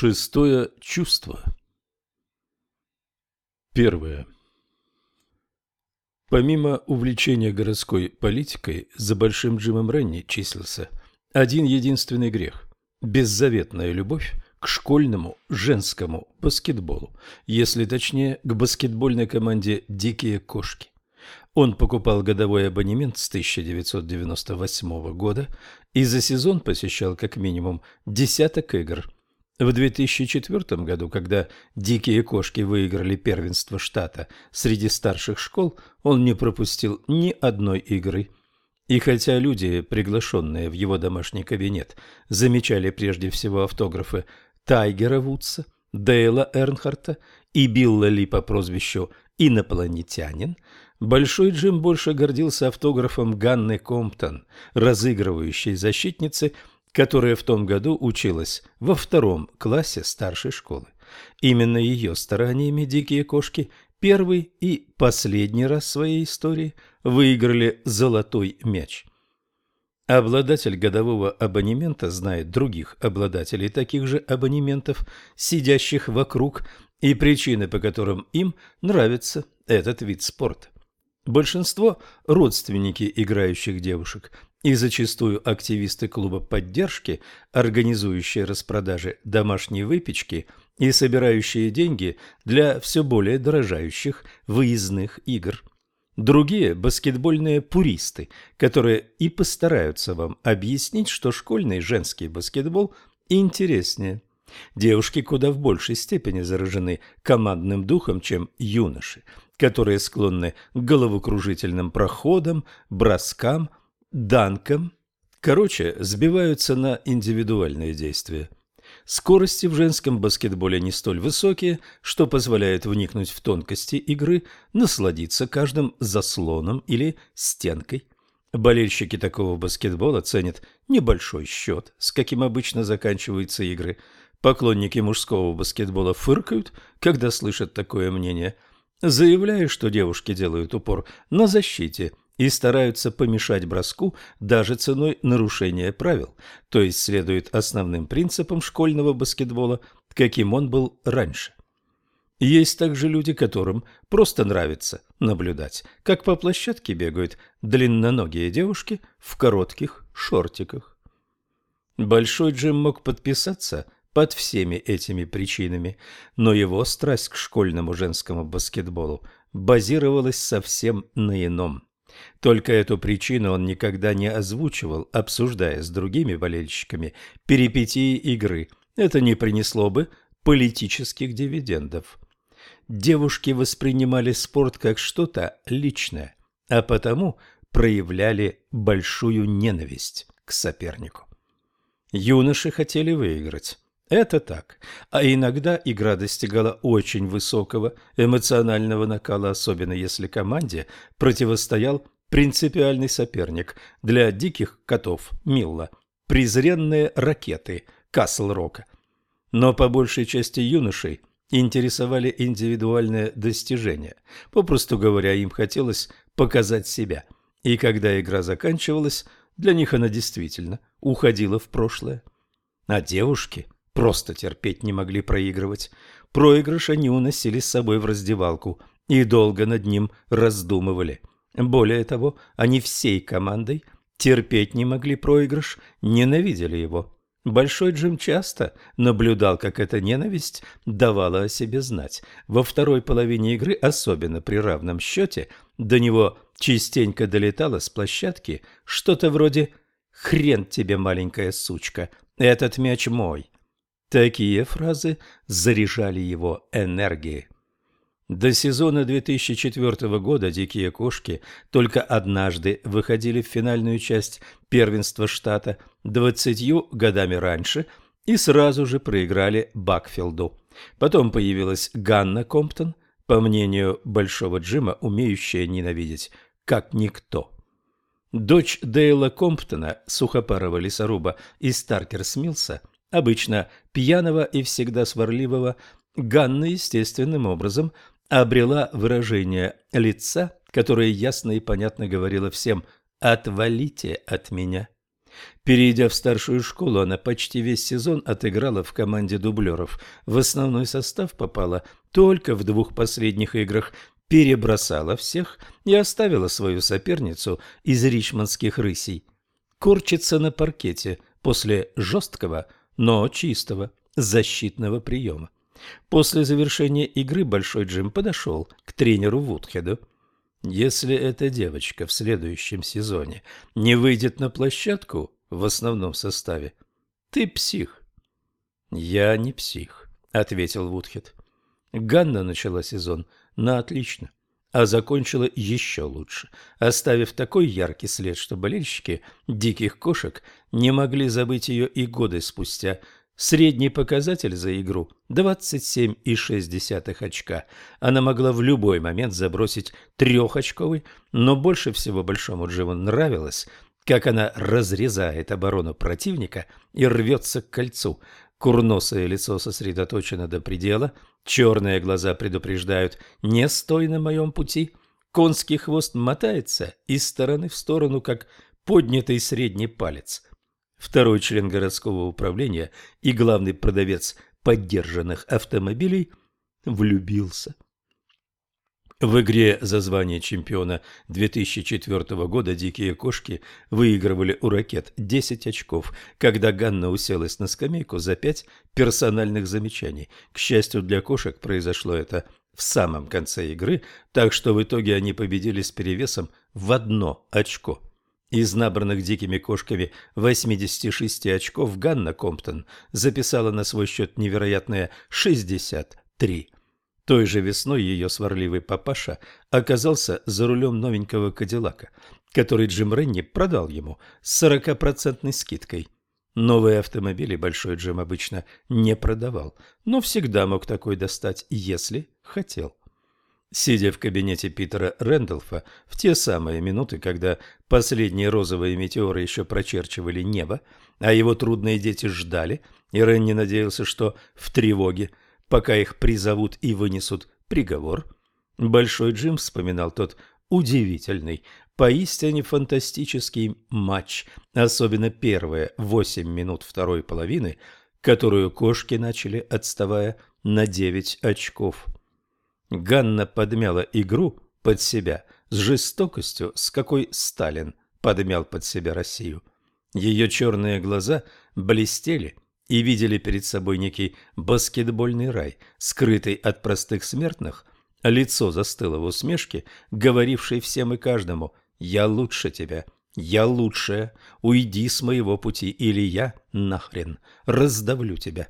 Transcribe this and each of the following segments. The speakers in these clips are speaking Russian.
Шестое чувство. Первое. Помимо увлечения городской политикой, за Большим Джимом Ренни числился один единственный грех – беззаветная любовь к школьному женскому баскетболу, если точнее, к баскетбольной команде «Дикие кошки». Он покупал годовой абонемент с 1998 года и за сезон посещал как минимум десяток игр – в 2004 году, когда «Дикие кошки» выиграли первенство штата среди старших школ, он не пропустил ни одной игры. И хотя люди, приглашенные в его домашний кабинет, замечали прежде всего автографы Тайгера Вудса, Дейла Эрнхарта и Билла Ли по прозвищу «Инопланетянин», Большой Джим больше гордился автографом Ганны Комптон, разыгрывающей защитницы – которая в том году училась во втором классе старшей школы. Именно ее стараниями дикие кошки первый и последний раз в своей истории выиграли золотой мяч. Обладатель годового абонемента знает других обладателей таких же абонементов, сидящих вокруг, и причины, по которым им нравится этот вид спорта. Большинство – родственники играющих девушек, и зачастую активисты клуба поддержки, организующие распродажи домашней выпечки и собирающие деньги для все более дорожающих выездных игр. Другие – баскетбольные пуристы, которые и постараются вам объяснить, что школьный женский баскетбол интереснее. Девушки куда в большей степени заражены командным духом, чем юноши, которые склонны к головокружительным проходам, броскам, данкам, короче, сбиваются на индивидуальные действия. Скорости в женском баскетболе не столь высокие, что позволяет вникнуть в тонкости игры, насладиться каждым заслоном или стенкой. Болельщики такого баскетбола ценят небольшой счет, с каким обычно заканчиваются игры. Поклонники мужского баскетбола фыркают, когда слышат такое мнение, заявляя, что девушки делают упор на защите – и стараются помешать броску даже ценой нарушения правил, то есть следует основным принципам школьного баскетбола, каким он был раньше. Есть также люди, которым просто нравится наблюдать, как по площадке бегают длинноногие девушки в коротких шортиках. Большой Джим мог подписаться под всеми этими причинами, но его страсть к школьному женскому баскетболу базировалась совсем на ином – только эту причину он никогда не озвучивал, обсуждая с другими болельщиками перипетии игры. Это не принесло бы политических дивидендов. Девушки воспринимали спорт как что-то личное, а потому проявляли большую ненависть к сопернику. Юноши хотели выиграть. Это так. А иногда игра достигала очень высокого эмоционального накала, особенно если команде противостоял принципиальный соперник для диких котов Милла, презренные ракеты Касл-Рока. Но по большей части юношей интересовали индивидуальные достижения. Попросту говоря, им хотелось показать себя. И когда игра заканчивалась, для них она действительно уходила в прошлое. А девушки – просто терпеть не могли проигрывать. Проигрыш они уносили с собой в раздевалку и долго над ним раздумывали. Более того, они всей командой терпеть не могли проигрыш, ненавидели его. Большой Джим часто наблюдал, как эта ненависть давала о себе знать. Во второй половине игры, особенно при равном счете, до него частенько долетало с площадки что-то вроде «Хрен тебе, маленькая сучка, этот мяч мой». Такие фразы заряжали его энергией. До сезона 2004 года «Дикие кошки» только однажды выходили в финальную часть первенства штата двадцатью годами раньше и сразу же проиграли Бакфилду. Потом появилась Ганна Комптон, по мнению Большого Джима, умеющая ненавидеть как никто. Дочь Дейла Комптона, сухопарого лесоруба из Старкерс-Милса, обычно пьяного и всегда сварливого, Ганна естественным образом обрела выражение лица, которое ясно и понятно говорило всем «отвалите от меня». Перейдя в старшую школу, она почти весь сезон отыграла в команде дублеров. В основной состав попала только в двух последних играх, перебросала всех и оставила свою соперницу из ричмондских рысей. Корчится на паркете после жесткого, но чистого защитного приема. После завершения игры Большой Джим подошел к тренеру Вудхеду. «Если эта девочка в следующем сезоне не выйдет на площадку в основном составе, ты псих». «Я не псих», — ответил Вудхед. Ганна начала сезон на отлично, а закончила еще лучше, оставив такой яркий след, что болельщики диких кошек не могли забыть ее и годы спустя – Средний показатель за игру – 27,6 очка. Она могла в любой момент забросить трехочковый, но больше всего Большому Джиму нравилось, как она разрезает оборону противника и рвется к кольцу. Курносое лицо сосредоточено до предела, черные глаза предупреждают «не стой на моем пути», конский хвост мотается из стороны в сторону, как поднятый средний палец – Второй член городского управления и главный продавец поддержанных автомобилей влюбился. В игре за звание чемпиона 2004 года «Дикие кошки» выигрывали у «Ракет» 10 очков, когда Ганна уселась на скамейку за пять персональных замечаний. К счастью для кошек, произошло это в самом конце игры, так что в итоге они победили с перевесом в одно очко. Из набранных дикими кошками 86 очков Ганна Комптон записала на свой счет невероятные 63. Той же весной ее сварливый папаша оказался за рулем новенького Кадиллака, который Джим Ренни продал ему с 40% скидкой. Новые автомобили Большой Джим обычно не продавал, но всегда мог такой достать, если хотел. Сидя в кабинете Питера Рэндалфа в те самые минуты, когда последние розовые метеоры еще прочерчивали небо, а его трудные дети ждали, и Ренни надеялся, что в тревоге, пока их призовут и вынесут приговор, Большой Джим вспоминал тот удивительный, поистине фантастический матч, особенно первые восемь минут второй половины, которую кошки начали, отставая на девять очков. Ганна подмяла игру под себя с жестокостью, с какой Сталин подмял под себя Россию. Ее черные глаза блестели и видели перед собой некий баскетбольный рай, скрытый от простых смертных, лицо застыло в усмешке, говорившей всем и каждому «Я лучше тебя, я лучшая, уйди с моего пути, или я нахрен раздавлю тебя».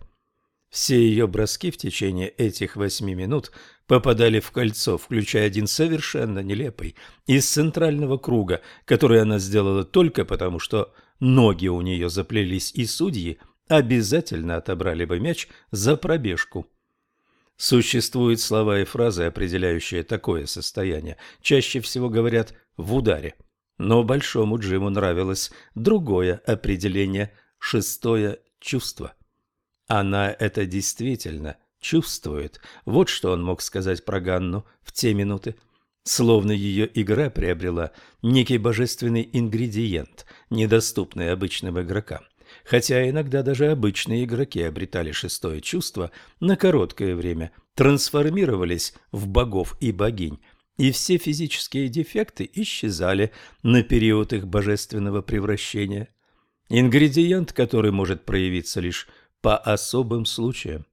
Все ее броски в течение этих восьми минут попадали в кольцо, включая один совершенно нелепый из центрального круга, который она сделала только потому, что ноги у нее заплелись, и судьи обязательно отобрали бы мяч за пробежку. Существуют слова и фразы, определяющие такое состояние. Чаще всего говорят «в ударе». Но Большому Джиму нравилось другое определение – шестое чувство. Она это действительно чувствует. Вот что он мог сказать про Ганну в те минуты. Словно ее игра приобрела некий божественный ингредиент, недоступный обычным игрокам. Хотя иногда даже обычные игроки обретали шестое чувство на короткое время, трансформировались в богов и богинь, и все физические дефекты исчезали на период их божественного превращения. Ингредиент, который может проявиться лишь по особым случаям.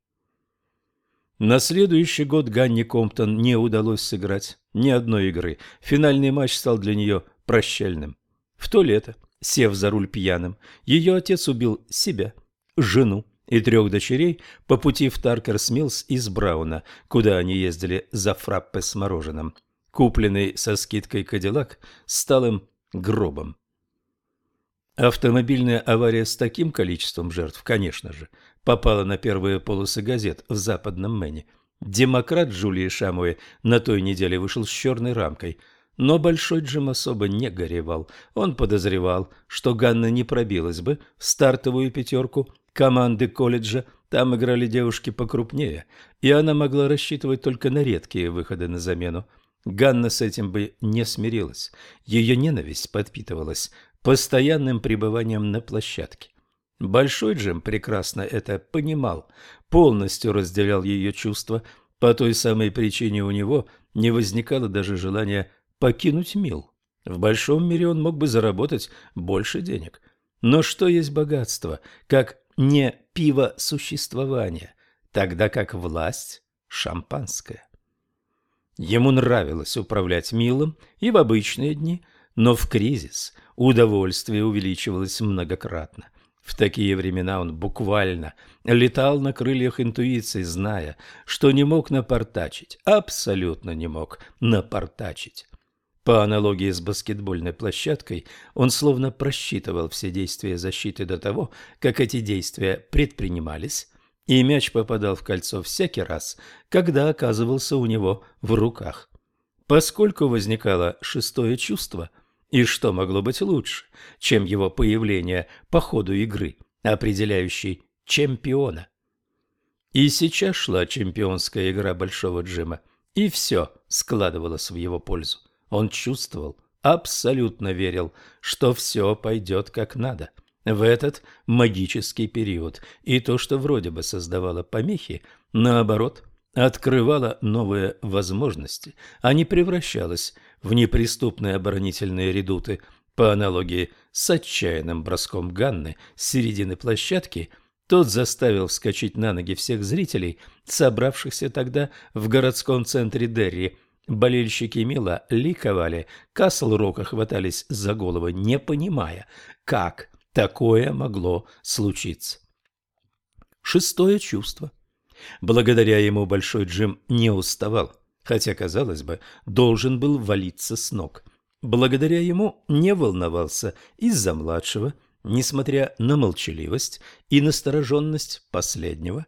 На следующий год Ганни Комптон не удалось сыграть ни одной игры. Финальный матч стал для нее прощальным. В то лето, сев за руль пьяным, ее отец убил себя, жену и трех дочерей по пути в Таркерс-Миллс из Брауна, куда они ездили за фраппе с мороженым. Купленный со скидкой Кадиллак стал им гробом. Автомобильная авария с таким количеством жертв, конечно же, попала на первые полосы газет в западном Мэне. Демократ Джулии Шамуэ на той неделе вышел с черной рамкой. Но Большой Джим особо не горевал. Он подозревал, что Ганна не пробилась бы в стартовую пятерку команды колледжа, там играли девушки покрупнее, и она могла рассчитывать только на редкие выходы на замену. Ганна с этим бы не смирилась. Ее ненависть подпитывалась постоянным пребыванием на площадке. Большой Джим прекрасно это понимал, полностью разделял ее чувства, по той самой причине у него не возникало даже желания покинуть Мил. В большом мире он мог бы заработать больше денег. Но что есть богатство, как не пиво существования, тогда как власть – шампанское? Ему нравилось управлять Милом и в обычные дни, но в кризис удовольствие увеличивалось многократно. В такие времена он буквально летал на крыльях интуиции, зная, что не мог напортачить, абсолютно не мог напортачить. По аналогии с баскетбольной площадкой, он словно просчитывал все действия защиты до того, как эти действия предпринимались, и мяч попадал в кольцо всякий раз, когда оказывался у него в руках. Поскольку возникало шестое чувство, и что могло быть лучше, чем его появление по ходу игры, определяющей чемпиона? И сейчас шла чемпионская игра Большого Джима, и все складывалось в его пользу. Он чувствовал, абсолютно верил, что все пойдет как надо. В этот магический период, и то, что вроде бы создавало помехи, наоборот, открывало новые возможности, а не превращалось в неприступные оборонительные редуты, по аналогии с отчаянным броском Ганны с середины площадки – тот заставил вскочить на ноги всех зрителей, собравшихся тогда в городском центре Дерри, Болельщики Мила ликовали, Касл-Рока хватались за головы, не понимая, как такое могло случиться. Шестое чувство. Благодаря ему Большой Джим не уставал, хотя, казалось бы, должен был валиться с ног. Благодаря ему не волновался из-за младшего, несмотря на молчаливость и настороженность последнего.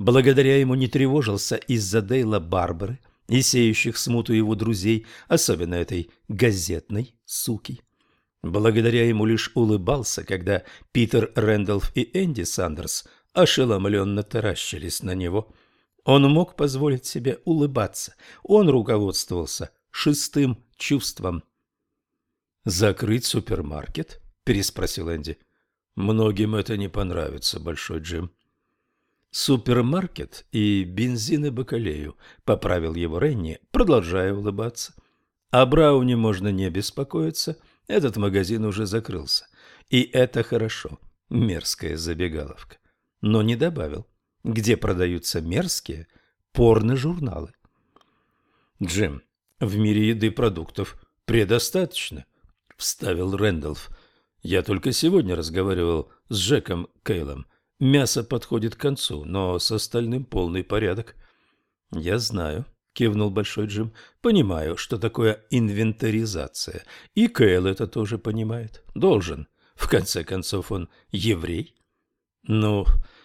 Благодаря ему не тревожился из-за Дейла Барбары – и сеющих смуту его друзей, особенно этой газетной суки. Благодаря ему лишь улыбался, когда Питер Рэндалф и Энди Сандерс ошеломленно таращились на него. Он мог позволить себе улыбаться. Он руководствовался шестым чувством. «Закрыть супермаркет?» – переспросил Энди. «Многим это не понравится, Большой Джим». «Супермаркет и бензин и бакалею», — поправил его Ренни, продолжая улыбаться. О Брауне можно не беспокоиться, этот магазин уже закрылся. И это хорошо, мерзкая забегаловка. Но не добавил, где продаются мерзкие порно-журналы. «Джим, в мире еды продуктов предостаточно», — вставил Рэндалф. «Я только сегодня разговаривал с Джеком Кейлом. Мясо подходит к концу, но с остальным полный порядок. Я знаю, кивнул Большой Джим. Понимаю, что такое инвентаризация. И Кэл это тоже понимает. Должен. В конце концов, он еврей. Ну,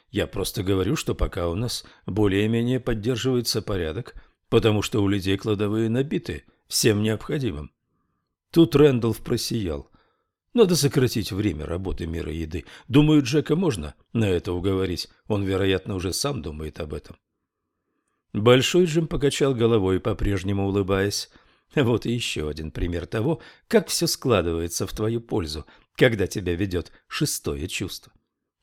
я просто говорю, что пока у нас более-менее поддерживается порядок, потому что у людей кладовые набиты всем необходимым. Тут Рэндалф просиял. Надо сократить время работы мира еды. Думаю, Джека можно на это уговорить. Он, вероятно, уже сам думает об этом. Большой Джим покачал головой, по-прежнему улыбаясь. Вот и еще один пример того, как все складывается в твою пользу, когда тебя ведет шестое чувство.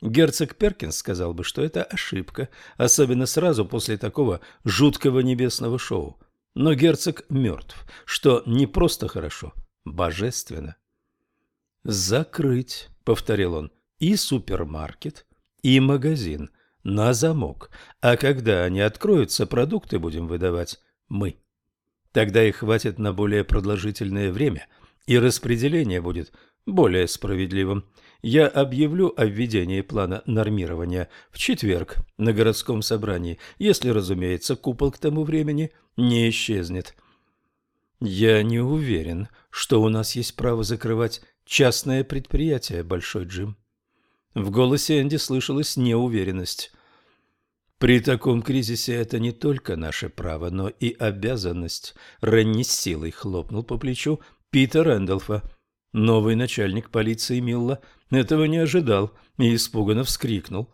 Герцог Перкинс сказал бы, что это ошибка, особенно сразу после такого жуткого небесного шоу. Но герцог мертв, что не просто хорошо, божественно. «Закрыть», — повторил он, — «и супермаркет, и магазин на замок, а когда они откроются, продукты будем выдавать мы. Тогда их хватит на более продолжительное время, и распределение будет более справедливым. Я объявлю о введении плана нормирования в четверг на городском собрании, если, разумеется, купол к тому времени не исчезнет». «Я не уверен, что у нас есть право закрывать частное предприятие, Большой Джим. В голосе Энди слышалась неуверенность. При таком кризисе это не только наше право, но и обязанность. Ренни с силой хлопнул по плечу Пита Рэндалфа. Новый начальник полиции Милла этого не ожидал и испуганно вскрикнул.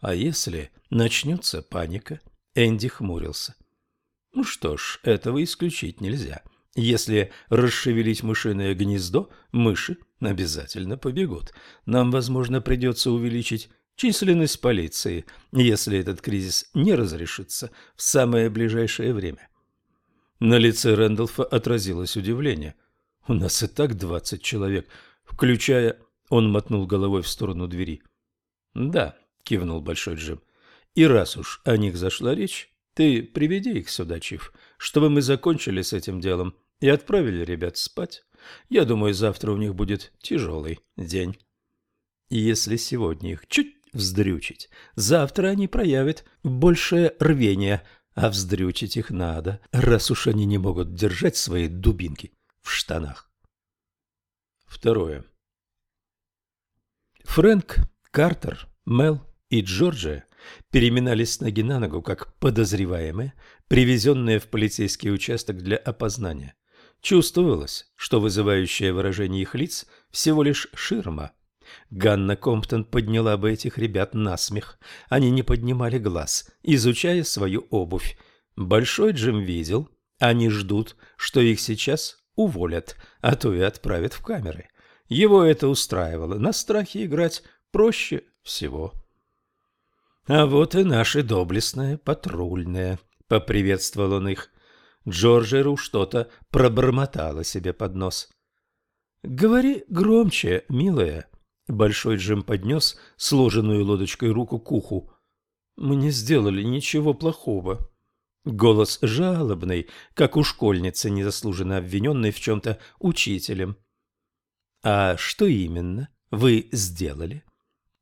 А если начнется паника? Энди хмурился. Ну что ж, этого исключить нельзя. Если расшевелить мышиное гнездо, мыши обязательно побегут. Нам, возможно, придется увеличить численность полиции, если этот кризис не разрешится в самое ближайшее время. На лице Рэндалфа отразилось удивление. «У нас и так двадцать человек, включая...» Он мотнул головой в сторону двери. «Да», — кивнул Большой Джим. «И раз уж о них зашла речь, ты приведи их сюда, Чиф, чтобы мы закончили с этим делом и отправили ребят спать. Я думаю, завтра у них будет тяжелый день. И если сегодня их чуть вздрючить, завтра они проявят большее рвение, а вздрючить их надо, раз уж они не могут держать свои дубинки в штанах. Второе. Фрэнк, Картер, Мел и Джорджия переминались с ноги на ногу, как подозреваемые, привезенные в полицейский участок для опознания. Чувствовалось, что вызывающее выражение их лиц всего лишь ширма. Ганна Комптон подняла бы этих ребят на смех. Они не поднимали глаз, изучая свою обувь. Большой Джим видел, они ждут, что их сейчас уволят, а то и отправят в камеры. Его это устраивало, на страхе играть проще всего. А вот и наши доблестные патрульные, поприветствовал он их. Джорджеру что-то пробормотало себе под нос. «Говори громче, милая!» Большой Джим поднес сложенную лодочкой руку к уху. «Мы не сделали ничего плохого». Голос жалобный, как у школьницы, незаслуженно обвиненной в чем-то учителем. «А что именно вы сделали?»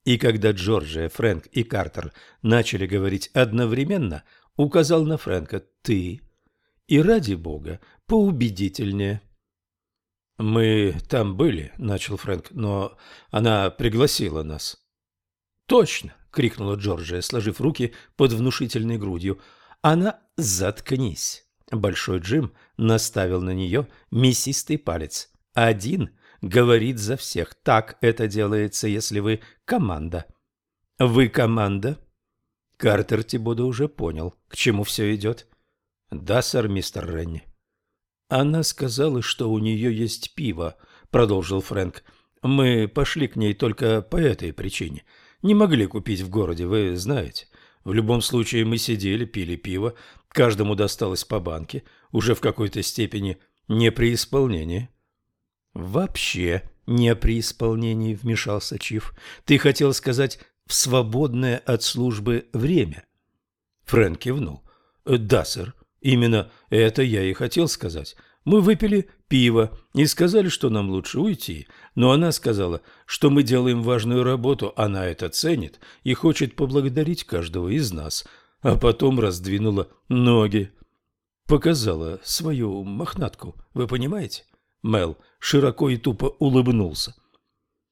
И когда Джорджия, Фрэнк и Картер начали говорить одновременно, указал на Фрэнка «ты» и, ради бога, поубедительнее. «Мы там были», — начал Фрэнк, — «но она пригласила нас». «Точно!» — крикнула Джорджия, сложив руки под внушительной грудью. «Она... Заткнись!» Большой Джим наставил на нее мясистый палец. «Один говорит за всех. Так это делается, если вы команда». «Вы команда?» Картер Тибода уже понял, к чему все идет. «Да, сэр, мистер Ренни». «Она сказала, что у нее есть пиво», — продолжил Фрэнк. «Мы пошли к ней только по этой причине. Не могли купить в городе, вы знаете. В любом случае мы сидели, пили пиво, каждому досталось по банке, уже в какой-то степени не при исполнении». «Вообще не при исполнении», — вмешался Чиф. «Ты хотел сказать в свободное от службы время?» Фрэнк кивнул. «Да, сэр. Именно это я и хотел сказать. Мы выпили пиво и сказали, что нам лучше уйти, но она сказала, что мы делаем важную работу, она это ценит и хочет поблагодарить каждого из нас, а потом раздвинула ноги. Показала свою мохнатку, вы понимаете? Мел широко и тупо улыбнулся.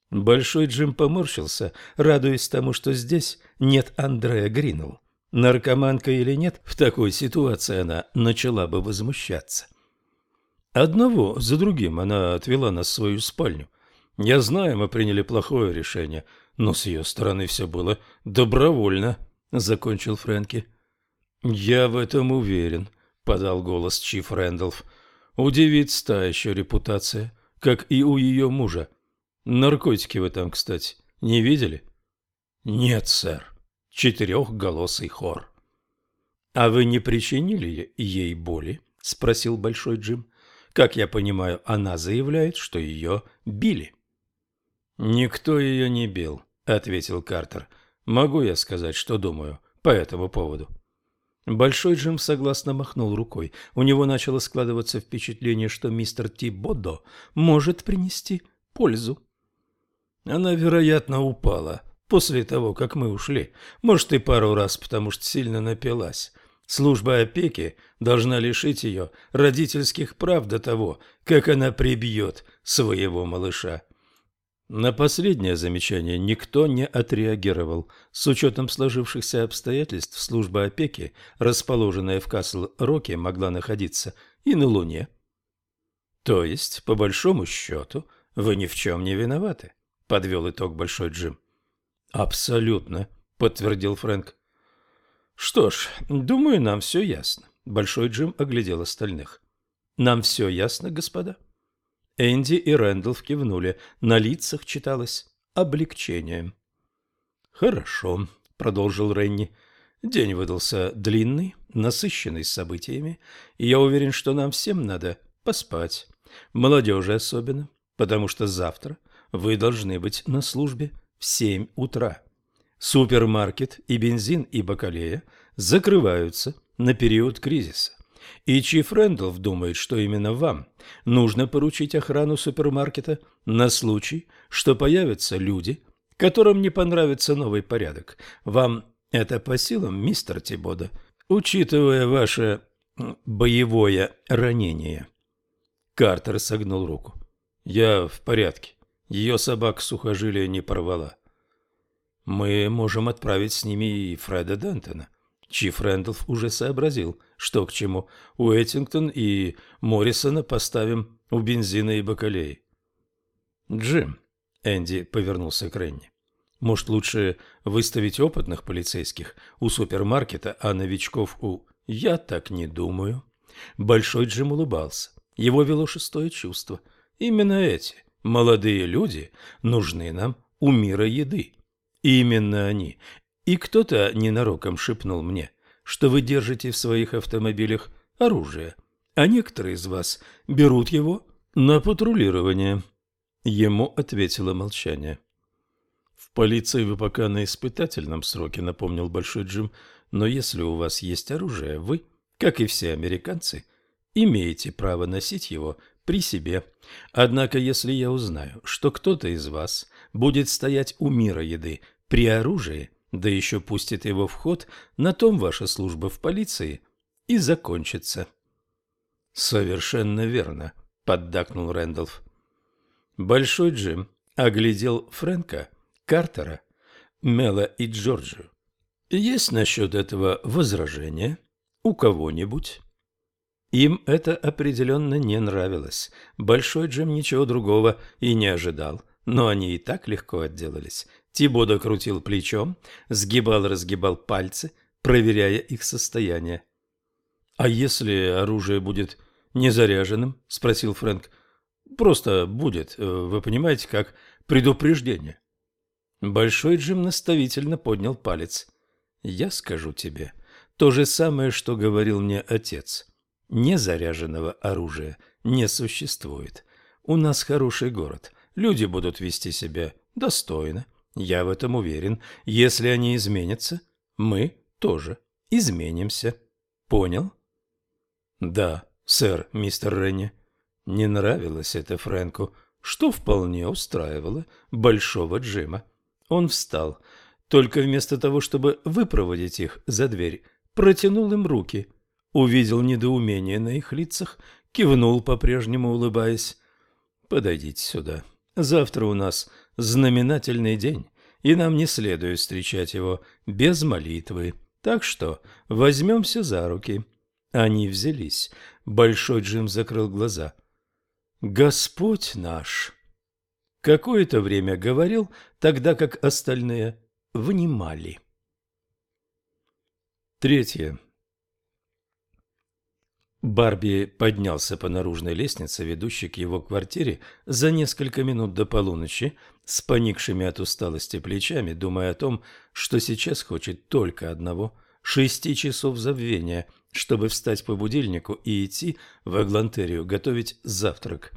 Большой Джим поморщился, радуясь тому, что здесь нет Андрея Гринелл. Наркоманка или нет, в такой ситуации она начала бы возмущаться. Одного за другим она отвела нас в свою спальню. Я знаю, мы приняли плохое решение, но с ее стороны все было добровольно, — закончил Фрэнки. — Я в этом уверен, — подал голос Чиф Рэндалф. — У девиц та еще репутация, как и у ее мужа. Наркотики вы там, кстати, не видели? — Нет, сэр четырехголосый хор. «А вы не причинили ей боли?» – спросил Большой Джим. «Как я понимаю, она заявляет, что ее били». «Никто ее не бил», – ответил Картер. «Могу я сказать, что думаю по этому поводу?» Большой Джим согласно махнул рукой. У него начало складываться впечатление, что мистер Тибодо может принести пользу. Она, вероятно, упала, после того, как мы ушли. Может, и пару раз, потому что сильно напилась. Служба опеки должна лишить ее родительских прав до того, как она прибьет своего малыша. На последнее замечание никто не отреагировал. С учетом сложившихся обстоятельств, служба опеки, расположенная в Касл-Роке, могла находиться и на Луне. То есть, по большому счету, вы ни в чем не виноваты, подвел итог Большой Джим. Абсолютно, подтвердил Фрэнк. Что ж, думаю, нам все ясно. Большой Джим оглядел остальных. Нам все ясно, господа?» Энди и Рэндалф кивнули. На лицах читалось облегчение. «Хорошо», — продолжил Ренни. «День выдался длинный, насыщенный событиями, и я уверен, что нам всем надо поспать. Молодежи особенно, потому что завтра вы должны быть на службе в семь утра. Супермаркет и бензин и бакалея закрываются на период кризиса. И Чиф Рэндалф думает, что именно вам нужно поручить охрану супермаркета на случай, что появятся люди, которым не понравится новый порядок. Вам это по силам, мистер Тибода, учитывая ваше боевое ранение. Картер согнул руку. Я в порядке. Ее собака сухожилия не порвала. Мы можем отправить с ними и Фреда Дентона. Чиф Рэндалф уже сообразил, что к чему. Уэттингтон и Моррисона поставим у бензина и бакалеи. Джим, Энди повернулся к Ренни. Может, лучше выставить опытных полицейских у супермаркета, а новичков у... Я так не думаю. Большой Джим улыбался. Его вело шестое чувство. Именно эти молодые люди нужны нам у мира еды. Именно они. И кто-то ненароком шепнул мне, что вы держите в своих автомобилях оружие, а некоторые из вас берут его на патрулирование. Ему ответило молчание. В полиции вы пока на испытательном сроке, напомнил Большой Джим, но если у вас есть оружие, вы, как и все американцы, имеете право носить его при себе. Однако, если я узнаю, что кто-то из вас будет стоять у мира еды при оружии, да еще пустит его в ход, на том ваша служба в полиции и закончится. Совершенно верно, поддакнул Рэндалф. Большой Джим оглядел Фрэнка, Картера, Мела и Джорджию. Есть насчет этого возражения у кого-нибудь? Им это определенно не нравилось. Большой Джим ничего другого и не ожидал, но они и так легко отделались. Тибода крутил плечом, сгибал-разгибал пальцы, проверяя их состояние. «А если оружие будет незаряженным?» – спросил Фрэнк. «Просто будет, вы понимаете, как предупреждение». Большой Джим наставительно поднял палец. «Я скажу тебе то же самое, что говорил мне отец. Незаряженного оружия не существует. У нас хороший город. Люди будут вести себя достойно. Я в этом уверен. Если они изменятся, мы тоже изменимся. Понял? Да, сэр, мистер Ренни. Не нравилось это Фрэнку, что вполне устраивало Большого Джима. Он встал, только вместо того, чтобы выпроводить их за дверь, протянул им руки, увидел недоумение на их лицах, кивнул, по-прежнему улыбаясь. «Подойдите сюда. Завтра у нас знаменательный день, и нам не следует встречать его без молитвы. Так что возьмемся за руки». Они взялись. Большой Джим закрыл глаза. «Господь наш!» Какое-то время говорил, тогда как остальные внимали. Третье. Барби поднялся по наружной лестнице, ведущей к его квартире, за несколько минут до полуночи, с поникшими от усталости плечами, думая о том, что сейчас хочет только одного – шести часов забвения, чтобы встать по будильнику и идти в Эглантерию готовить завтрак.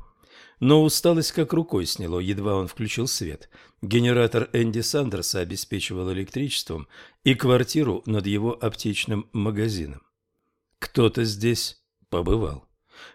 Но усталость как рукой сняло, едва он включил свет. Генератор Энди Сандерса обеспечивал электричеством и квартиру над его аптечным магазином. Кто-то здесь побывал.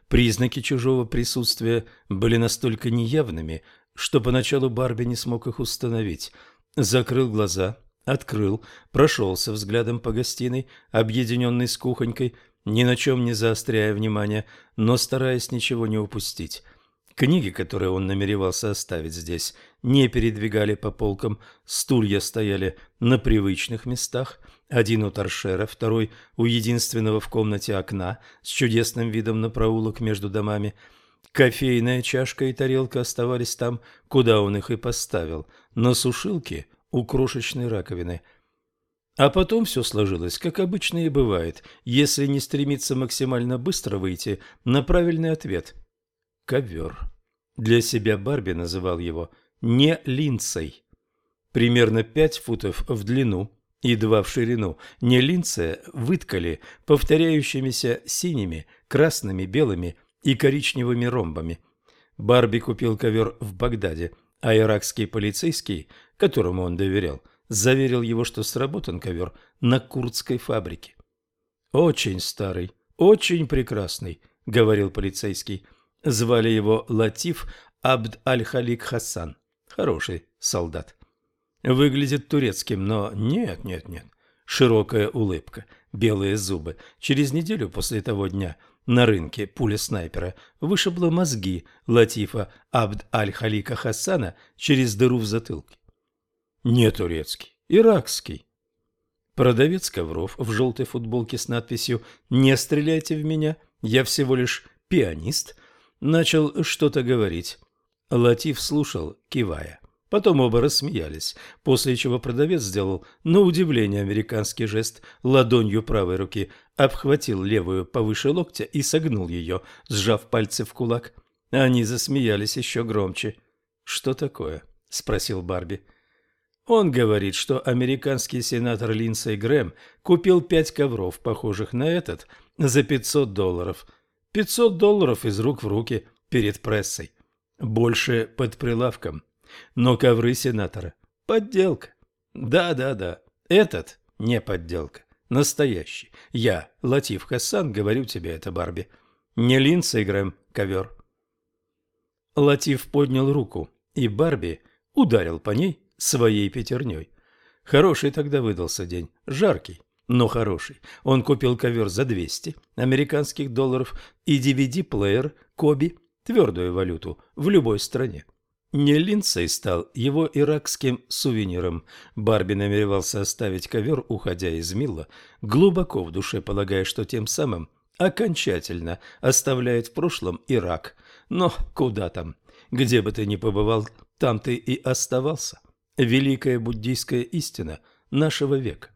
Признаки чужого присутствия были настолько неявными, что поначалу Барби не смог их установить. Закрыл глаза, открыл, прошелся взглядом по гостиной, объединенной с кухонькой, ни на чем не заостряя внимания, но стараясь ничего не упустить – Книги, которые он намеревался оставить здесь, не передвигали по полкам, стулья стояли на привычных местах, один у торшера, второй у единственного в комнате окна с чудесным видом на проулок между домами. Кофейная чашка и тарелка оставались там, куда он их и поставил, на сушилке у крошечной раковины. А потом все сложилось, как обычно и бывает, если не стремиться максимально быстро выйти на правильный ответ. Ковер. Для себя Барби называл его не линцей. Примерно пять футов в длину и два в ширину. Не линция выткали повторяющимися синими, красными, белыми и коричневыми ромбами. Барби купил ковер в Багдаде, а иракский полицейский, которому он доверял, заверил его, что сработан ковер на курдской фабрике. «Очень старый, очень прекрасный», — говорил полицейский. Звали его Латиф Абд Аль-Халик Хасан. Хороший солдат. Выглядит турецким, но нет, нет, нет. Широкая улыбка, белые зубы. Через неделю после того дня на рынке пуля снайпера вышибла мозги Латифа Абд Аль-Халика Хасана через дыру в затылке. Не турецкий, иракский. Продавец ковров в желтой футболке с надписью «Не стреляйте в меня, я всего лишь пианист» начал что-то говорить. Латиф слушал, кивая. Потом оба рассмеялись, после чего продавец сделал, на удивление, американский жест ладонью правой руки, обхватил левую повыше локтя и согнул ее, сжав пальцы в кулак. Они засмеялись еще громче. «Что такое?» – спросил Барби. Он говорит, что американский сенатор Линдсей Грэм купил пять ковров, похожих на этот, за 500 долларов. 500 долларов из рук в руки перед прессой. Больше под прилавком. Но ковры сенатора – подделка. Да-да-да, этот не подделка. Настоящий. Я, Латиф Хасан, говорю тебе это, Барби. Не Линдсей Грэм ковер. Латиф поднял руку, и Барби ударил по ней своей пятерней. Хороший тогда выдался день, жаркий, но хороший. Он купил ковер за 200 американских долларов и DVD-плеер Коби, твердую валюту, в любой стране. Не Линдсей стал его иракским сувениром. Барби намеревался оставить ковер, уходя из Милла, глубоко в душе полагая, что тем самым окончательно оставляет в прошлом Ирак. Но куда там? Где бы ты ни побывал, там ты и оставался. Великая буддийская истина нашего века.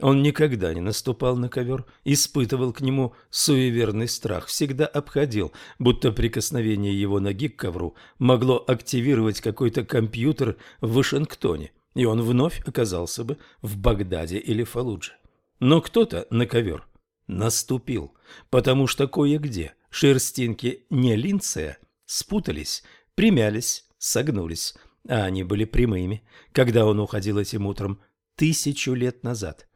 Он никогда не наступал на ковер, испытывал к нему суеверный страх, всегда обходил, будто прикосновение его ноги к ковру могло активировать какой-то компьютер в Вашингтоне, и он вновь оказался бы в Багдаде или Фалудже. Но кто-то на ковер наступил, потому что кое-где шерстинки не линция спутались, примялись, согнулись, а они были прямыми, когда он уходил этим утром тысячу лет назад.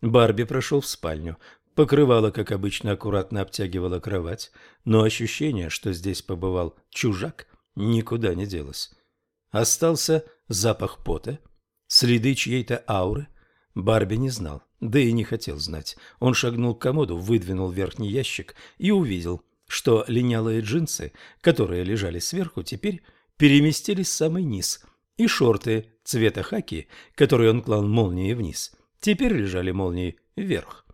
Барби прошел в спальню. Покрывало, как обычно, аккуратно обтягивало кровать, но ощущение, что здесь побывал чужак, никуда не делось. Остался запах пота, следы чьей-то ауры. Барби не знал, да и не хотел знать. Он шагнул к комоду, выдвинул верхний ящик и увидел, что линялые джинсы, которые лежали сверху, теперь переместились в самый низ, и шорты цвета хаки, которые он клал молнией вниз – Теперь лежали молнии вверх.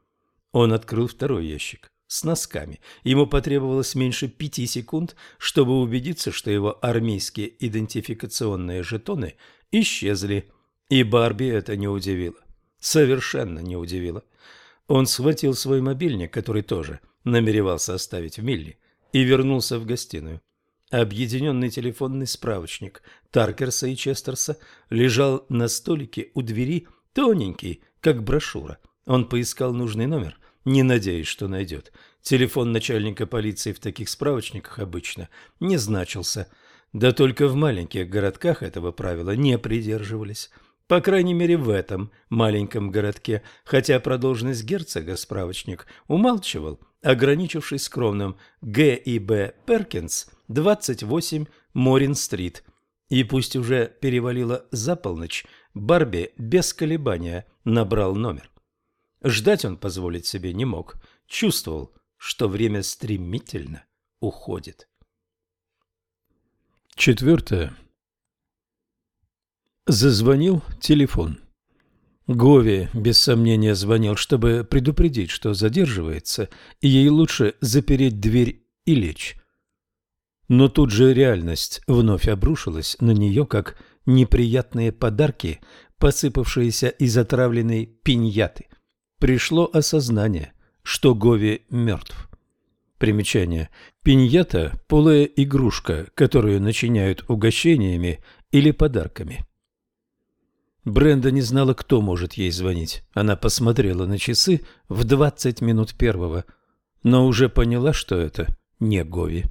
Он открыл второй ящик с носками. Ему потребовалось меньше пяти секунд, чтобы убедиться, что его армейские идентификационные жетоны исчезли. И Барби это не удивило. Совершенно не удивило. Он схватил свой мобильник, который тоже намеревался оставить в Милли, и вернулся в гостиную. Объединенный телефонный справочник Таркерса и Честерса лежал на столике у двери, тоненький, как брошюра. Он поискал нужный номер, не надеясь, что найдет. Телефон начальника полиции в таких справочниках обычно не значился. Да только в маленьких городках этого правила не придерживались. По крайней мере, в этом маленьком городке, хотя про должность герцога справочник умалчивал, ограничившись скромным Г. и Б. Перкинс, 28 Морин-стрит. И пусть уже перевалило за полночь, Барби без колебания набрал номер. Ждать он позволить себе не мог. Чувствовал, что время стремительно уходит. Четвертое. Зазвонил телефон. Гови, без сомнения, звонил, чтобы предупредить, что задерживается, и ей лучше запереть дверь и лечь. Но тут же реальность вновь обрушилась на нее, как неприятные подарки, посыпавшиеся из отравленной пиньяты. Пришло осознание, что Гови мертв. Примечание. Пиньята – полая игрушка, которую начиняют угощениями или подарками. Бренда не знала, кто может ей звонить. Она посмотрела на часы в двадцать минут первого, но уже поняла, что это не Гови.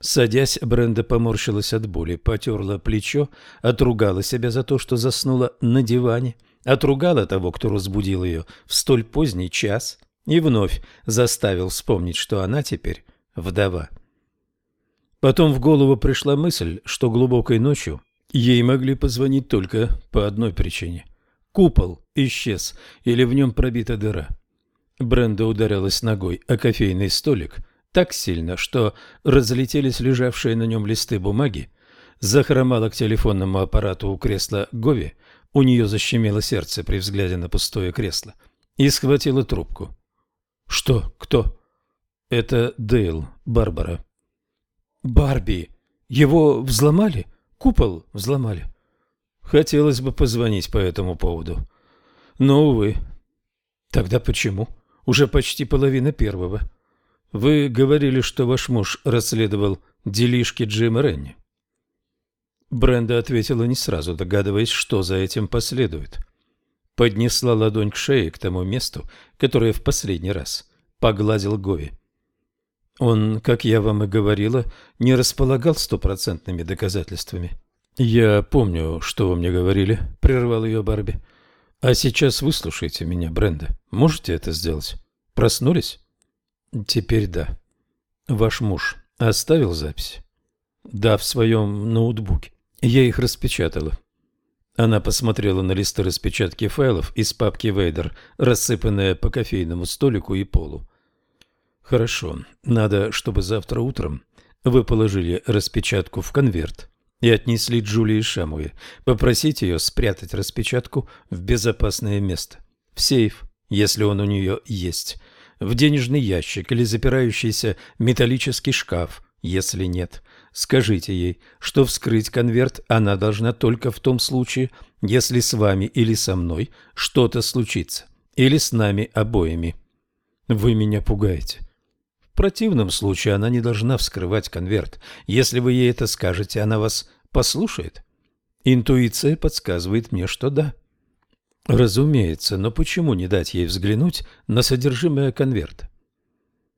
Садясь, Бренда поморщилась от боли, потерла плечо, отругала себя за то, что заснула на диване, отругала того, кто разбудил ее в столь поздний час, и вновь заставил вспомнить, что она теперь вдова. Потом в голову пришла мысль, что глубокой ночью ей могли позвонить только по одной причине. Купол исчез или в нем пробита дыра. Бренда ударилась ногой о кофейный столик так сильно, что разлетелись лежавшие на нем листы бумаги, захромала к телефонному аппарату у кресла Гови, у нее защемило сердце при взгляде на пустое кресло, и схватила трубку. Что? Кто? Это Дейл, Барбара. Барби. Его взломали? Купол взломали? Хотелось бы позвонить по этому поводу. Но, увы. Тогда почему? Уже почти половина первого. Вы говорили, что ваш муж расследовал делишки Джима Ренни. Бренда ответила не сразу, догадываясь, что за этим последует поднесла ладонь к шее, к тому месту, которое в последний раз погладил Гови. Он, как я вам и говорила, не располагал стопроцентными доказательствами. «Я помню, что вы мне говорили», — прервал ее Барби. «А сейчас выслушайте меня, Бренда. Можете это сделать? Проснулись?» «Теперь да. Ваш муж оставил запись?» «Да, в своем ноутбуке. Я их распечатала. Она посмотрела на листы распечатки файлов из папки Вейдер, рассыпанные по кофейному столику и полу. «Хорошо. Надо, чтобы завтра утром вы положили распечатку в конверт и отнесли Джулии Шамуе. Попросите ее спрятать распечатку в безопасное место. В сейф, если он у нее есть. В денежный ящик или запирающийся металлический шкаф, если нет. Скажите ей, что вскрыть конверт она должна только в том случае, если с вами или со мной что-то случится, или с нами обоими. Вы меня пугаете. В противном случае она не должна вскрывать конверт. Если вы ей это скажете, она вас послушает. Интуиция подсказывает мне, что да. Разумеется, но почему не дать ей взглянуть на содержимое конверта?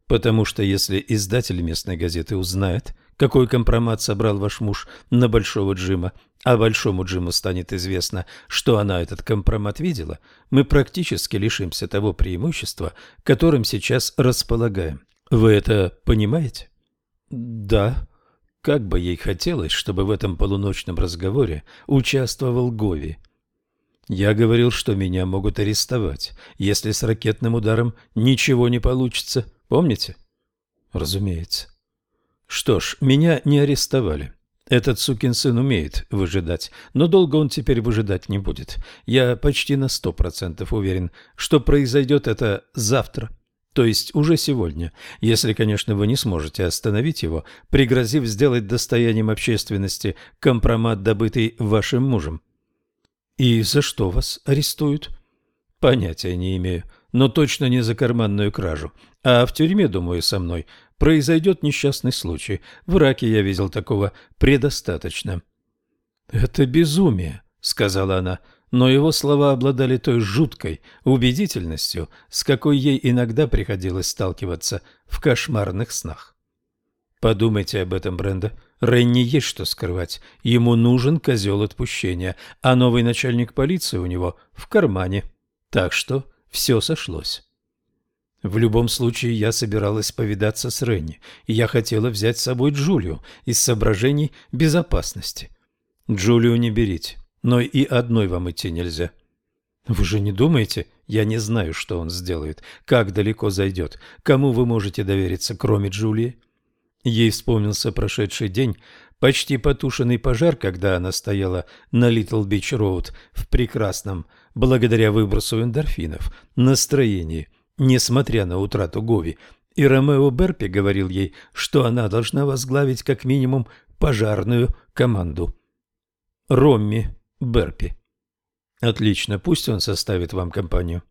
Потому что если издатель местной газеты узнает, какой компромат собрал ваш муж на Большого Джима, а Большому Джиму станет известно, что она этот компромат видела, мы практически лишимся того преимущества, которым сейчас располагаем. Вы это понимаете? Да. Как бы ей хотелось, чтобы в этом полуночном разговоре участвовал Гови. Я говорил, что меня могут арестовать, если с ракетным ударом ничего не получится. Помните? Разумеется. Что ж, меня не арестовали. Этот сукин сын умеет выжидать, но долго он теперь выжидать не будет. Я почти на сто процентов уверен, что произойдет это завтра, то есть уже сегодня, если, конечно, вы не сможете остановить его, пригрозив сделать достоянием общественности компромат, добытый вашим мужем. И за что вас арестуют? Понятия не имею, но точно не за карманную кражу. А в тюрьме, думаю, со мной произойдет несчастный случай. В Ираке я видел такого предостаточно. «Это безумие», — сказала она, но его слова обладали той жуткой убедительностью, с какой ей иногда приходилось сталкиваться в кошмарных снах. Подумайте об этом, Бренда. Ренни есть что скрывать. Ему нужен козел отпущения, а новый начальник полиции у него в кармане. Так что все сошлось. В любом случае, я собиралась повидаться с Ренни, и я хотела взять с собой Джулию из соображений безопасности. Джулию не берите, но и одной вам идти нельзя. Вы же не думаете, я не знаю, что он сделает, как далеко зайдет, кому вы можете довериться, кроме Джулии? Ей вспомнился прошедший день, почти потушенный пожар, когда она стояла на Литл Бич Роуд в прекрасном, благодаря выбросу эндорфинов, настроении – несмотря на утрату Гови, и Ромео Берпи говорил ей, что она должна возглавить как минимум пожарную команду. Ромми Берпи Отлично, пусть он составит вам компанию.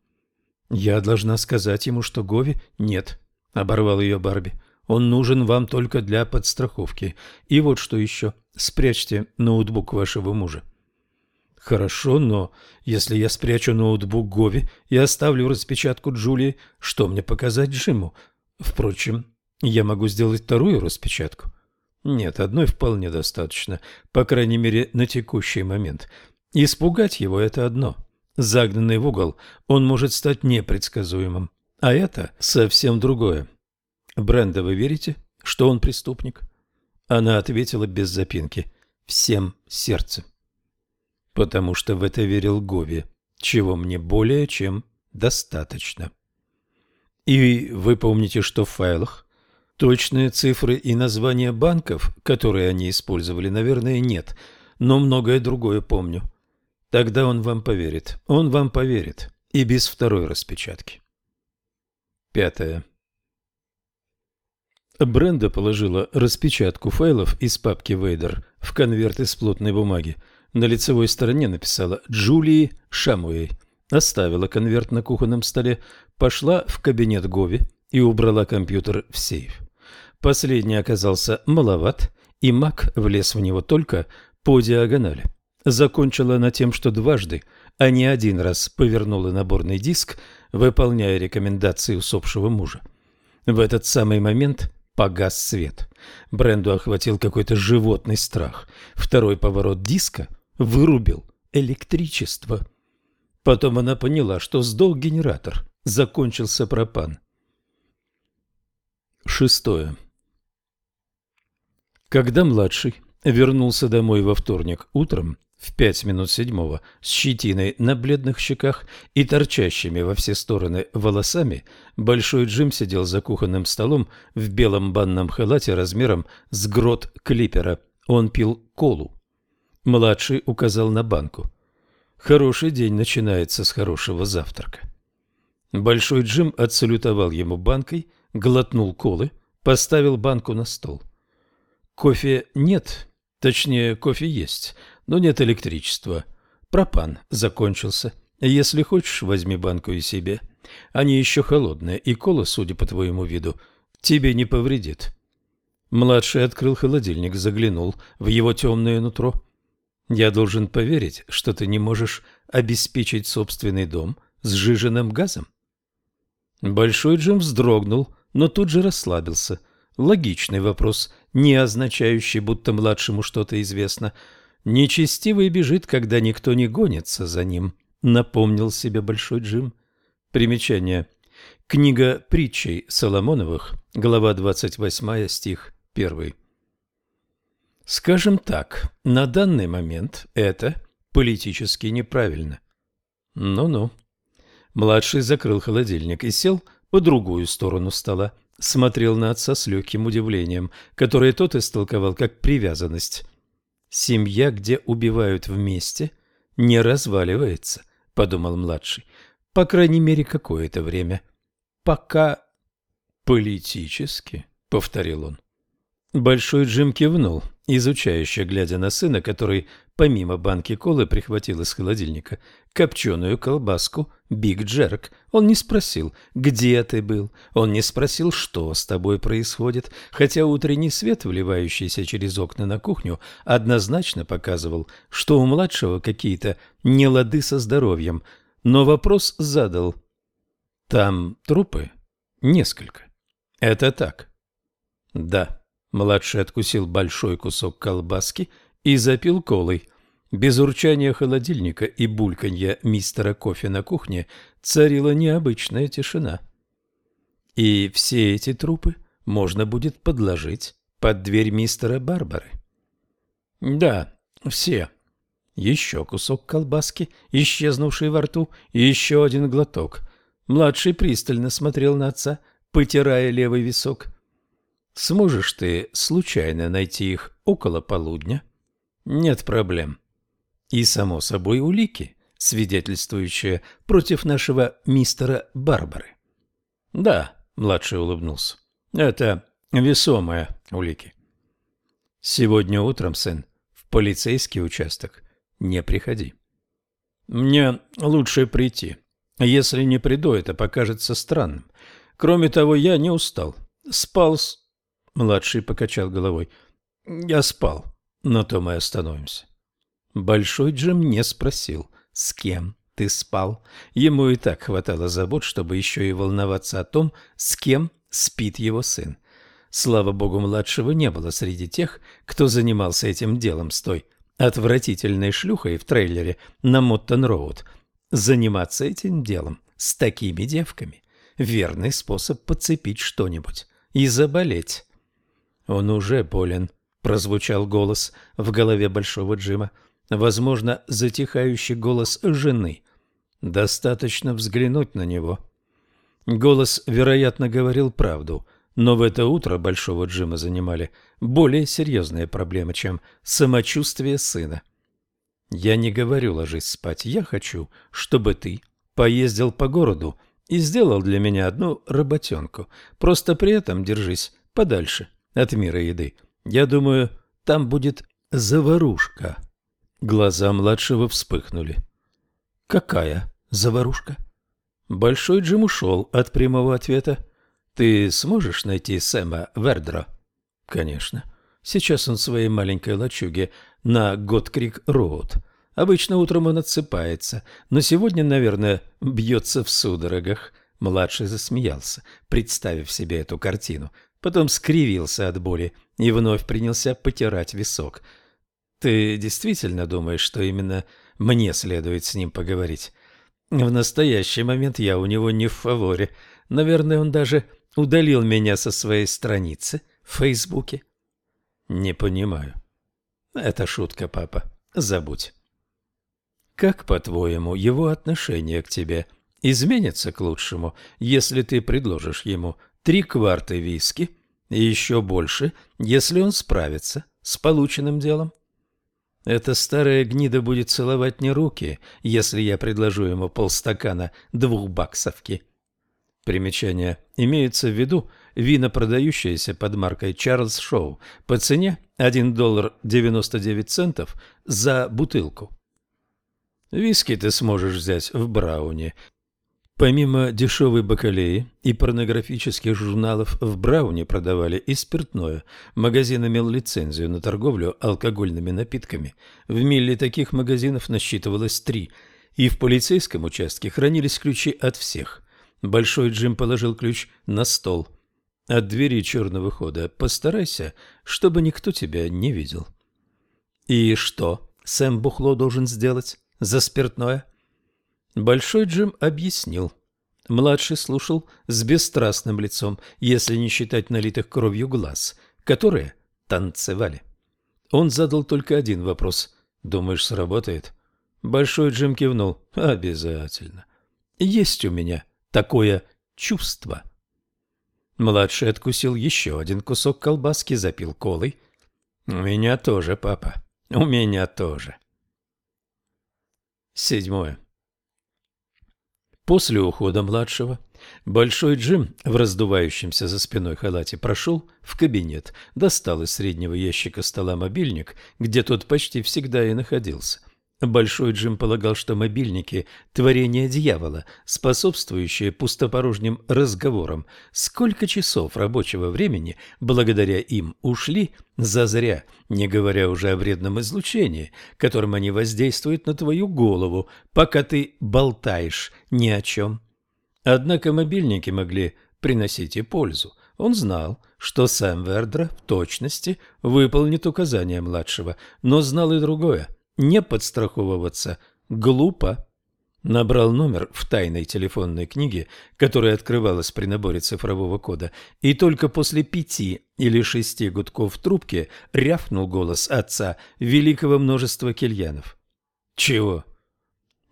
Я должна сказать ему, что Гови нет, оборвал ее Барби. Он нужен вам только для подстраховки. И вот что еще. Спрячьте ноутбук вашего мужа. Хорошо, но если я спрячу ноутбук Гови и оставлю распечатку Джулии, что мне показать Джиму? Впрочем, я могу сделать вторую распечатку. Нет, одной вполне достаточно, по крайней мере, на текущий момент. Испугать его – это одно. Загнанный в угол, он может стать непредсказуемым. А это совсем другое. Бренда, вы верите, что он преступник? Она ответила без запинки. Всем сердцем. Потому что в это верил Гови, чего мне более чем достаточно. И вы помните, что в файлах точные цифры и названия банков, которые они использовали, наверное, нет, но многое другое помню. Тогда он вам поверит. Он вам поверит. И без второй распечатки. Пятое. Бренда положила распечатку файлов из папки Вейдер в конверт из плотной бумаги. На лицевой стороне написала «Джулии Шамуэй». Оставила конверт на кухонном столе, пошла в кабинет Гови и убрала компьютер в сейф. Последний оказался маловат, и Мак влез в него только по диагонали. Закончила она тем, что дважды, а не один раз повернула наборный диск, выполняя рекомендации усопшего мужа. В этот самый момент погас свет. Бренду охватил какой-то животный страх. Второй поворот диска вырубил электричество. Потом она поняла, что сдох генератор, закончился пропан. Шестое. Когда младший вернулся домой во вторник утром, в пять минут седьмого, с щетиной на бледных щеках и торчащими во все стороны волосами, Большой Джим сидел за кухонным столом в белом банном халате размером с грот клипера. Он пил колу. Младший указал на банку. Хороший день начинается с хорошего завтрака. Большой Джим отсалютовал ему банкой, глотнул колы, поставил банку на стол. Кофе нет, точнее, кофе есть, но нет электричества. Пропан закончился. Если хочешь, возьми банку и себе. Они еще холодные, и кола, судя по твоему виду, тебе не повредит. Младший открыл холодильник, заглянул в его темное нутро. Я должен поверить, что ты не можешь обеспечить собственный дом с сжиженным газом? Большой Джим вздрогнул, но тут же расслабился. Логичный вопрос, не означающий, будто младшему что-то известно – Нечестивый бежит, когда никто не гонится за ним, напомнил себе Большой Джим. Примечание. Книга притчей Соломоновых, глава 28, стих 1. Скажем так, на данный момент это политически неправильно. Ну-ну. Младший закрыл холодильник и сел по другую сторону стола, смотрел на отца с легким удивлением, которое тот истолковал как привязанность. Семья, где убивают вместе, не разваливается, подумал младший. По крайней мере, какое-то время. Пока политически, повторил он. Большой Джим кивнул, изучающе глядя на сына, который помимо банки колы прихватил из холодильника копченую колбаску Биг Джерк. Он не спросил, где ты был, он не спросил, что с тобой происходит, хотя утренний свет, вливающийся через окна на кухню, однозначно показывал, что у младшего какие-то нелады со здоровьем, но вопрос задал. Там трупы? Несколько. Это так? Да. Младший откусил большой кусок колбаски и запил колой. Без урчания холодильника и бульканья мистера кофе на кухне царила необычная тишина. И все эти трупы можно будет подложить под дверь мистера Барбары. Да, все. Еще кусок колбаски, исчезнувший во рту, и еще один глоток. Младший пристально смотрел на отца, потирая левый висок. Сможешь ты случайно найти их около полудня? Нет проблем. И, само собой, улики, свидетельствующие против нашего мистера Барбары. Да, младший улыбнулся. Это весомые улики. Сегодня утром, сын, в полицейский участок не приходи. Мне лучше прийти. Если не приду, это покажется странным. Кроме того, я не устал. Спал с... Младший покачал головой. Я спал. На том и остановимся. Большой Джим не спросил, с кем ты спал. Ему и так хватало забот, чтобы еще и волноваться о том, с кем спит его сын. Слава богу, младшего не было среди тех, кто занимался этим делом с той отвратительной шлюхой в трейлере на Моттон-Роуд. Заниматься этим делом с такими девками – верный способ подцепить что-нибудь и заболеть. Он уже болен, прозвучал голос в голове Большого Джима. Возможно, затихающий голос жены. Достаточно взглянуть на него. Голос, вероятно, говорил правду, но в это утро Большого Джима занимали более серьезные проблемы, чем самочувствие сына. «Я не говорю ложись спать, я хочу, чтобы ты поездил по городу и сделал для меня одну работенку. Просто при этом держись подальше от мира еды. Я думаю, там будет заварушка». Глаза младшего вспыхнули. «Какая заварушка?» Большой Джим ушел от прямого ответа. «Ты сможешь найти Сэма Вердера?» «Конечно. Сейчас он в своей маленькой лачуге на Готкрик-Роуд. Обычно утром он отсыпается, но сегодня, наверное, бьется в судорогах». Младший засмеялся, представив себе эту картину. Потом скривился от боли и вновь принялся потирать висок. «Ты действительно думаешь, что именно мне следует с ним поговорить?» В настоящий момент я у него не в фаворе. Наверное, он даже удалил меня со своей страницы в Фейсбуке. Не понимаю. Это шутка, папа. Забудь. Как, по-твоему, его отношение к тебе изменится к лучшему, если ты предложишь ему три кварты виски и еще больше, если он справится с полученным делом? Эта старая гнида будет целовать мне руки, если я предложу ему полстакана двухбаксовки. Примечание. Имеется в виду вино, продающееся под маркой Чарльз Шоу по цене 1 доллар 99 центов за бутылку. Виски ты сможешь взять в Брауне Помимо дешевой бакалеи и порнографических журналов в Брауне продавали и спиртное. Магазин имел лицензию на торговлю алкогольными напитками. В Милле таких магазинов насчитывалось три, и в полицейском участке хранились ключи от всех. Большой Джим положил ключ на стол. От двери черного хода постарайся, чтобы никто тебя не видел. И что Сэм Бухло должен сделать за спиртное? Большой Джим объяснил. Младший слушал с бесстрастным лицом, если не считать налитых кровью глаз, которые танцевали. Он задал только один вопрос. «Думаешь, сработает?» Большой Джим кивнул. «Обязательно. Есть у меня такое чувство». Младший откусил еще один кусок колбаски, запил колой. «У меня тоже, папа. У меня тоже». Седьмое. После ухода младшего Большой Джим в раздувающемся за спиной халате прошел в кабинет, достал из среднего ящика стола мобильник, где тот почти всегда и находился. Большой Джим полагал, что мобильники – творение дьявола, способствующее пустопорожним разговорам. Сколько часов рабочего времени благодаря им ушли зазря, не говоря уже о вредном излучении, которым они воздействуют на твою голову, пока ты болтаешь ни о чем. Однако мобильники могли приносить и пользу. Он знал, что Сэм Вердра в точности выполнит указания младшего, но знал и другое – не подстраховываться глупо. Набрал номер в тайной телефонной книге, которая открывалась при наборе цифрового кода, и только после пяти или шести гудков в трубке рявкнул голос отца великого множества кельянов. «Чего?»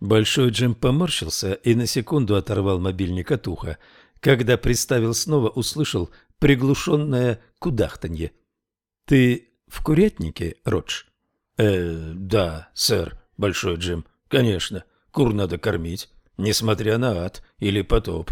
Большой Джим поморщился и на секунду оторвал мобильник от уха. Когда приставил снова, услышал приглушенное кудахтанье. «Ты в курятнике, Родж?» «Э, да, сэр, Большой Джим, конечно, кур надо кормить, несмотря на ад или потоп».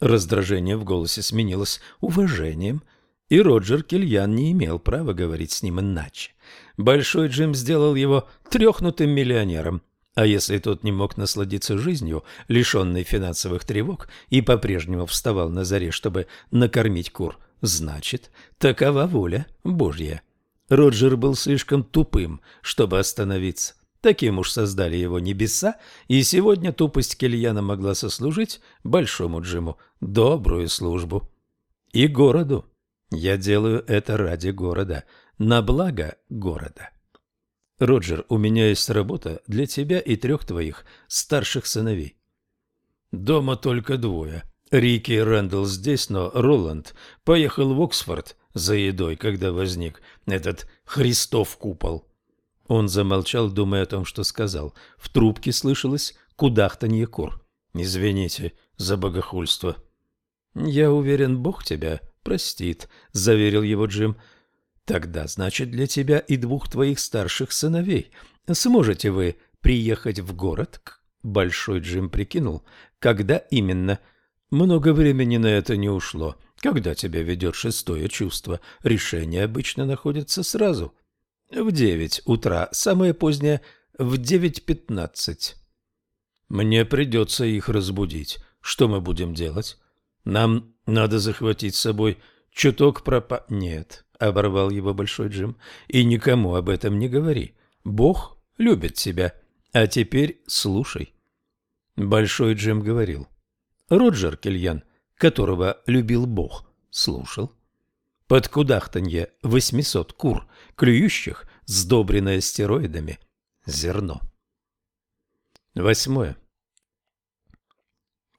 Раздражение в голосе сменилось уважением, и Роджер Кильян не имел права говорить с ним иначе. Большой Джим сделал его трехнутым миллионером, А если тот не мог насладиться жизнью, лишенной финансовых тревог, и по-прежнему вставал на заре, чтобы накормить кур, значит, такова воля Божья. Роджер был слишком тупым, чтобы остановиться. Таким уж создали его небеса, и сегодня тупость Кельяна могла сослужить Большому Джиму добрую службу. И городу. Я делаю это ради города, на благо города. Роджер, у меня есть работа для тебя и трех твоих старших сыновей. Дома только двое. Рики и Рэндалл здесь, но Роланд поехал в Оксфорд за едой, когда возник этот Христов купол. Он замолчал, думая о том, что сказал. В трубке слышалось кудахтанье кур. «Извините за богохульство». «Я уверен, Бог тебя простит», — заверил его Джим. «Тогда, значит, для тебя и двух твоих старших сыновей. Сможете вы приехать в город?» Большой Джим прикинул, когда именно. Много времени на это не ушло. Когда тебя ведет шестое чувство, решение обычно находится сразу. В девять утра, самое позднее в девять пятнадцать. Мне придется их разбудить. Что мы будем делать? Нам надо захватить с собой чуток пропа... Нет, оборвал его Большой Джим, и никому об этом не говори. Бог любит тебя. А теперь слушай. Большой Джим говорил. Роджер Кельян, которого любил Бог, слушал под кудахтанье 800 кур, клюющих, сдобренное стероидами, зерно. Восьмое.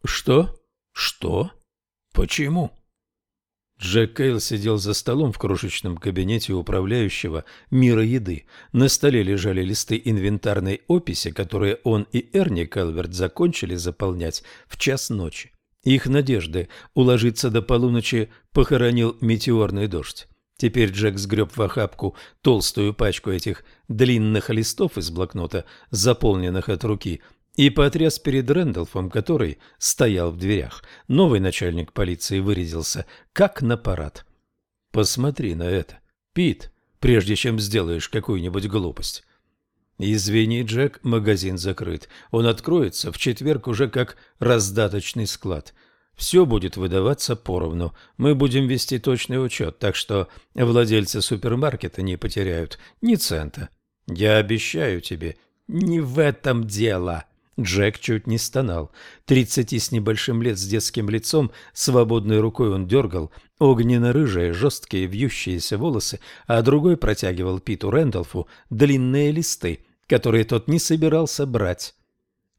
Что? Что? Почему? Джек Кейл сидел за столом в крошечном кабинете управляющего мира еды. На столе лежали листы инвентарной описи, которые он и Эрни Кэлверт закончили заполнять в час ночи. Их надежды уложиться до полуночи похоронил метеорный дождь. Теперь Джек сгреб в охапку толстую пачку этих длинных листов из блокнота, заполненных от руки, и потряс перед Рэндалфом, который стоял в дверях. Новый начальник полиции вырядился, как на парад. «Посмотри на это, Пит, прежде чем сделаешь какую-нибудь глупость». «Извини, Джек, магазин закрыт. Он откроется в четверг уже как раздаточный склад. Все будет выдаваться поровну. Мы будем вести точный учет, так что владельцы супермаркета не потеряют ни цента. Я обещаю тебе, не в этом дело». Джек чуть не стонал. Тридцати с небольшим лет с детским лицом, свободной рукой он дергал огненно-рыжие, жесткие, вьющиеся волосы, а другой протягивал Питу Рэндалфу длинные листы, которые тот не собирался брать.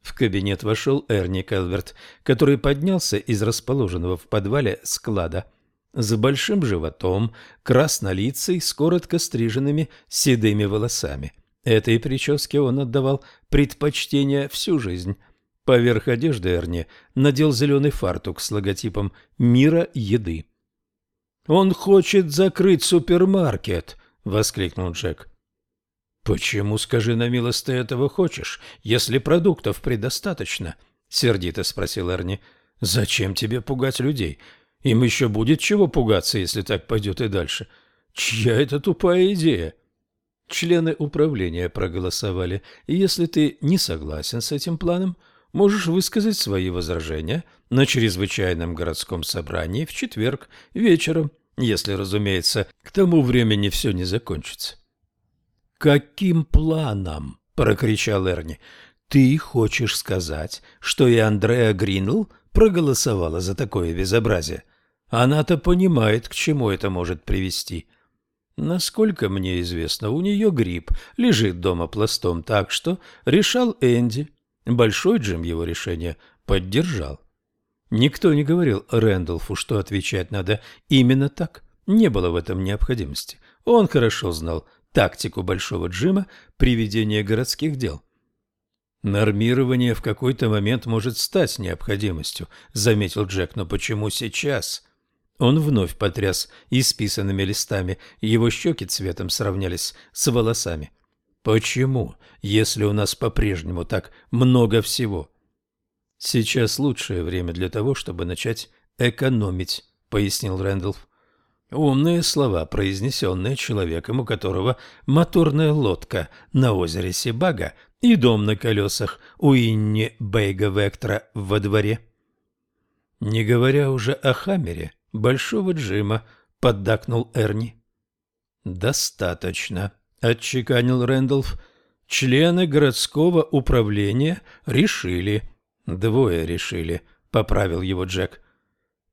В кабинет вошел Эрни Келверт, который поднялся из расположенного в подвале склада. С большим животом, краснолицей, с коротко стриженными седыми волосами. Этой прическе он отдавал предпочтение всю жизнь. Поверх одежды Эрни надел зеленый фартук с логотипом «Мира еды». «Он хочет закрыть супермаркет!» — воскликнул Джек. «Почему, скажи на милость, ты этого хочешь, если продуктов предостаточно?» — сердито спросил Эрни. «Зачем тебе пугать людей? Им еще будет чего пугаться, если так пойдет и дальше. Чья это тупая идея?» Члены управления проголосовали, и если ты не согласен с этим планом, можешь высказать свои возражения на чрезвычайном городском собрании в четверг вечером, если, разумеется, к тому времени все не закончится. «Каким планом?» – прокричал Эрни. «Ты хочешь сказать, что и Андреа Гринл проголосовала за такое безобразие? Она-то понимает, к чему это может привести». Насколько мне известно, у нее грипп, лежит дома пластом, так что решал Энди. Большой Джим его решение поддержал. Никто не говорил Рэндалфу, что отвечать надо именно так. Не было в этом необходимости. Он хорошо знал тактику Большого Джима при ведении городских дел. «Нормирование в какой-то момент может стать необходимостью», — заметил Джек, — «но почему сейчас?» Он вновь потряс исписанными листами, его щеки цветом сравнялись с волосами. «Почему, если у нас по-прежнему так много всего?» «Сейчас лучшее время для того, чтобы начать экономить», — пояснил Рэндалф. Умные слова, произнесенные человеком, у которого моторная лодка на озере Сибага и дом на колесах у Инни Бейга Вектора во дворе. Не говоря уже о Хаммере, Большого Джима, поддакнул Эрни. «Достаточно», — отчеканил Рэндалф. «Члены городского управления решили». «Двое решили», — поправил его Джек.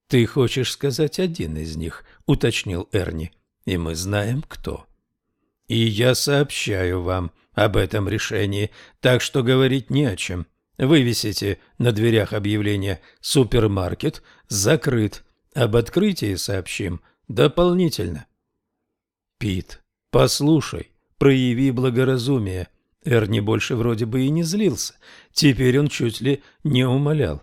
«Ты хочешь сказать один из них», — уточнил Эрни. «И мы знаем, кто». «И я сообщаю вам об этом решении, так что говорить не о чем. Вывесите на дверях объявление «Супермаркет закрыт». Об открытии сообщим дополнительно». «Пит, послушай, прояви благоразумие». Эрни больше вроде бы и не злился. Теперь он чуть ли не умолял.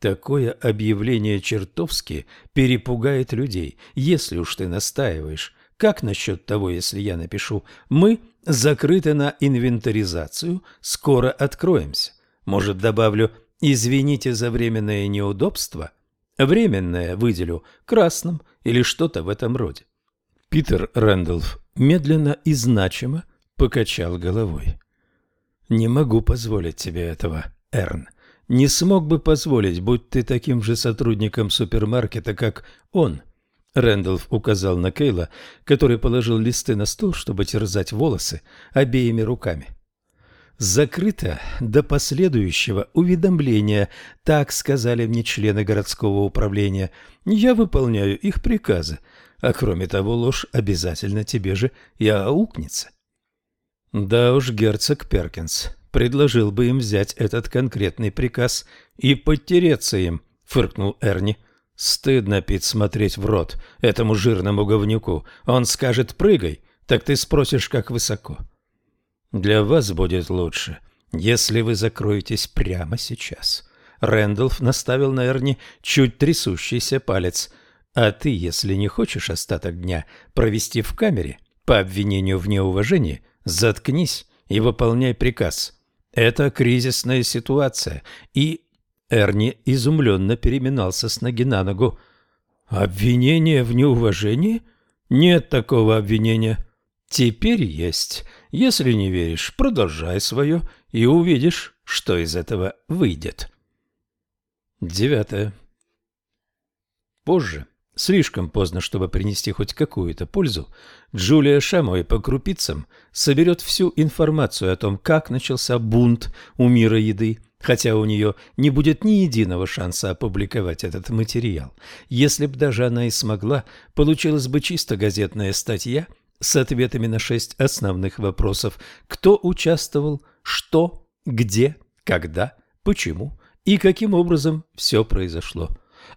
Такое объявление чертовски перепугает людей, если уж ты настаиваешь. Как насчет того, если я напишу «Мы закрыты на инвентаризацию, скоро откроемся»? Может, добавлю «Извините за временное неудобство»? Временное выделю красным или что-то в этом роде. Питер Рэндалф медленно и значимо покачал головой. «Не могу позволить тебе этого, Эрн не смог бы позволить, будь ты таким же сотрудником супермаркета, как он. Рэндалф указал на Кейла, который положил листы на стол, чтобы терзать волосы обеими руками. «Закрыто до последующего уведомления», — так сказали мне члены городского управления. «Я выполняю их приказы, а кроме того ложь обязательно тебе же и аукнется». «Да уж, герцог Перкинс, предложил бы им взять этот конкретный приказ и подтереться им, — фыркнул Эрни. Стыдно, Пит, смотреть в рот этому жирному говнюку. Он скажет «прыгай», так ты спросишь, как высоко. Для вас будет лучше, если вы закроетесь прямо сейчас. Рэндалф наставил на Эрни чуть трясущийся палец. А ты, если не хочешь остаток дня провести в камере по обвинению в неуважении, заткнись и выполняй приказ. Это кризисная ситуация, и Эрни изумленно переминался с ноги на ногу. «Обвинение в неуважении? Нет такого обвинения. Теперь есть. Если не веришь, продолжай свое и увидишь, что из этого выйдет». Девятое. Позже Слишком поздно, чтобы принести хоть какую-то пользу, Джулия Шамой по крупицам соберет всю информацию о том, как начался бунт у мира еды, хотя у нее не будет ни единого шанса опубликовать этот материал. Если б даже она и смогла, получилась бы чисто газетная статья с ответами на шесть основных вопросов. Кто участвовал, что, где, когда, почему и каким образом все произошло.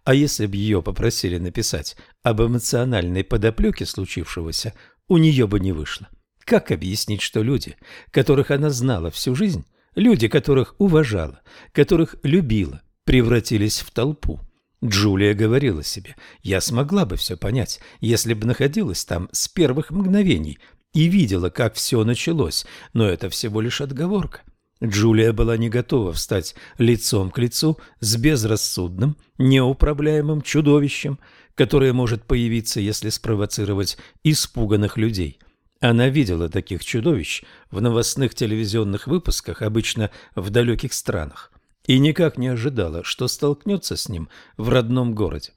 А если бы ее попросили написать об эмоциональной подоплеке случившегося, у нее бы не вышло. Как объяснить, что люди, которых она знала всю жизнь, люди, которых уважала, которых любила, превратились в толпу? Джулия говорила себе, я смогла бы все понять, если бы находилась там с первых мгновений и видела, как все началось, но это всего лишь отговорка. Джулия была не готова встать лицом к лицу с безрассудным, неуправляемым чудовищем, которое может появиться, если спровоцировать испуганных людей. Она видела таких чудовищ в новостных телевизионных выпусках, обычно в далеких странах, и никак не ожидала, что столкнется с ним в родном городе.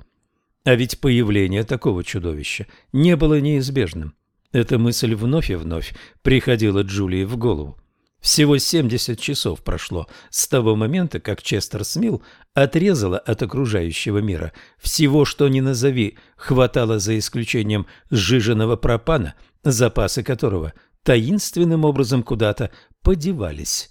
А ведь появление такого чудовища не было неизбежным. Эта мысль вновь и вновь приходила Джулии в голову. Всего 70 часов прошло с того момента, как Честер Смил отрезала от окружающего мира. Всего, что ни назови, хватало за исключением сжиженного пропана, запасы которого таинственным образом куда-то подевались.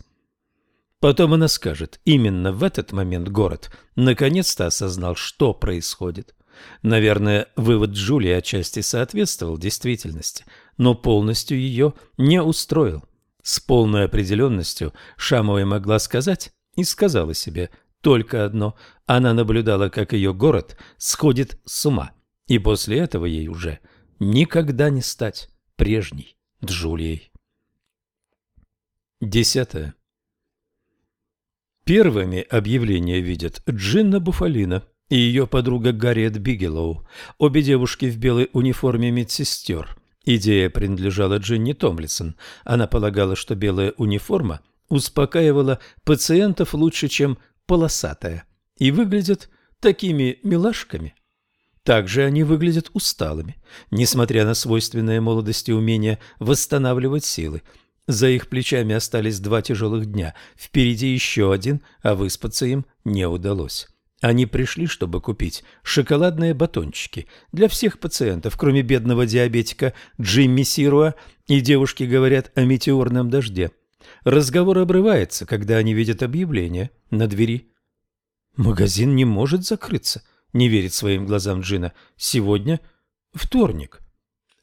Потом она скажет, именно в этот момент город наконец-то осознал, что происходит. Наверное, вывод Джулии отчасти соответствовал действительности, но полностью ее не устроил. С полной определенностью Шамова могла сказать и сказала себе только одно. Она наблюдала, как ее город сходит с ума, и после этого ей уже никогда не стать прежней Джулией. Десятое. Первыми объявления видят Джинна Буфалина и ее подруга Гарриет Бигелоу, обе девушки в белой униформе медсестер. Идея принадлежала Дженни Томлисон. Она полагала, что белая униформа успокаивала пациентов лучше, чем полосатая, и выглядят такими милашками. Также они выглядят усталыми, несмотря на свойственное молодости умение восстанавливать силы. За их плечами остались два тяжелых дня, впереди еще один, а выспаться им не удалось. Они пришли, чтобы купить шоколадные батончики для всех пациентов, кроме бедного диабетика Джимми Сируа, и девушки говорят о метеорном дожде. Разговор обрывается, когда они видят объявление на двери. «Магазин не может закрыться», — не верит своим глазам Джина. «Сегодня вторник».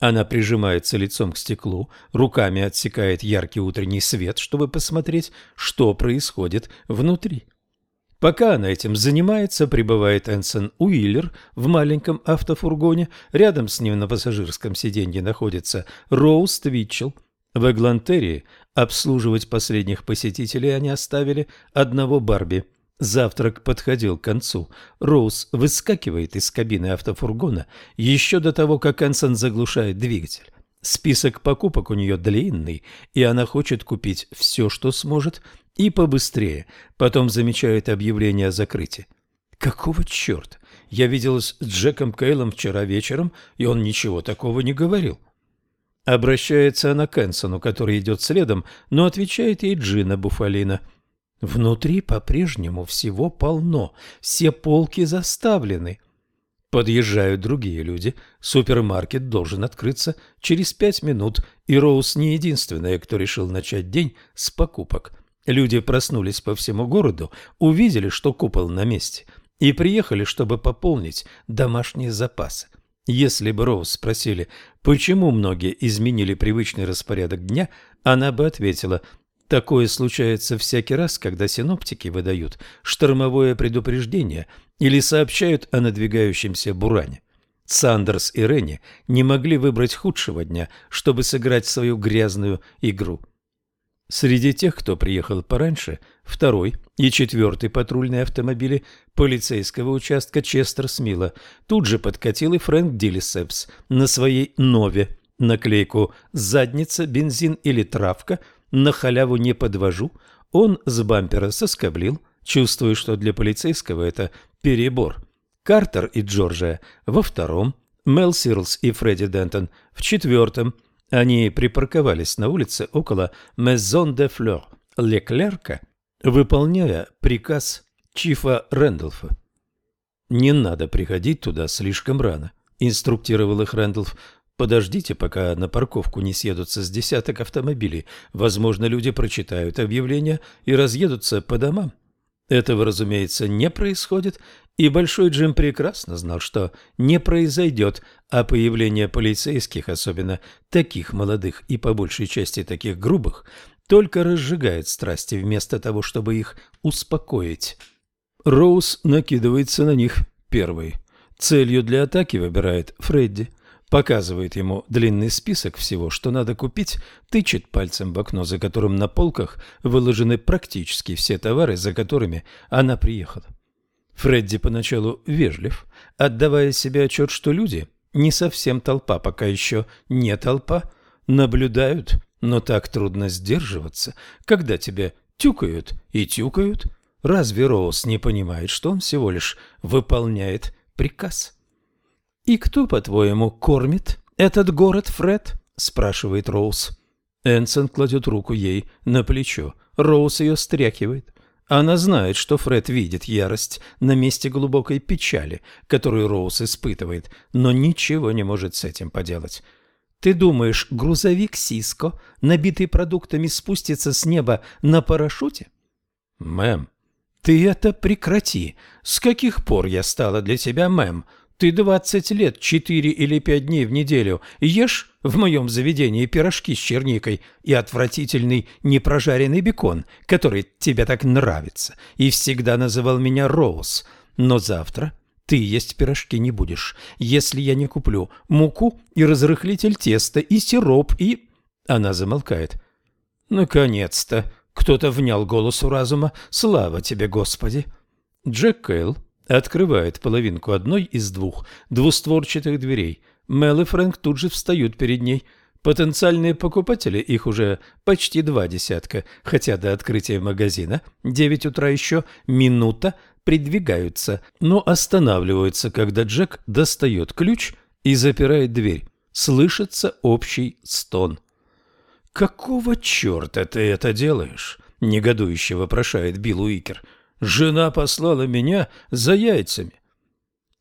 Она прижимается лицом к стеклу, руками отсекает яркий утренний свет, чтобы посмотреть, что происходит внутри. Пока она этим занимается, прибывает Энсон Уиллер в маленьком автофургоне. Рядом с ним на пассажирском сиденье находится Роуз Твитчелл. В Эглантерии обслуживать последних посетителей они оставили одного Барби. Завтрак подходил к концу. Роуз выскакивает из кабины автофургона еще до того, как Энсон заглушает двигатель. Список покупок у нее длинный, и она хочет купить все, что сможет – и побыстрее. Потом замечает объявление о закрытии. Какого черта? Я виделась с Джеком Кейлом вчера вечером, и он ничего такого не говорил. Обращается она к Энсону, который идет следом, но отвечает ей Джина Буфалина. Внутри по-прежнему всего полно, все полки заставлены. Подъезжают другие люди. Супермаркет должен открыться через пять минут, и Роуз не единственная, кто решил начать день с покупок. Люди проснулись по всему городу, увидели, что купол на месте, и приехали, чтобы пополнить домашние запасы. Если бы Роуз спросили, почему многие изменили привычный распорядок дня, она бы ответила, такое случается всякий раз, когда синоптики выдают штормовое предупреждение или сообщают о надвигающемся буране. Сандерс и Ренни не могли выбрать худшего дня, чтобы сыграть свою грязную игру. Среди тех, кто приехал пораньше, второй и четвертый патрульные автомобили полицейского участка Честер-Смила тут же подкатил и Фрэнк Диллисепс на своей «Нове». Наклейку «Задница, бензин или травка» на халяву не подвожу. Он с бампера соскоблил, чувствуя, что для полицейского это перебор. Картер и Джорджия во втором, Мел Сирлс и Фредди Дентон в четвертом – они припарковались на улице около Maison де Fleur Леклерка, выполняя приказ Чифа Рэндалфа. «Не надо приходить туда слишком рано», – инструктировал их Рэндалф. «Подождите, пока на парковку не съедутся с десяток автомобилей. Возможно, люди прочитают объявление и разъедутся по домам». Этого, разумеется, не происходит, и Большой Джим прекрасно знал, что не произойдет, а появление полицейских, особенно таких молодых и по большей части таких грубых, только разжигает страсти вместо того, чтобы их успокоить. Роуз накидывается на них первой. Целью для атаки выбирает Фредди – показывает ему длинный список всего, что надо купить, тычет пальцем в окно, за которым на полках выложены практически все товары, за которыми она приехала. Фредди поначалу вежлив, отдавая себе отчет, что люди, не совсем толпа, пока еще не толпа, наблюдают, но так трудно сдерживаться, когда тебя тюкают и тюкают. Разве Роуз не понимает, что он всего лишь выполняет приказ? «И кто, по-твоему, кормит этот город, Фред?» – спрашивает Роуз. Энсон кладет руку ей на плечо. Роуз ее стряхивает. Она знает, что Фред видит ярость на месте глубокой печали, которую Роуз испытывает, но ничего не может с этим поделать. Ты думаешь, грузовик Сиско, набитый продуктами, спустится с неба на парашюте? Мэм, ты это прекрати. С каких пор я стала для тебя мэм? Ты двадцать лет, четыре или пять дней в неделю ешь в моем заведении пирожки с черникой и отвратительный непрожаренный бекон, который тебе так нравится, и всегда называл меня Роуз. Но завтра ты есть пирожки не будешь, если я не куплю муку и разрыхлитель теста, и сироп, и...» Она замолкает. «Наконец-то!» Кто-то внял голосу разума. «Слава тебе, Господи!» Джек Кейл открывает половинку одной из двух двустворчатых дверей. Мел и Фрэнк тут же встают перед ней. Потенциальные покупатели, их уже почти два десятка, хотя до открытия магазина, 9 утра еще, минута, придвигаются, но останавливаются, когда Джек достает ключ и запирает дверь. Слышится общий стон. «Какого черта ты это делаешь?» – негодующе вопрошает Билл Уикер. «Жена послала меня за яйцами».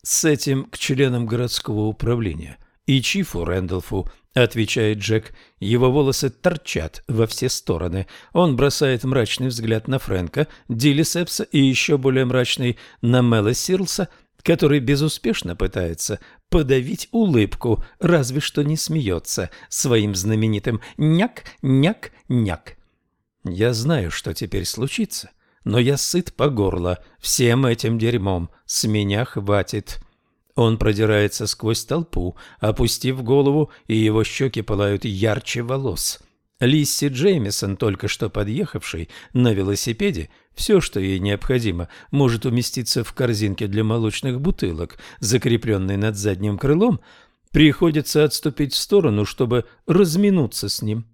С этим к членам городского управления и Чифу Рэндалфу отвечает Джек. Его волосы торчат во все стороны. Он бросает мрачный взгляд на Фрэнка, Дилли Сепса и еще более мрачный на Мэла Сирлса, который безуспешно пытается подавить улыбку, разве что не смеется своим знаменитым «няк-няк-няк». Я знаю, что теперь случится, но я сыт по горло всем этим дерьмом, с меня хватит. Он продирается сквозь толпу, опустив голову, и его щеки пылают ярче волос. Лисси Джеймисон, только что подъехавший на велосипеде, все, что ей необходимо, может уместиться в корзинке для молочных бутылок, закрепленной над задним крылом, приходится отступить в сторону, чтобы разминуться с ним.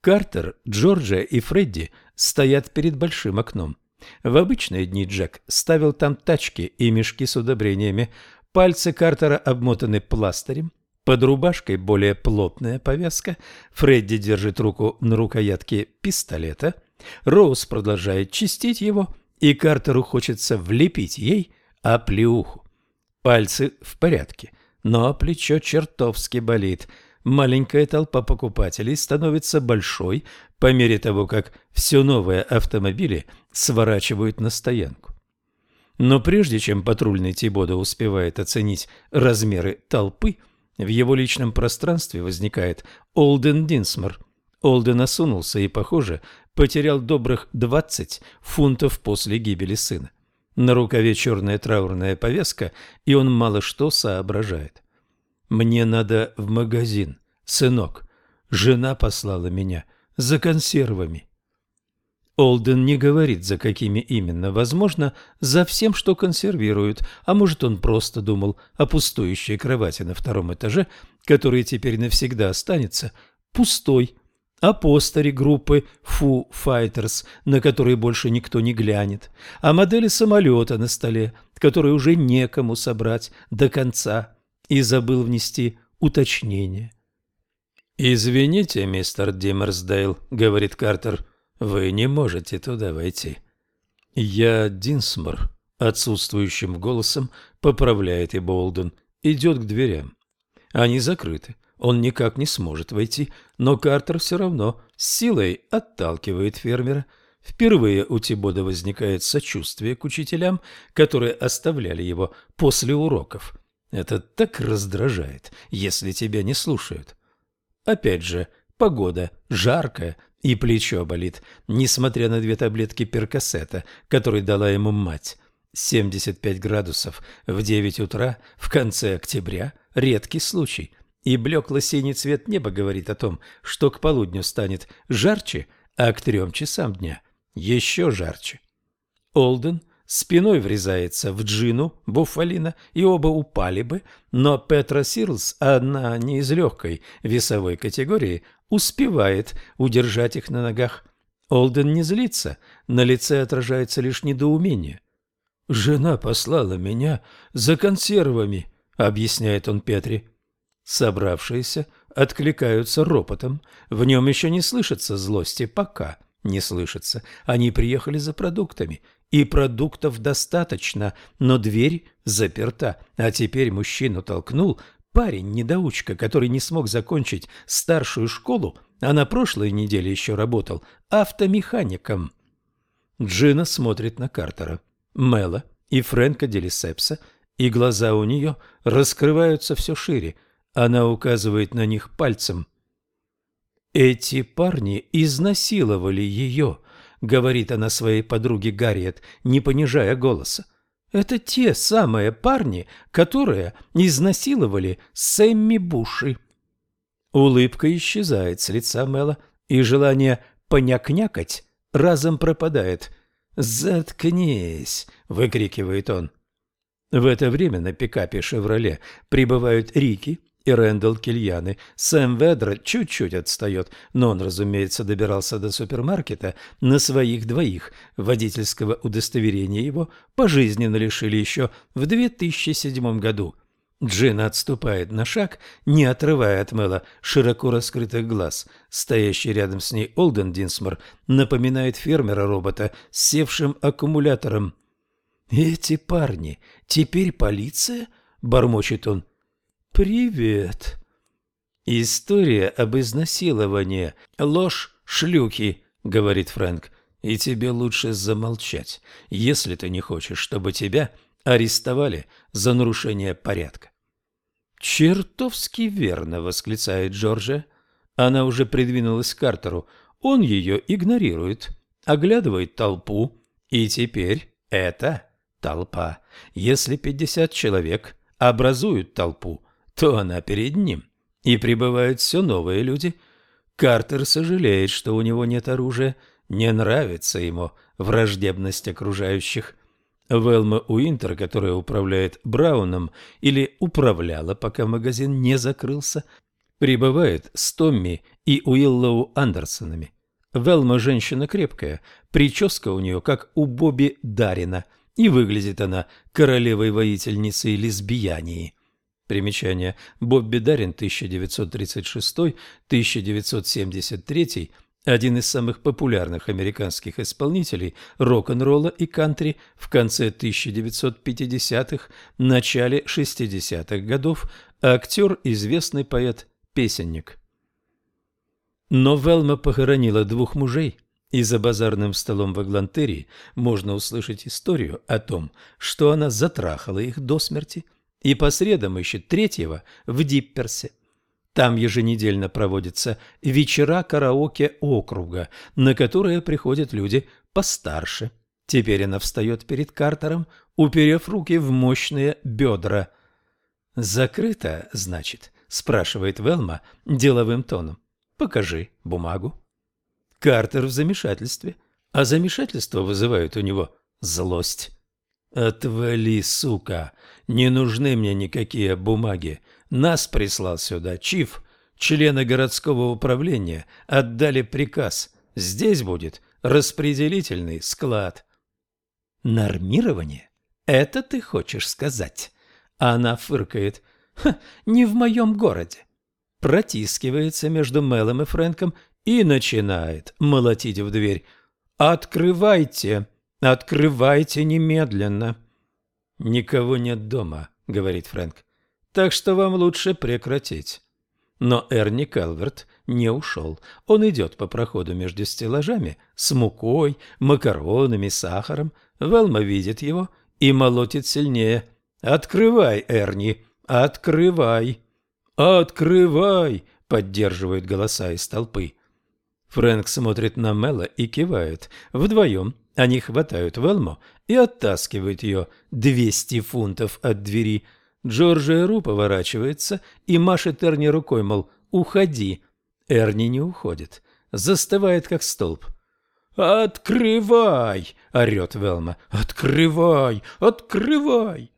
Картер, Джорджия и Фредди стоят перед большим окном. В обычные дни Джек ставил там тачки и мешки с удобрениями. Пальцы Картера обмотаны пластырем, под рубашкой более плотная повязка. Фредди держит руку на рукоятке пистолета. Роуз продолжает чистить его, и Картеру хочется влепить ей оплеуху. Пальцы в порядке, но плечо чертовски болит. Маленькая толпа покупателей становится большой по мере того, как все новые автомобили сворачивают на стоянку. Но прежде чем патрульный Тибода успевает оценить размеры толпы, в его личном пространстве возникает Олден Динсмор. Олден осунулся и, похоже, потерял добрых двадцать фунтов после гибели сына. На рукаве черная траурная повязка, и он мало что соображает. «Мне надо в магазин, сынок. Жена послала меня за консервами». Олден не говорит, за какими именно. Возможно, за всем, что консервируют. А может, он просто думал о пустующей кровати на втором этаже, которая теперь навсегда останется пустой. О постере группы Fighters, на который больше никто не глянет. О модели самолета на столе, который уже некому собрать до конца. И забыл внести уточнение. «Извините, мистер Диммерсдейл», — говорит Картер, — вы не можете туда войти. Я Динсмор, отсутствующим голосом поправляет и Болден, идет к дверям. Они закрыты. Он никак не сможет войти, но Картер все равно с силой отталкивает фермера. Впервые у Тибода возникает сочувствие к учителям, которые оставляли его после уроков. Это так раздражает, если тебя не слушают. Опять же, погода жаркая, и плечо болит, несмотря на две таблетки перкассета, которые дала ему мать. 75 градусов в 9 утра в конце октября – редкий случай. И блекло-синий цвет неба говорит о том, что к полудню станет жарче, а к трем часам дня еще жарче. Олден спиной врезается в Джину Буффалина, и оба упали бы, но Петра Сирлс, одна не из легкой весовой категории, успевает удержать их на ногах. Олден не злится, на лице отражается лишь недоумение. «Жена послала меня за консервами», — объясняет он Петре. Собравшиеся откликаются ропотом. В нем еще не слышится злости, пока не слышится. Они приехали за продуктами, и продуктов достаточно, но дверь заперта. А теперь мужчину толкнул Парень-недоучка, который не смог закончить старшую школу, а на прошлой неделе еще работал автомехаником. Джина смотрит на Картера, Мэла и Фрэнка Делисепса, и глаза у нее раскрываются все шире. Она указывает на них пальцем. «Эти парни изнасиловали ее», — говорит она своей подруге Гарриет, не понижая голоса. Это те самые парни, которые изнасиловали Сэмми Буши. Улыбка исчезает с лица Мэла, и желание понякнякать разом пропадает. «Заткнись!» — выкрикивает он. В это время на пикапе «Шевроле» прибывают Рики и Рэндалл Кильяны. Сэм Ведра чуть-чуть отстает, но он, разумеется, добирался до супермаркета на своих двоих. Водительского удостоверения его пожизненно лишили еще в 2007 году. Джина отступает на шаг, не отрывая от Мэла широко раскрытых глаз. Стоящий рядом с ней Олден Динсмор напоминает фермера-робота с севшим аккумулятором. «Эти парни, теперь полиция?» — бормочет он. «Привет!» «История об изнасиловании. Ложь шлюхи», — говорит Фрэнк. «И тебе лучше замолчать, если ты не хочешь, чтобы тебя арестовали за нарушение порядка». «Чертовски верно!» — восклицает Джорджия. Она уже придвинулась к Картеру. Он ее игнорирует, оглядывает толпу. И теперь это толпа. Если пятьдесят человек образуют толпу, то она перед ним. И прибывают все новые люди. Картер сожалеет, что у него нет оружия. Не нравится ему враждебность окружающих. Велма Уинтер, которая управляет Брауном или управляла, пока магазин не закрылся, прибывает с Томми и Уиллоу Андерсонами. Велма женщина крепкая, прическа у нее как у Бобби Дарина, и выглядит она королевой-воительницей лесбиянии. Примечание. Бобби Дарин 1936-1973 один из самых популярных американских исполнителей рок-н-ролла и кантри в конце 1950-х, начале 60-х годов, актер, известный поэт-песенник. Но Велма похоронила двух мужей, и за базарным столом в Эглантерии можно услышать историю о том, что она затрахала их до смерти и по средам ищет третьего в Дипперсе. Там еженедельно проводятся вечера караоке округа, на которые приходят люди постарше. Теперь она встает перед Картером, уперев руки в мощные бедра. «Закрыто, значит?» – спрашивает Велма деловым тоном. «Покажи бумагу». Картер в замешательстве, а замешательство вызывает у него злость. «Отвали, сука! Не нужны мне никакие бумаги. Нас прислал сюда Чиф. Члены городского управления отдали приказ. Здесь будет распределительный склад». «Нормирование? Это ты хочешь сказать?» Она фыркает. «Ха, не в моем городе». Протискивается между Мелом и Фрэнком и начинает молотить в дверь. «Открывайте! Открывайте немедленно!» «Никого нет дома», — говорит Фрэнк. «Так что вам лучше прекратить». Но Эрни Калверт не ушел. Он идет по проходу между стеллажами с мукой, макаронами, сахаром. Велма видит его и молотит сильнее. «Открывай, Эрни! Открывай!» «Открывай!» — поддерживают голоса из толпы. Фрэнк смотрит на Мела и кивает. Вдвоем они хватают Велму и оттаскивают ее двести фунтов от двери. Джорджия Ру поворачивается и машет Эрни рукой, мол, уходи. Эрни не уходит, застывает как столб. «Открывай!» — орет Велма. «Открывай! Открывай!»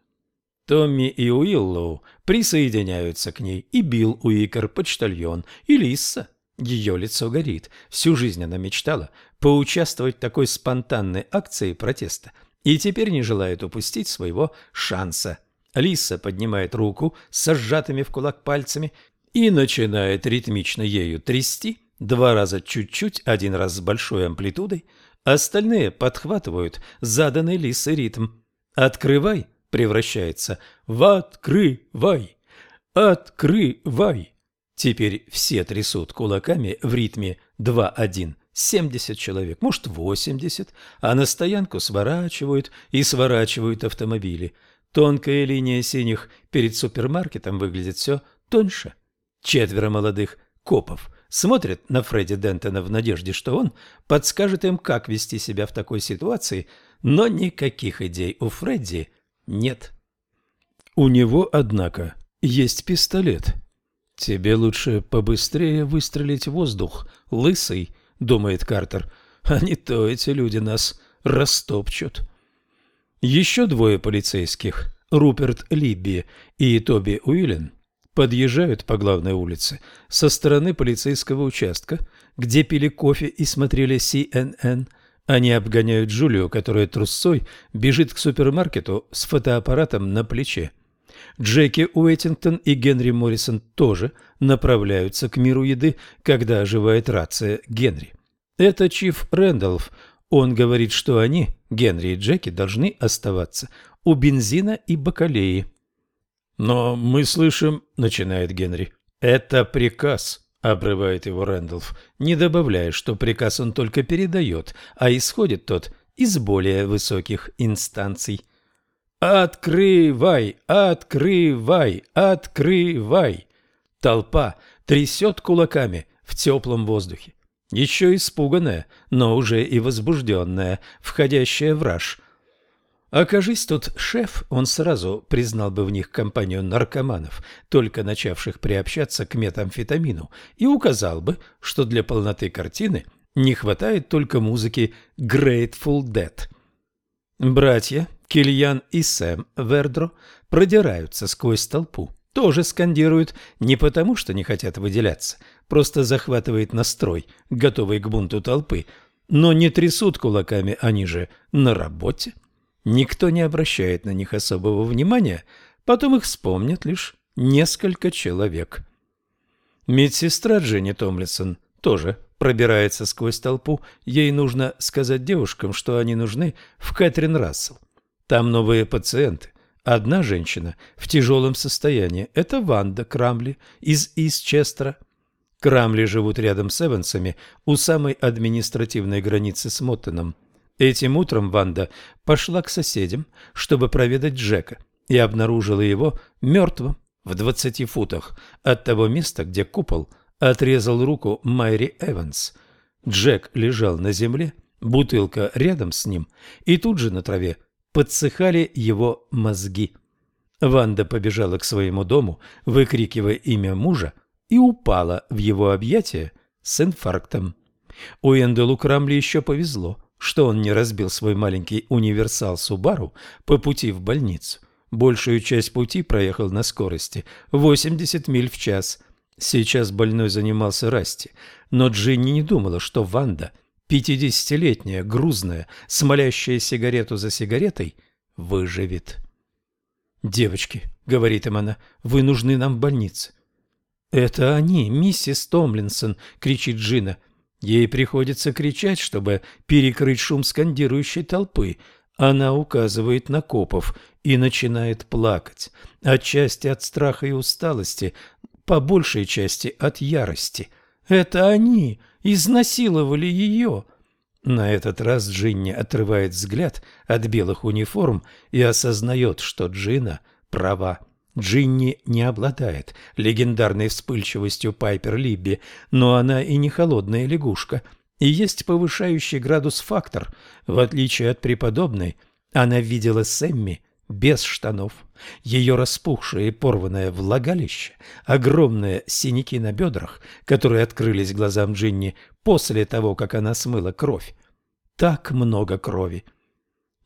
Томми и Уиллоу присоединяются к ней, и Билл Уикер, почтальон, и Лисса. Ее лицо горит. Всю жизнь она мечтала поучаствовать в такой спонтанной акции протеста и теперь не желает упустить своего шанса. Лиса поднимает руку с сжатыми в кулак пальцами и начинает ритмично ею трясти, два раза чуть-чуть, один раз с большой амплитудой. Остальные подхватывают заданный Лисой ритм. «Открывай» превращается в «открывай», «открывай». Теперь все трясут кулаками в ритме 2-1. 70 человек, может 80, а на стоянку сворачивают и сворачивают автомобили. Тонкая линия синих перед супермаркетом выглядит все тоньше. Четверо молодых копов смотрят на Фредди Дентона в надежде, что он подскажет им, как вести себя в такой ситуации, но никаких идей у Фредди нет. У него, однако, есть пистолет – «Тебе лучше побыстрее выстрелить воздух, лысый», — думает Картер, — «а не то эти люди нас растопчут». Еще двое полицейских Руперт Либби и Тоби Уиллен подъезжают по главной улице со стороны полицейского участка, где пили кофе и смотрели CNN. Они обгоняют Джулию, которая трусцой бежит к супермаркету с фотоаппаратом на плече. Джеки Уэттингтон и Генри Моррисон тоже направляются к миру еды, когда оживает рация Генри. Это Чиф Рэндалф. Он говорит, что они, Генри и Джеки, должны оставаться у бензина и бакалеи. «Но мы слышим...» — начинает Генри. «Это приказ», — обрывает его Рэндалф, не добавляя, что приказ он только передает, а исходит тот из более высоких инстанций. «Открывай! Открывай! Открывай!» Толпа трясет кулаками в теплом воздухе. Еще испуганная, но уже и возбужденная, входящая в раж. Окажись тут шеф, он сразу признал бы в них компанию наркоманов, только начавших приобщаться к метамфетамину, и указал бы, что для полноты картины не хватает только музыки Grateful Dead. Братья Кильян и Сэм Вердро продираются сквозь толпу, тоже скандируют не потому, что не хотят выделяться, просто захватывает настрой, готовый к бунту толпы, но не трясут кулаками, они же на работе. Никто не обращает на них особого внимания, потом их вспомнят лишь несколько человек. Медсестра Дженни Томлисон тоже пробирается сквозь толпу. Ей нужно сказать девушкам, что они нужны в Кэтрин Рассел. Там новые пациенты. Одна женщина в тяжелом состоянии – это Ванда Крамли из Истчестера. Крамли живут рядом с Эвансами у самой административной границы с Моттоном. Этим утром Ванда пошла к соседям, чтобы проведать Джека, и обнаружила его мертвым в двадцати футах от того места, где купол отрезал руку Майри Эванс. Джек лежал на земле, бутылка рядом с ним, и тут же на траве подсыхали его мозги. Ванда побежала к своему дому, выкрикивая имя мужа, и упала в его объятия с инфарктом. У Энделу Крамли еще повезло что он не разбил свой маленький универсал Субару по пути в больницу. Большую часть пути проехал на скорости 80 миль в час. Сейчас больной занимался Расти, но Джинни не думала, что Ванда, пятидесятилетняя, грузная, смолящая сигарету за сигаретой, выживет. «Девочки», — говорит им она, — «вы нужны нам в больнице». «Это они, миссис Томлинсон!» — кричит Джина. Ей приходится кричать, чтобы перекрыть шум скандирующей толпы. Она указывает на копов и начинает плакать. Отчасти от страха и усталости, по большей части от ярости. Это они изнасиловали ее. На этот раз Джинни отрывает взгляд от белых униформ и осознает, что Джина права. Джинни не обладает легендарной вспыльчивостью Пайпер Либби, но она и не холодная лягушка. И есть повышающий градус фактор. В отличие от преподобной, она видела Сэмми без штанов. Ее распухшее и порванное влагалище, огромные синяки на бедрах, которые открылись глазам Джинни после того, как она смыла кровь. Так много крови.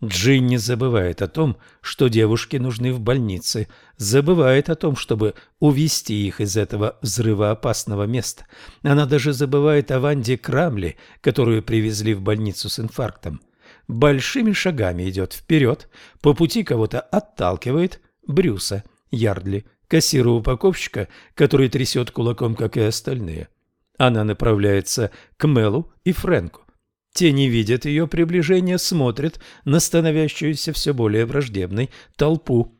Джинни забывает о том, что девушки нужны в больнице, забывает о том, чтобы увести их из этого взрывоопасного места. Она даже забывает о Ванде Крамли, которую привезли в больницу с инфарктом. Большими шагами идет вперед, по пути кого-то отталкивает Брюса, Ярдли, кассира-упаковщика, который трясет кулаком, как и остальные. Она направляется к Мелу и Фрэнку. Те не видят ее приближения, смотрят на становящуюся все более враждебной толпу.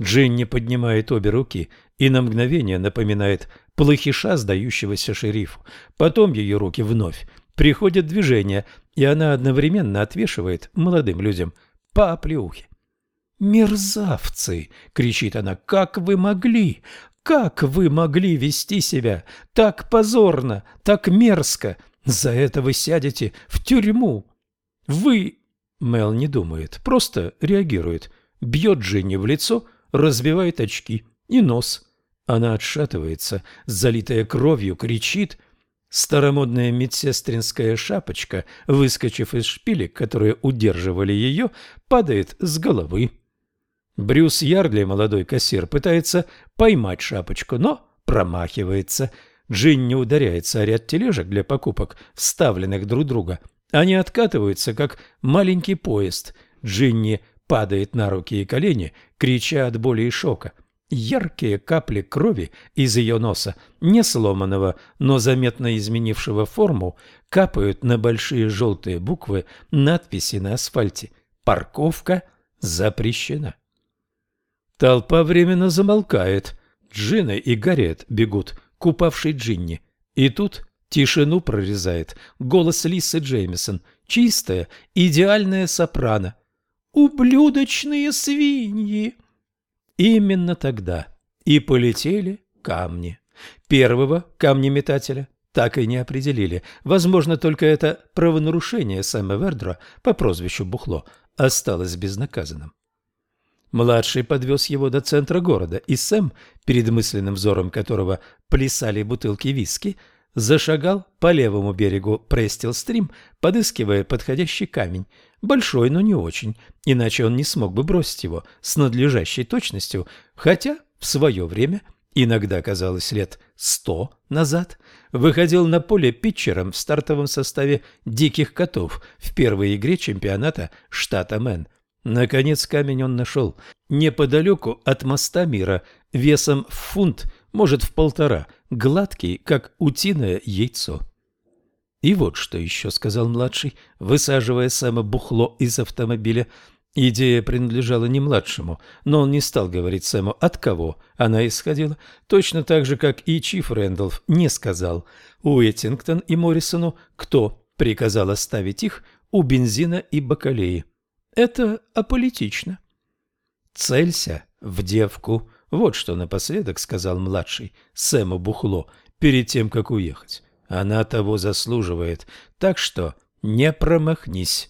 Джинни поднимает обе руки и на мгновение напоминает плохиша, сдающегося шерифу. Потом ее руки вновь приходят в движение, и она одновременно отвешивает молодым людям по оплеухе. «Мерзавцы!» — кричит она. «Как вы могли? Как вы могли вести себя так позорно, так мерзко? За это вы сядете в тюрьму. Вы... Мел не думает, просто реагирует. Бьет Джинни в лицо, разбивает очки и нос. Она отшатывается, залитая кровью, кричит. Старомодная медсестринская шапочка, выскочив из шпилек, которые удерживали ее, падает с головы. Брюс Ярдли, молодой кассир, пытается поймать шапочку, но промахивается. Джинни ударяется о ряд тележек для покупок, вставленных друг друга. Они откатываются, как маленький поезд. Джинни падает на руки и колени, крича от боли и шока. Яркие капли крови из ее носа, не сломанного, но заметно изменившего форму, капают на большие желтые буквы надписи на асфальте. Парковка запрещена. Толпа временно замолкает. Джина и Гарриет бегут к упавшей Джинни. И тут тишину прорезает голос Лисы Джеймисон, чистая, идеальная сопрано. «Ублюдочные свиньи!» Именно тогда и полетели камни. Первого камнеметателя так и не определили. Возможно, только это правонарушение Сэма Вердра по прозвищу Бухло осталось безнаказанным. Младший подвез его до центра города, и Сэм, перед мысленным взором которого плясали бутылки виски, зашагал по левому берегу Престил-стрим, подыскивая подходящий камень. Большой, но не очень, иначе он не смог бы бросить его с надлежащей точностью, хотя в свое время, иногда казалось лет сто назад, выходил на поле питчером в стартовом составе «Диких котов» в первой игре чемпионата штата Мэн. Наконец камень он нашел неподалеку от моста мира, весом в фунт, может в полтора, гладкий, как утиное яйцо. «И вот что еще», — сказал младший, высаживая Сэма Бухло из автомобиля. Идея принадлежала не младшему, но он не стал говорить Сэму, от кого она исходила, точно так же, как и Чиф Рэндалф не сказал Уэттингтон и Моррисону, кто приказал оставить их у бензина и бакалеи. Это аполитично. «Целься в девку», вот что напоследок сказал младший Сэму Бухло перед тем, как уехать. Она того заслуживает, так что не промахнись.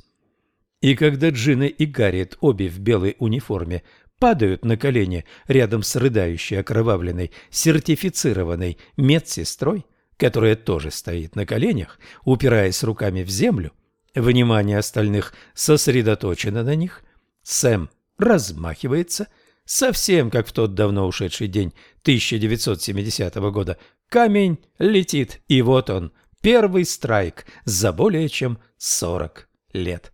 И когда Джина и Гарриет, обе в белой униформе, падают на колени рядом с рыдающей окровавленной сертифицированной медсестрой, которая тоже стоит на коленях, упираясь руками в землю, внимание остальных сосредоточено на них, Сэм размахивается, совсем как в тот давно ушедший день 1970 года, Камень летит, и вот он, первый страйк за более чем 40 лет.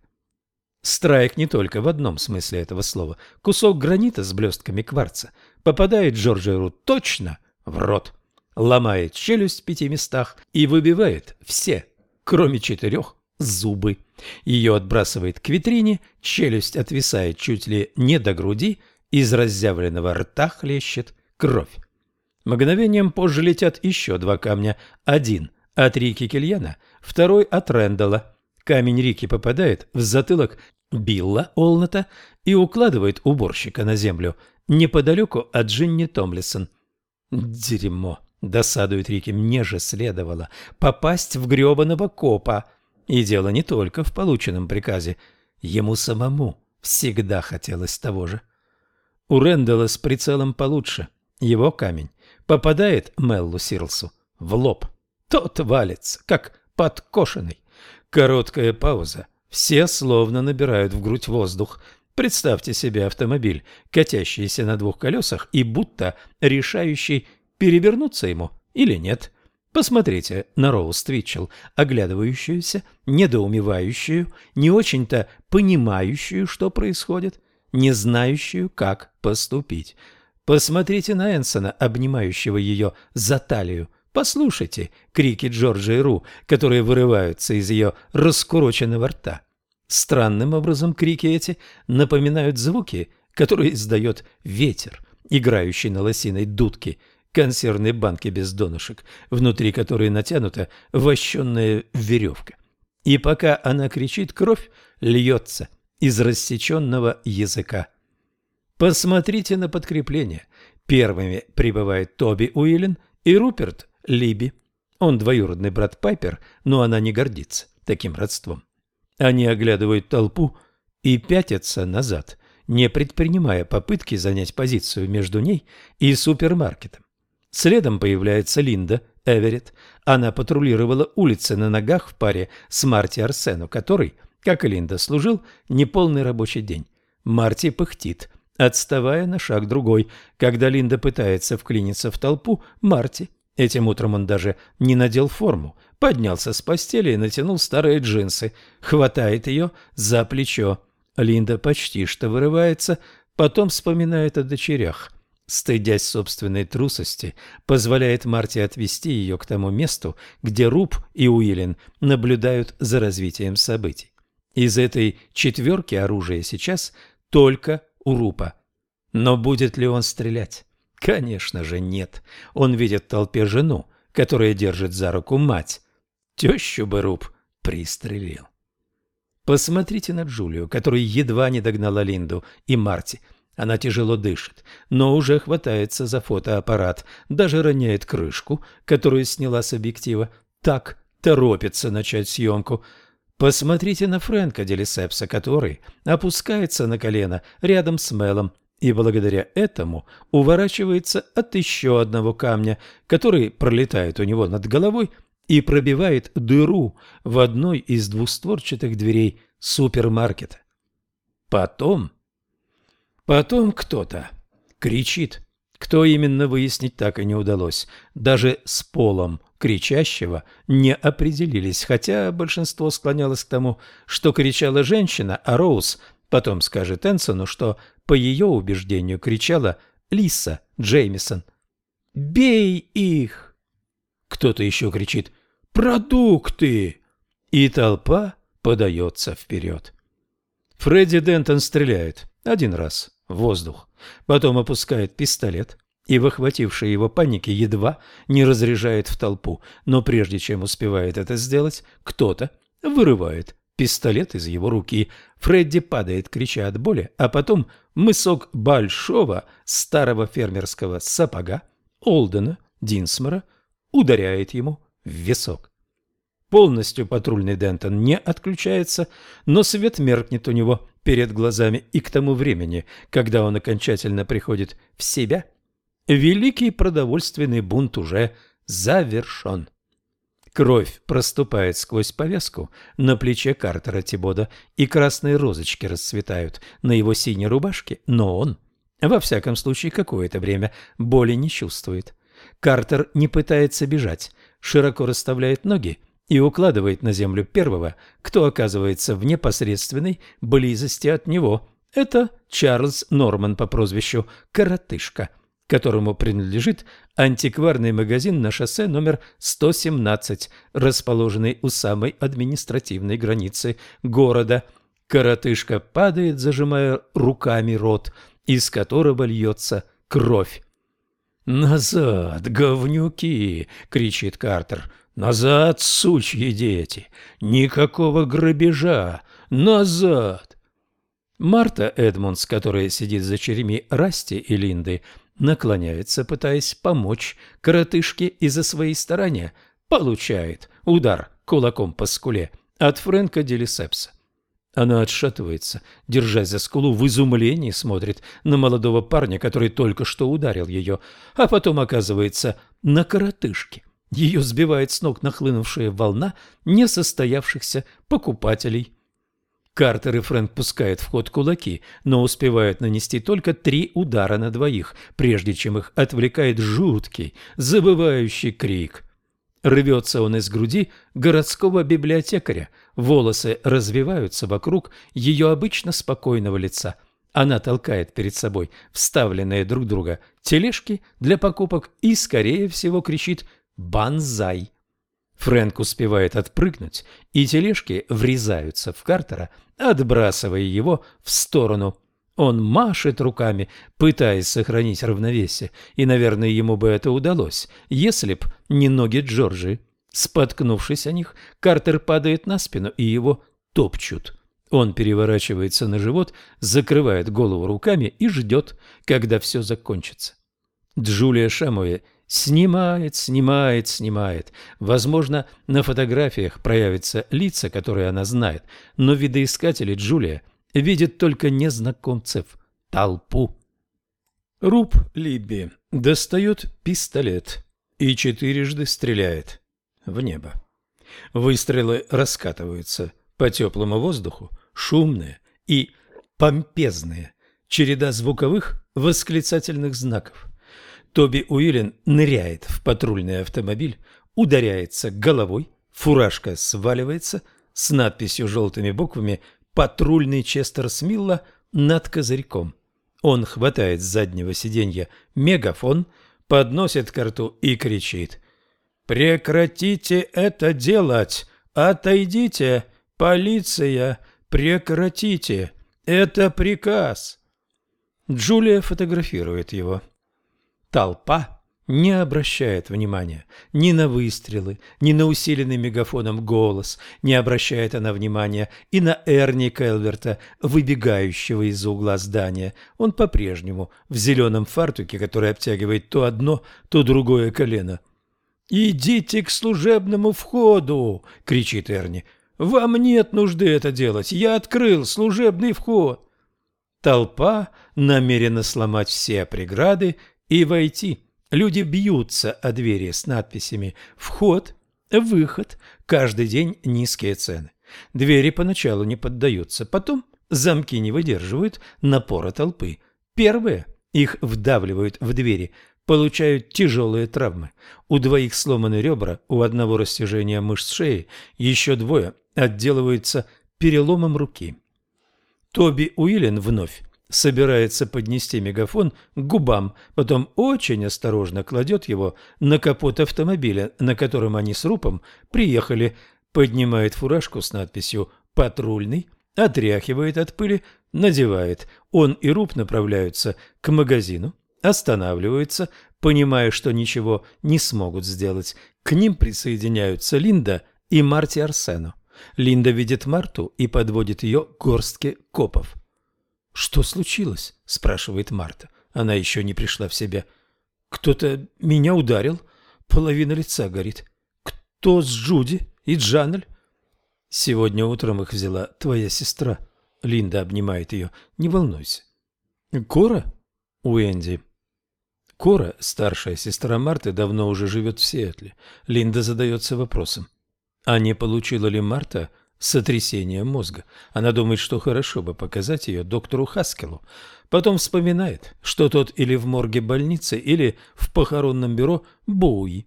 Страйк не только в одном смысле этого слова. Кусок гранита с блестками кварца попадает Джорджеру точно в рот, ломает челюсть в пяти местах и выбивает все, кроме четырех, зубы. Ее отбрасывает к витрине, челюсть отвисает чуть ли не до груди, из разъявленного рта хлещет кровь. Мгновением позже летят еще два камня. Один от Рики Кельяна, второй от Рэндала. Камень Рики попадает в затылок Билла Олната и укладывает уборщика на землю неподалеку от Джинни Томлисон. «Дерьмо!» — досадует Рики. «Мне же следовало попасть в гребаного копа!» И дело не только в полученном приказе. Ему самому всегда хотелось того же. У Рэндала с прицелом получше. Его камень попадает Меллу Сирлсу в лоб. Тот валится, как подкошенный. Короткая пауза. Все словно набирают в грудь воздух. Представьте себе автомобиль, катящийся на двух колесах и будто решающий, перевернуться ему или нет. Посмотрите на Роуз Твитчелл, оглядывающуюся, недоумевающую, не очень-то понимающую, что происходит, не знающую, как поступить. Посмотрите на Энсона, обнимающего ее за талию. Послушайте крики Джорджа и Ру, которые вырываются из ее раскуроченного рта. Странным образом крики эти напоминают звуки, которые издает ветер, играющий на лосиной дудке, консервной банки без донышек, внутри которой натянута вощенная веревка. И пока она кричит, кровь льется из рассеченного языка. Посмотрите на подкрепление. Первыми прибывает Тоби Уиллен и Руперт Либи. Он двоюродный брат Пайпер, но она не гордится таким родством. Они оглядывают толпу и пятятся назад, не предпринимая попытки занять позицию между ней и супермаркетом. Следом появляется Линда Эверетт. Она патрулировала улицы на ногах в паре с Марти Арсену, который, как и Линда, служил неполный рабочий день. Марти пыхтит – отставая на шаг другой. Когда Линда пытается вклиниться в толпу, Марти, этим утром он даже не надел форму, поднялся с постели и натянул старые джинсы, хватает ее за плечо. Линда почти что вырывается, потом вспоминает о дочерях. Стыдясь собственной трусости, позволяет Марти отвести ее к тому месту, где Руб и Уиллин наблюдают за развитием событий. Из этой четверки оружия сейчас только у Рупа. Но будет ли он стрелять? Конечно же нет. Он видит в толпе жену, которая держит за руку мать. Тещу бы Руб пристрелил. Посмотрите на Джулию, которая едва не догнала Линду и Марти. Она тяжело дышит, но уже хватается за фотоаппарат, даже роняет крышку, которую сняла с объектива. Так торопится начать съемку. Посмотрите на Фрэнка Делисепса, который опускается на колено рядом с Мелом и благодаря этому уворачивается от еще одного камня, который пролетает у него над головой и пробивает дыру в одной из двустворчатых дверей супермаркета. Потом... Потом кто-то кричит. Кто именно выяснить так и не удалось. Даже с полом кричащего не определились, хотя большинство склонялось к тому, что кричала женщина, а Роуз потом скажет Энсону, что, по ее убеждению, кричала Лиса Джеймисон. «Бей их!» Кто-то еще кричит «Продукты!» И толпа подается вперед. Фредди Дентон стреляет один раз в воздух, потом опускает пистолет и, выхвативший его паники, едва не разряжает в толпу, но прежде чем успевает это сделать, кто-то вырывает пистолет из его руки. Фредди падает, крича от боли, а потом мысок большого старого фермерского сапога Олдена Динсмора ударяет ему в висок. Полностью патрульный Дентон не отключается, но свет меркнет у него перед глазами, и к тому времени, когда он окончательно приходит в себя, великий продовольственный бунт уже завершен. Кровь проступает сквозь повязку на плече Картера Тибода, и красные розочки расцветают на его синей рубашке, но он, во всяком случае, какое-то время боли не чувствует. Картер не пытается бежать, широко расставляет ноги и укладывает на землю первого, кто оказывается в непосредственной близости от него. Это Чарльз Норман по прозвищу Коротышка, которому принадлежит антикварный магазин на шоссе номер 117, расположенный у самой административной границы города. Коротышка падает, зажимая руками рот, из которого льется кровь. «Назад, говнюки!» — кричит Картер. «Назад, сучьи дети! Никакого грабежа! Назад!» Марта Эдмонс, которая сидит за череми Расти и Линды, наклоняется, пытаясь помочь коротышке из-за своей старания, получает удар кулаком по скуле от Фрэнка Делисепса. Она отшатывается, держась за скулу, в изумлении смотрит на молодого парня, который только что ударил ее, а потом оказывается на коротышке. Ее сбивает с ног нахлынувшая волна несостоявшихся покупателей. Картер и Фрэнк пускают в ход кулаки, но успевают нанести только три удара на двоих, прежде чем их отвлекает жуткий, забывающий крик – Рвется он из груди городского библиотекаря, волосы развиваются вокруг ее обычно спокойного лица. Она толкает перед собой вставленные друг друга тележки для покупок и, скорее всего, кричит «Банзай!». Фрэнк успевает отпрыгнуть, и тележки врезаются в Картера, отбрасывая его в сторону – он машет руками, пытаясь сохранить равновесие, и, наверное, ему бы это удалось, если б не ноги Джорджи. Споткнувшись о них, Картер падает на спину, и его топчут. Он переворачивается на живот, закрывает голову руками и ждет, когда все закончится. Джулия Шамуэ снимает, снимает, снимает. Возможно, на фотографиях проявятся лица, которые она знает, но видоискатели Джулия видит только незнакомцев, толпу. Руб Либби достает пистолет и четырежды стреляет в небо. Выстрелы раскатываются по теплому воздуху, шумные и помпезные. череда звуковых восклицательных знаков. Тоби Уиллен ныряет в патрульный автомобиль, ударяется головой, фуражка сваливается с надписью желтыми буквами «Патрульный Честер Смилла» над козырьком. Он хватает с заднего сиденья мегафон, подносит к рту и кричит «Прекратите это делать! Отойдите! Полиция! Прекратите! Это приказ!» Джулия фотографирует его. Толпа не обращает внимания ни на выстрелы, ни на усиленный мегафоном голос, не обращает она внимания и на Эрни Келверта, выбегающего из угла здания. Он по-прежнему в зеленом фартуке, который обтягивает то одно, то другое колено. «Идите к служебному входу!» — кричит Эрни. «Вам нет нужды это делать. Я открыл служебный вход». Толпа намерена сломать все преграды и войти. Люди бьются о двери с надписями «Вход», «Выход», каждый день низкие цены. Двери поначалу не поддаются, потом замки не выдерживают напора толпы. Первые их вдавливают в двери, получают тяжелые травмы. У двоих сломаны ребра, у одного растяжение мышц шеи, еще двое отделываются переломом руки. Тоби Уиллен вновь собирается поднести мегафон к губам, потом очень осторожно кладет его на капот автомобиля, на котором они с Рупом приехали, поднимает фуражку с надписью «Патрульный», отряхивает от пыли, надевает. Он и Руп направляются к магазину, останавливаются, понимая, что ничего не смогут сделать. К ним присоединяются Линда и Марти Арсену. Линда видит Марту и подводит ее к горстке копов. «Что случилось?» – спрашивает Марта. Она еще не пришла в себя. «Кто-то меня ударил. Половина лица горит. Кто с Джуди и Джанель?» «Сегодня утром их взяла твоя сестра». Линда обнимает ее. «Не волнуйся». «Кора?» «У Энди». Кора, старшая сестра Марты, давно уже живет в Сиэтле. Линда задается вопросом. А не получила ли Марта сотрясение мозга. Она думает, что хорошо бы показать ее доктору Хаскелу. Потом вспоминает, что тот или в морге больницы, или в похоронном бюро Боуи.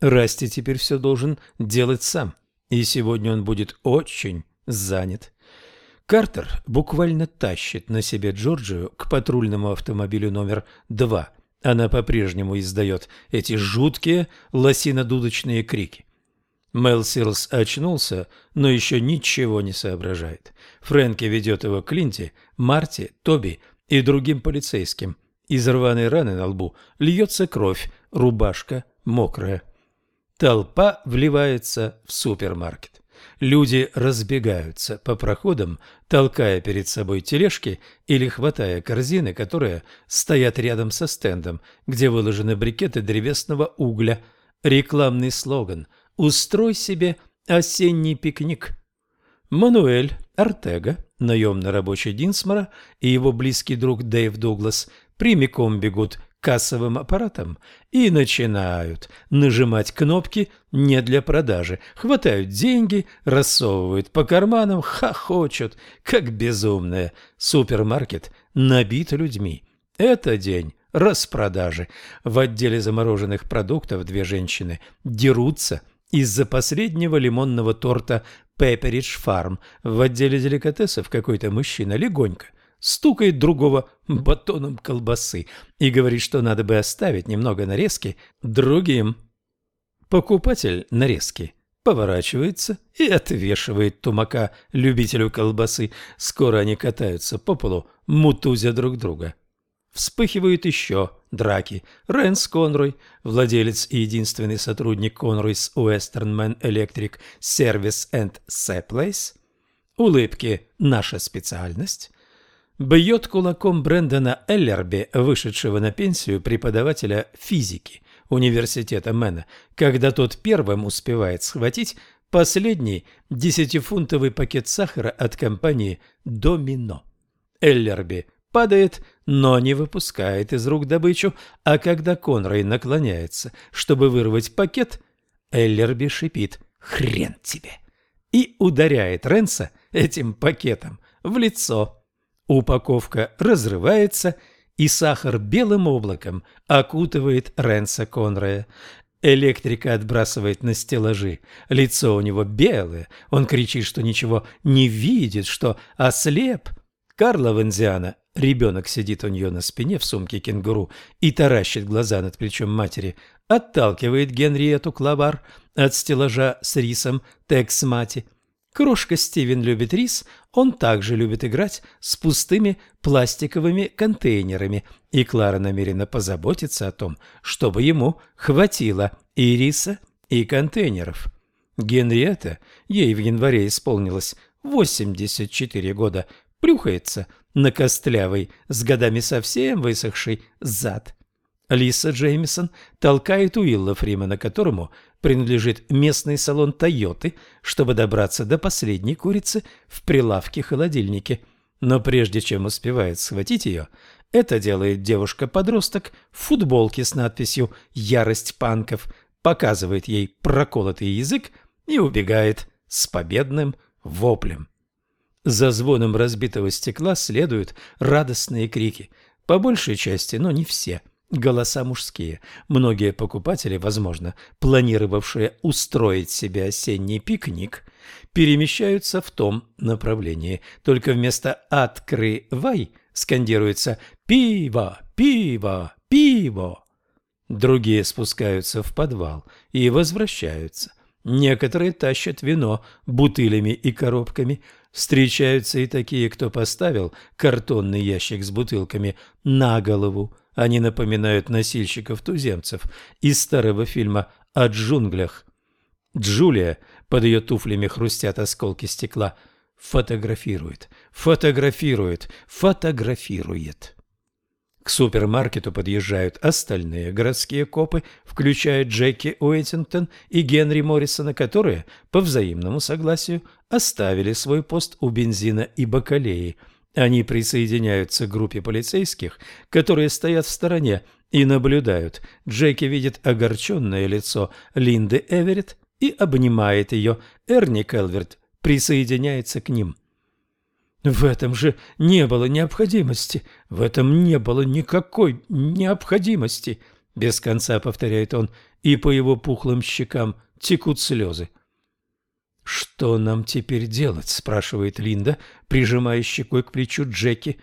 Расти теперь все должен делать сам, и сегодня он будет очень занят. Картер буквально тащит на себе Джорджию к патрульному автомобилю номер два. Она по-прежнему издает эти жуткие лосинодудочные крики. Мел Сирлс очнулся, но еще ничего не соображает. Фрэнки ведет его к Линте, Марти, Тоби и другим полицейским. Из рваной раны на лбу льется кровь, рубашка мокрая. Толпа вливается в супермаркет. Люди разбегаются по проходам, толкая перед собой тележки или хватая корзины, которые стоят рядом со стендом, где выложены брикеты древесного угля. Рекламный слоган – Устрой себе осенний пикник. Мануэль Артега, наемный рабочий Динсмора, и его близкий друг Дэйв Дуглас прямиком бегут кассовым аппаратам и начинают нажимать кнопки не для продажи, хватают деньги, рассовывают по карманам, хохочут, как безумные. Супермаркет набит людьми. Это день распродажи. В отделе замороженных продуктов две женщины дерутся из-за последнего лимонного торта Пепперидж Фарм в отделе деликатесов какой-то мужчина легонько стукает другого батоном колбасы и говорит, что надо бы оставить немного нарезки другим. Покупатель нарезки поворачивается и отвешивает тумака любителю колбасы. Скоро они катаются по полу, мутузя друг друга. Вспыхивают еще драки. Рэнс Конрой, владелец и единственный сотрудник Конройс Western Man Electric Service and Supplies. Улыбки – наша специальность. Бьет кулаком Брэндона Эллерби, вышедшего на пенсию преподавателя физики университета Мэна, когда тот первым успевает схватить последний десятифунтовый пакет сахара от компании «Домино». Эллерби падает, но не выпускает из рук добычу, а когда Конрой наклоняется, чтобы вырвать пакет, Эллерби шипит «Хрен тебе!» и ударяет Ренса этим пакетом в лицо. Упаковка разрывается, и сахар белым облаком окутывает Ренса Конрая. Электрика отбрасывает на стеллажи. Лицо у него белое. Он кричит, что ничего не видит, что ослеп. Карла Вензиана, ребенок сидит у нее на спине в сумке кенгуру и таращит глаза над плечом матери, отталкивает Генриету Клавар от стеллажа с рисом Текс-Мати. Крошка Стивен любит рис, он также любит играть с пустыми пластиковыми контейнерами, и Клара намерена позаботиться о том, чтобы ему хватило и риса, и контейнеров. Генриетта, ей в январе исполнилось 84 года, плюхается на костлявый, с годами совсем высохший зад. Лиса Джеймисон толкает Уилла Фримена, которому принадлежит местный салон «Тойоты», чтобы добраться до последней курицы в прилавке-холодильнике. Но прежде чем успевает схватить ее, это делает девушка-подросток в футболке с надписью «Ярость панков», показывает ей проколотый язык и убегает с победным воплем. За звоном разбитого стекла следуют радостные крики, по большей части, но не все – Голоса мужские. Многие покупатели, возможно, планировавшие устроить себе осенний пикник, перемещаются в том направлении. Только вместо «открывай» скандируется «пиво, пиво, пиво». Другие спускаются в подвал и возвращаются. Некоторые тащат вино бутылями и коробками. Встречаются и такие, кто поставил картонный ящик с бутылками на голову они напоминают носильщиков-туземцев из старого фильма о джунглях. Джулия, под ее туфлями хрустят осколки стекла, фотографирует, фотографирует, фотографирует. К супермаркету подъезжают остальные городские копы, включая Джеки Уэттингтон и Генри Моррисона, которые, по взаимному согласию, оставили свой пост у бензина и бакалеи – они присоединяются к группе полицейских, которые стоят в стороне и наблюдают. Джеки видит огорченное лицо Линды Эверетт и обнимает ее. Эрни Келверт присоединяется к ним. В этом же не было необходимости. В этом не было никакой необходимости. Без конца повторяет он, и по его пухлым щекам текут слезы. «Что нам теперь делать?» – спрашивает Линда, прижимая щекой к плечу Джеки.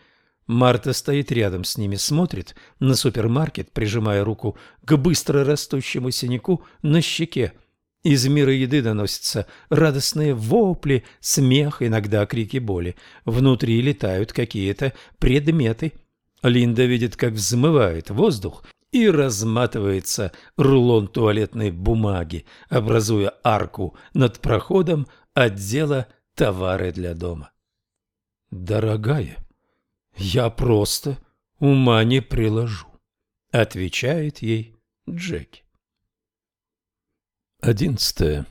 Марта стоит рядом с ними, смотрит на супермаркет, прижимая руку к быстро растущему синяку на щеке. Из мира еды доносятся радостные вопли, смех, иногда крики боли. Внутри летают какие-то предметы. Линда видит, как взмывает воздух и разматывается рулон туалетной бумаги, образуя арку над проходом отдела товары для дома. «Дорогая, я просто ума не приложу», — отвечает ей Джеки. Одиннадцатое.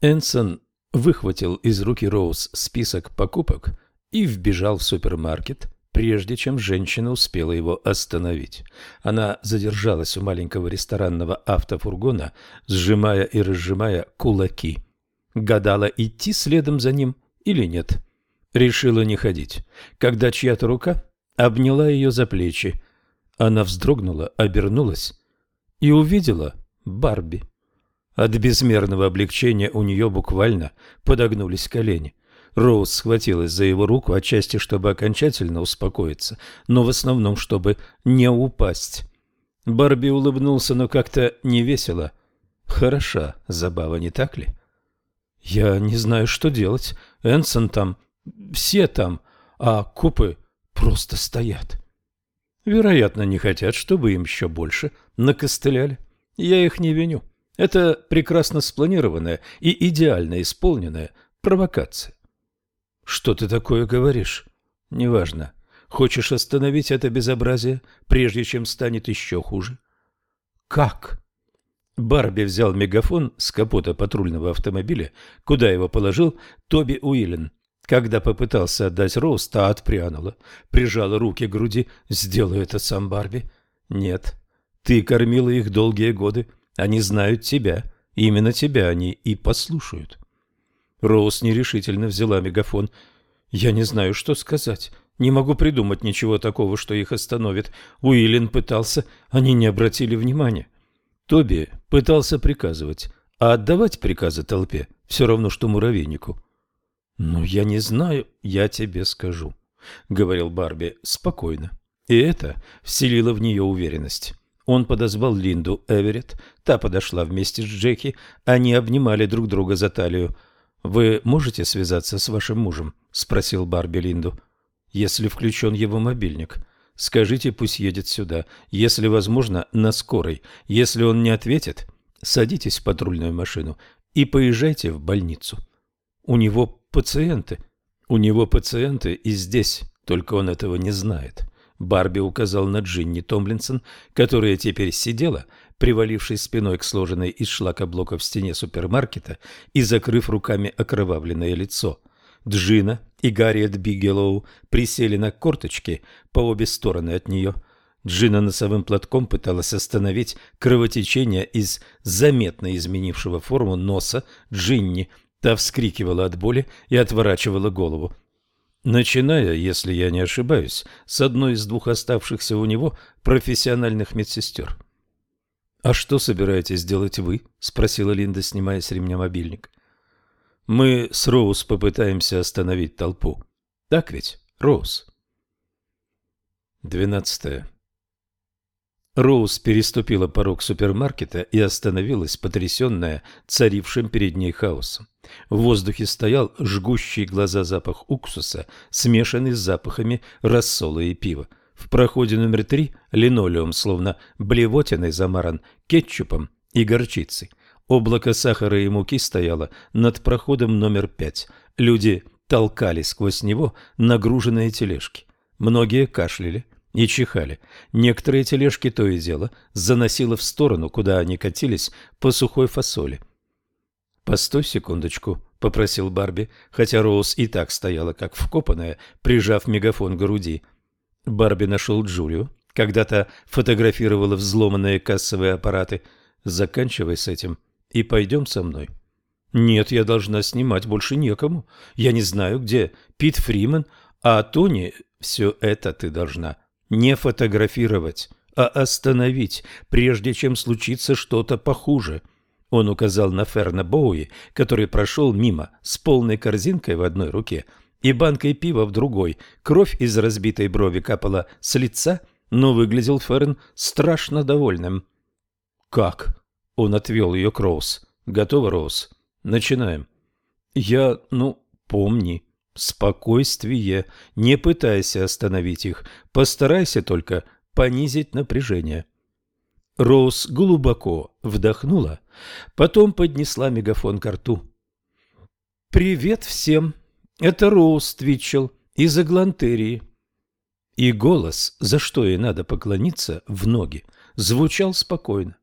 Энсон выхватил из руки Роуз список покупок и вбежал в супермаркет, прежде чем женщина успела его остановить. Она задержалась у маленького ресторанного автофургона, сжимая и разжимая кулаки. Гадала, идти следом за ним или нет. Решила не ходить. Когда чья-то рука обняла ее за плечи, она вздрогнула, обернулась и увидела Барби. От безмерного облегчения у нее буквально подогнулись колени. Роуз схватилась за его руку, отчасти чтобы окончательно успокоиться, но в основном чтобы не упасть. Барби улыбнулся, но как-то невесело. Хороша забава, не так ли? Я не знаю, что делать. Энсон там, все там, а копы просто стоят. Вероятно, не хотят, чтобы им еще больше накостыляли. Я их не виню. Это прекрасно спланированная и идеально исполненная провокация. Что ты такое говоришь? Неважно. Хочешь остановить это безобразие, прежде чем станет еще хуже? Как? Барби взял мегафон с капота патрульного автомобиля, куда его положил Тоби Уиллен. Когда попытался отдать Роуз, та отпрянула, прижала руки к груди. «Сделай это сам, Барби». «Нет, ты кормила их долгие годы. Они знают тебя. Именно тебя они и послушают». Роуз нерешительно взяла мегафон. Я не знаю, что сказать. Не могу придумать ничего такого, что их остановит. Уиллин пытался, они не обратили внимания. Тоби пытался приказывать, а отдавать приказы толпе все равно, что муравейнику. «Ну, я не знаю, я тебе скажу», — говорил Барби спокойно. И это вселило в нее уверенность. Он подозвал Линду Эверетт, та подошла вместе с Джеки, они обнимали друг друга за талию. «Вы можете связаться с вашим мужем?» — спросил Барби Линду если включен его мобильник. Скажите, пусть едет сюда, если возможно, на скорой. Если он не ответит, садитесь в патрульную машину и поезжайте в больницу. У него пациенты. У него пациенты и здесь, только он этого не знает. Барби указал на Джинни Томлинсон, которая теперь сидела, привалившись спиной к сложенной из шлакоблока в стене супермаркета и закрыв руками окровавленное лицо – Джина и Гарриет Бигелоу присели на корточки по обе стороны от нее. Джина носовым платком пыталась остановить кровотечение из заметно изменившего форму носа Джинни. Та вскрикивала от боли и отворачивала голову. Начиная, если я не ошибаюсь, с одной из двух оставшихся у него профессиональных медсестер. «А что собираетесь делать вы?» – спросила Линда, снимая с ремня мобильник. Мы с Роуз попытаемся остановить толпу. Так ведь, Роуз? Двенадцатое. Роуз переступила порог супермаркета и остановилась, потрясенная царившим перед ней хаосом. В воздухе стоял жгущий глаза запах уксуса, смешанный с запахами рассола и пива. В проходе номер три линолеум, словно блевотиной, замаран кетчупом и горчицей. Облако сахара и муки стояло над проходом номер пять. Люди толкали сквозь него нагруженные тележки. Многие кашляли и чихали. Некоторые тележки то и дело заносило в сторону, куда они катились по сухой фасоли. «Постой секундочку», — попросил Барби, хотя Роуз и так стояла, как вкопанная, прижав мегафон к груди. Барби нашел Джулию, когда-то фотографировала взломанные кассовые аппараты. «Заканчивай с этим и пойдем со мной. Нет, я должна снимать больше некому. Я не знаю, где Пит Фриман, а Тони все это ты должна не фотографировать, а остановить, прежде чем случится что-то похуже. Он указал на Ферна Боуи, который прошел мимо с полной корзинкой в одной руке и банкой пива в другой. Кровь из разбитой брови капала с лица, но выглядел Ферн страшно довольным. «Как?» Он отвел ее к Роуз. «Готово, Роуз? Начинаем». «Я... ну, помни. Спокойствие. Не пытайся остановить их. Постарайся только понизить напряжение». Роуз глубоко вдохнула, потом поднесла мегафон к рту. «Привет всем! Это Роуз Твитчелл из Аглантерии». И голос, за что ей надо поклониться, в ноги, звучал спокойно.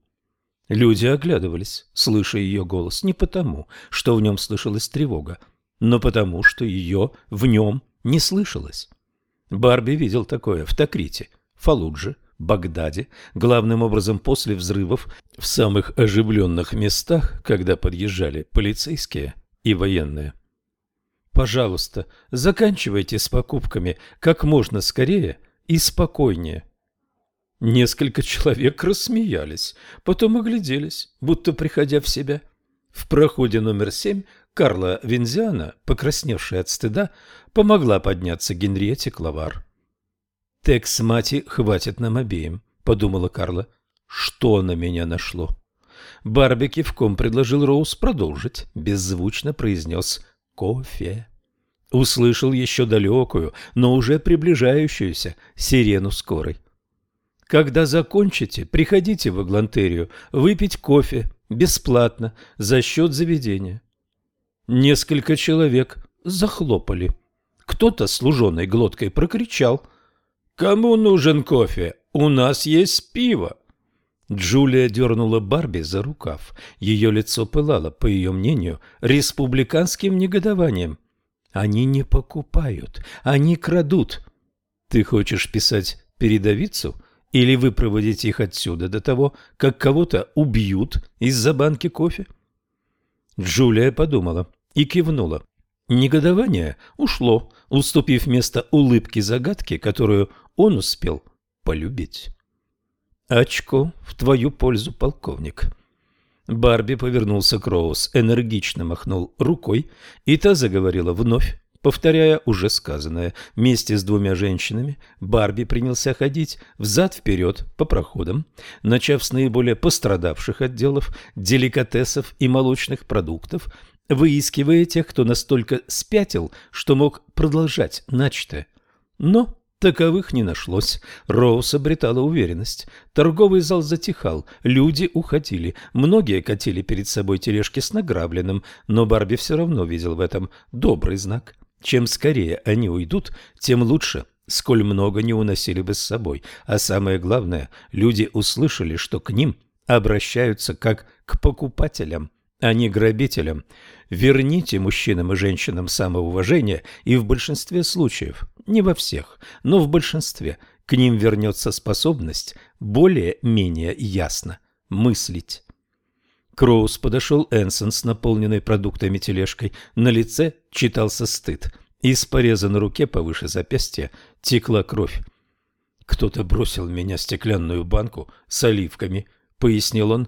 Люди оглядывались, слыша ее голос, не потому, что в нем слышалась тревога, но потому, что ее в нем не слышалось. Барби видел такое в Такрите, Фалудже, Багдаде, главным образом после взрывов в самых оживленных местах, когда подъезжали полицейские и военные. Пожалуйста, заканчивайте с покупками как можно скорее и спокойнее. Несколько человек рассмеялись, потом огляделись, будто приходя в себя. В проходе номер семь Карла Вензиана, покрасневшая от стыда, помогла подняться Генриете Клавар. «Текс мати хватит нам обеим», — подумала Карла. «Что на меня нашло?» Барби кивком предложил Роуз продолжить, беззвучно произнес «кофе». Услышал еще далекую, но уже приближающуюся сирену скорой. Когда закончите, приходите в Аглантерию выпить кофе бесплатно за счет заведения. Несколько человек захлопали. Кто-то с луженой глоткой прокричал. «Кому нужен кофе? У нас есть пиво!» Джулия дернула Барби за рукав. Ее лицо пылало, по ее мнению, республиканским негодованием. «Они не покупают, они крадут». «Ты хочешь писать передовицу?» Или вы проводите их отсюда до того, как кого-то убьют из-за банки кофе? Джулия подумала и кивнула. Негодование ушло, уступив место улыбке загадки, которую он успел полюбить. «Очко в твою пользу, полковник». Барби повернулся к Роуз, энергично махнул рукой, и та заговорила вновь, повторяя уже сказанное. Вместе с двумя женщинами Барби принялся ходить взад-вперед по проходам, начав с наиболее пострадавших отделов, деликатесов и молочных продуктов, выискивая тех, кто настолько спятил, что мог продолжать начатое. Но Таковых не нашлось. Роуз обретала уверенность. Торговый зал затихал, люди уходили. Многие катили перед собой тележки с награбленным, но Барби все равно видел в этом добрый знак. Чем скорее они уйдут, тем лучше, сколь много не уносили бы с собой. А самое главное, люди услышали, что к ним обращаются как к покупателям, а не грабителям. Верните мужчинам и женщинам самоуважение, и в большинстве случаев, не во всех, но в большинстве, к ним вернется способность более-менее ясно мыслить. Кроуз подошел Энсон с наполненной продуктами тележкой. На лице читался стыд. Из пореза на руке повыше запястья текла кровь. «Кто-то бросил меня стеклянную банку с оливками», — пояснил он.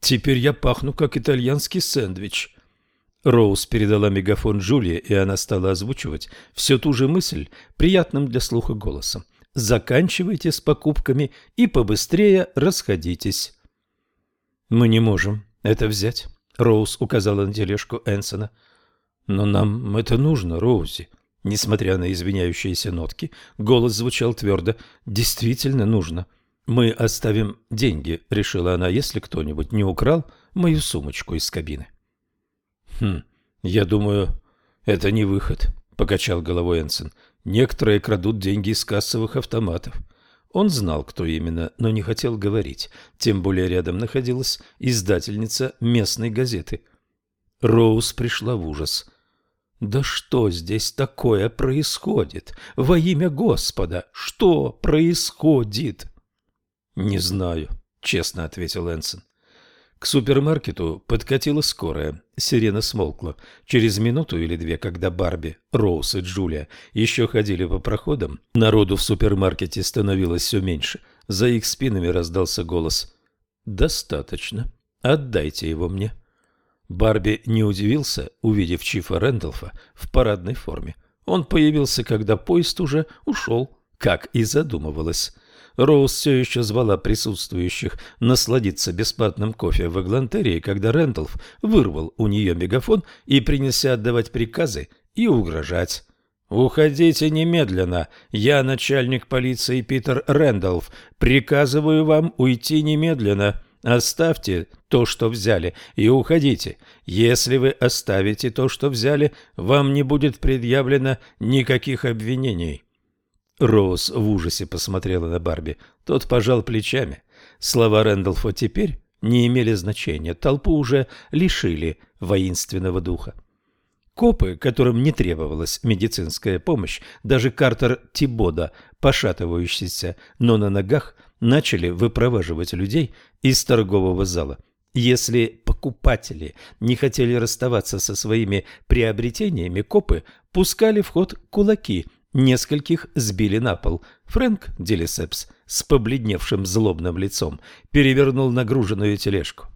«Теперь я пахну, как итальянский сэндвич». Роуз передала мегафон Джулии, и она стала озвучивать всю ту же мысль приятным для слуха голосом. «Заканчивайте с покупками и побыстрее расходитесь». «Мы не можем это взять», — Роуз указала на тележку Энсона. «Но нам это нужно, Роузи». Несмотря на извиняющиеся нотки, голос звучал твердо. «Действительно нужно. Мы оставим деньги», — решила она, — «если кто-нибудь не украл мою сумочку из кабины». «Хм, я думаю, это не выход», — покачал головой Энсон. «Некоторые крадут деньги из кассовых автоматов». Он знал, кто именно, но не хотел говорить. Тем более рядом находилась издательница местной газеты. Роуз пришла в ужас. «Да что здесь такое происходит? Во имя Господа! Что происходит?» «Не знаю», — честно ответил Энсон. К супермаркету подкатила скорая. Сирена смолкла. Через минуту или две, когда Барби, Роуз и Джулия еще ходили по проходам, народу в супермаркете становилось все меньше. За их спинами раздался голос «Достаточно. Отдайте его мне». Барби не удивился, увидев Чифа Рэндалфа в парадной форме. Он появился, когда поезд уже ушел, как и задумывалось. Роуз все еще звала присутствующих насладиться бесплатным кофе в Эглантерии, когда Рэндалф вырвал у нее мегафон и принялся отдавать приказы и угрожать. «Уходите немедленно. Я начальник полиции Питер Рэндалф. Приказываю вам уйти немедленно. Оставьте то, что взяли, и уходите. Если вы оставите то, что взяли, вам не будет предъявлено никаких обвинений». Роуз в ужасе посмотрела на Барби. Тот пожал плечами. Слова Рэндалфа теперь не имели значения. Толпу уже лишили воинственного духа. Копы, которым не требовалась медицинская помощь, даже Картер Тибода, пошатывающийся, но на ногах, начали выпроваживать людей из торгового зала. Если покупатели не хотели расставаться со своими приобретениями, копы пускали в ход кулаки – Нескольких сбили на пол. Фрэнк Делисепс с побледневшим злобным лицом перевернул нагруженную тележку.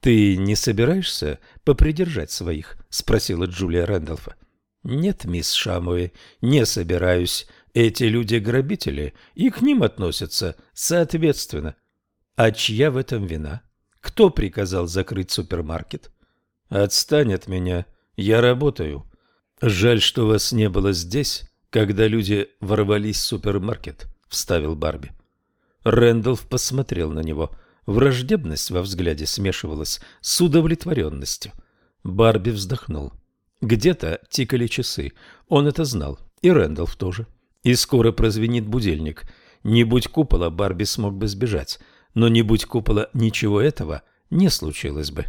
«Ты не собираешься попридержать своих?» — спросила Джулия Рэндалфа. «Нет, мисс Шамуэ, не собираюсь. Эти люди грабители, и к ним относятся соответственно. А чья в этом вина? Кто приказал закрыть супермаркет?» «Отстань от меня. Я работаю. Жаль, что вас не было здесь, когда люди ворвались в супермаркет, вставил Барби. Рэндалф посмотрел на него. Враждебность во взгляде смешивалась с удовлетворенностью. Барби вздохнул. Где-то тикали часы. Он это знал. И Рэндалф тоже. И скоро прозвенит будильник. Не будь купола, Барби смог бы сбежать. Но не будь купола, ничего этого не случилось бы.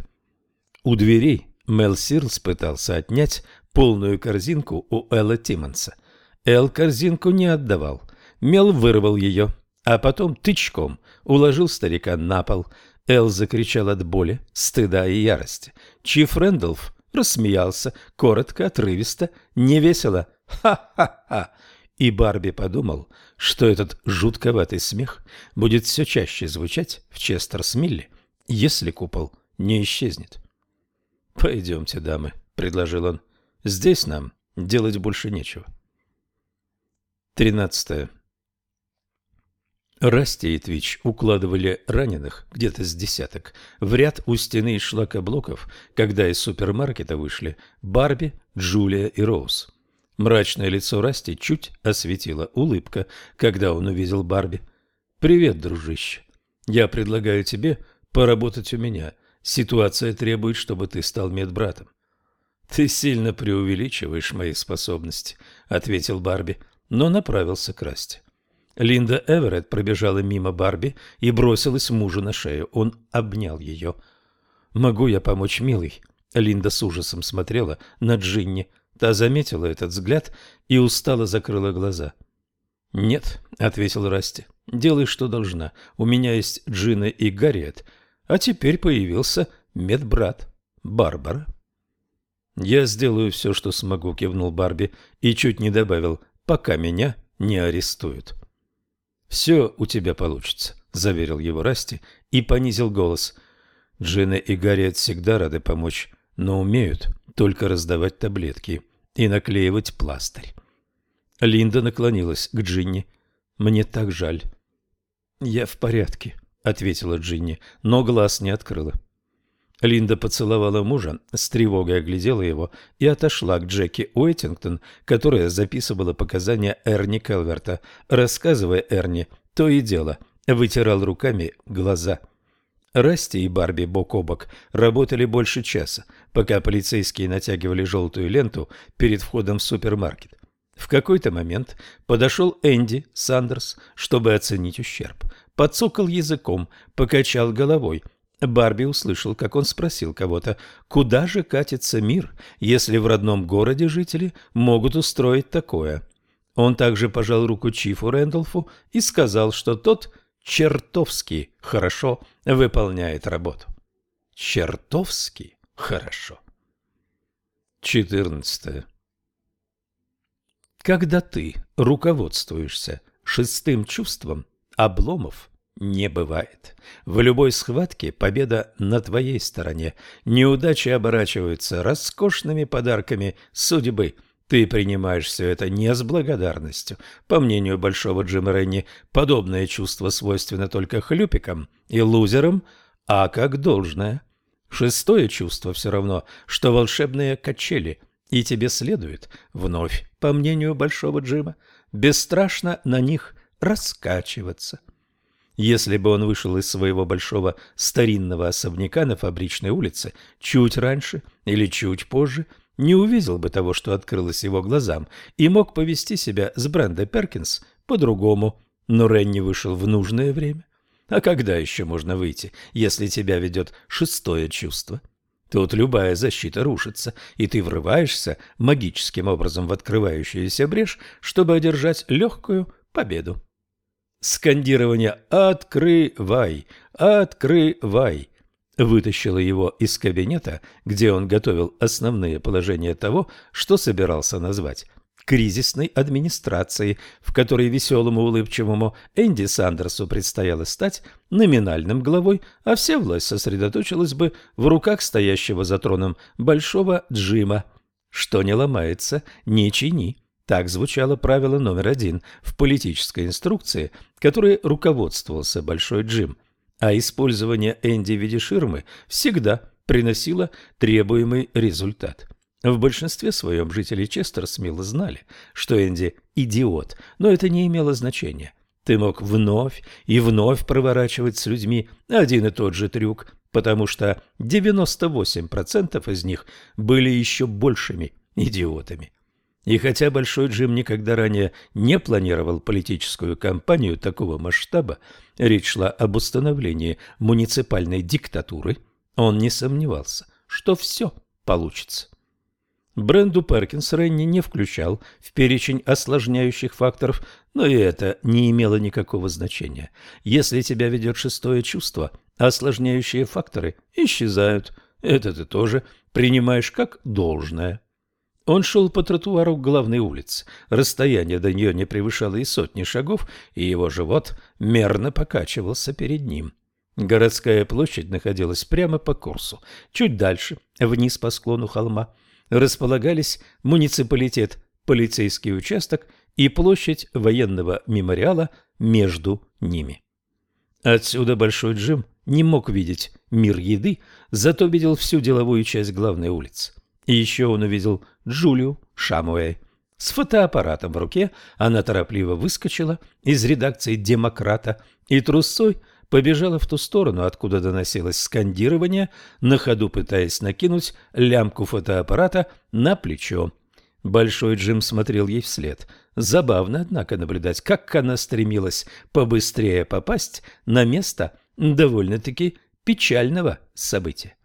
У дверей Мел Сирлс пытался отнять полную корзинку у Элла Тиммонса – Эл корзинку не отдавал. Мел вырвал ее, а потом тычком уложил старика на пол. Эл закричал от боли, стыда и ярости. Чиф Рэндалф рассмеялся, коротко, отрывисто, невесело. Ха-ха-ха! И Барби подумал, что этот жутковатый смех будет все чаще звучать в Честерсмилле, если купол не исчезнет. «Пойдемте, дамы», — предложил он. «Здесь нам делать больше нечего». Тринадцатое. Расти и Твич укладывали раненых, где-то с десяток, в ряд у стены из шлакоблоков, когда из супермаркета вышли Барби, Джулия и Роуз. Мрачное лицо Расти чуть осветила улыбка, когда он увидел Барби. «Привет, дружище. Я предлагаю тебе поработать у меня. Ситуация требует, чтобы ты стал медбратом». «Ты сильно преувеличиваешь мои способности», — ответил Барби, но направился к Расти. Линда Эверетт пробежала мимо Барби и бросилась мужу на шею. Он обнял ее. «Могу я помочь, милый?» Линда с ужасом смотрела на Джинни. Та заметила этот взгляд и устало закрыла глаза. «Нет», — ответил Расти, — «делай, что должна. У меня есть Джина и Гарриет, а теперь появился медбрат Барбара». «Я сделаю все, что смогу», — кивнул Барби и чуть не добавил, «пока меня не арестуют». «Все у тебя получится», — заверил его Расти и понизил голос. «Джина и Гарриет всегда рады помочь, но умеют только раздавать таблетки и наклеивать пластырь». Линда наклонилась к Джинни. «Мне так жаль». «Я в порядке», — ответила Джинни, но глаз не открыла. Линда поцеловала мужа, с тревогой оглядела его и отошла к Джеки Уэттингтон, которая записывала показания Эрни Келверта, рассказывая Эрни то и дело, вытирал руками глаза. Расти и Барби бок о бок работали больше часа, пока полицейские натягивали желтую ленту перед входом в супермаркет. В какой-то момент подошел Энди Сандерс, чтобы оценить ущерб. Подцокал языком, покачал головой – Барби услышал, как он спросил кого-то, куда же катится мир, если в родном городе жители могут устроить такое. Он также пожал руку Чифу Рэндolфу и сказал, что тот чертовски хорошо выполняет работу. Чертовски хорошо. 14. Когда ты руководствуешься шестым чувством, обломов не бывает. В любой схватке победа на твоей стороне. Неудачи оборачиваются роскошными подарками судьбы. Ты принимаешь все это не с благодарностью. По мнению большого Джима Ренни, подобное чувство свойственно только хлюпикам и лузерам, а как должное. Шестое чувство все равно, что волшебные качели, и тебе следует, вновь, по мнению большого Джима, бесстрашно на них раскачиваться. Если бы он вышел из своего большого старинного особняка на фабричной улице чуть раньше или чуть позже, не увидел бы того, что открылось его глазам, и мог повести себя с Брендой Перкинс по-другому. Но Ренни вышел в нужное время. А когда еще можно выйти, если тебя ведет шестое чувство? Тут любая защита рушится, и ты врываешься магическим образом в открывающуюся брешь, чтобы одержать легкую победу. Скандирование «Открывай! Открывай!» вытащило его из кабинета, где он готовил основные положения того, что собирался назвать кризисной администрацией, в которой веселому улыбчивому Энди Сандерсу предстояло стать номинальным главой, а вся власть сосредоточилась бы в руках стоящего за троном большого Джима. Что не ломается, не чини. Так звучало правило номер один в политической инструкции, которой руководствовался Большой Джим, а использование Энди в виде ширмы всегда приносило требуемый результат. В большинстве своем жители Честерсмилла знали, что Энди – идиот, но это не имело значения. Ты мог вновь и вновь проворачивать с людьми один и тот же трюк, потому что 98% из них были еще большими идиотами. И хотя Большой Джим никогда ранее не планировал политическую кампанию такого масштаба, речь шла об установлении муниципальной диктатуры, он не сомневался, что все получится. Бренду Перкинс Ренни не включал в перечень осложняющих факторов, но и это не имело никакого значения. Если тебя ведет шестое чувство, осложняющие факторы исчезают. Это ты тоже принимаешь как должное. Он шел по тротуару к главной улице. Расстояние до нее не превышало и сотни шагов, и его живот мерно покачивался перед ним. Городская площадь находилась прямо по курсу. Чуть дальше, вниз по склону холма, располагались муниципалитет, полицейский участок и площадь военного мемориала между ними. Отсюда Большой Джим не мог видеть мир еды, зато видел всю деловую часть главной улицы. И еще он увидел Джулию Шамуэй. С фотоаппаратом в руке она торопливо выскочила из редакции «Демократа» и трусцой побежала в ту сторону, откуда доносилось скандирование, на ходу пытаясь накинуть лямку фотоаппарата на плечо. Большой Джим смотрел ей вслед. Забавно, однако, наблюдать, как она стремилась побыстрее попасть на место довольно-таки печального события.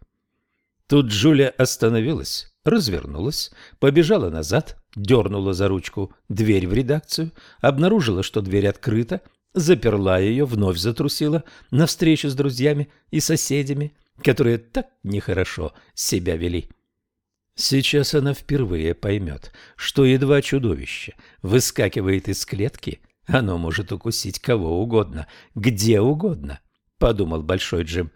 Тут Джулия остановилась развернулась, побежала назад, дернула за ручку дверь в редакцию, обнаружила, что дверь открыта, заперла ее, вновь затрусила на встречу с друзьями и соседями, которые так нехорошо себя вели. Сейчас она впервые поймет, что едва чудовище выскакивает из клетки, оно может укусить кого угодно, где угодно, — подумал Большой Джим.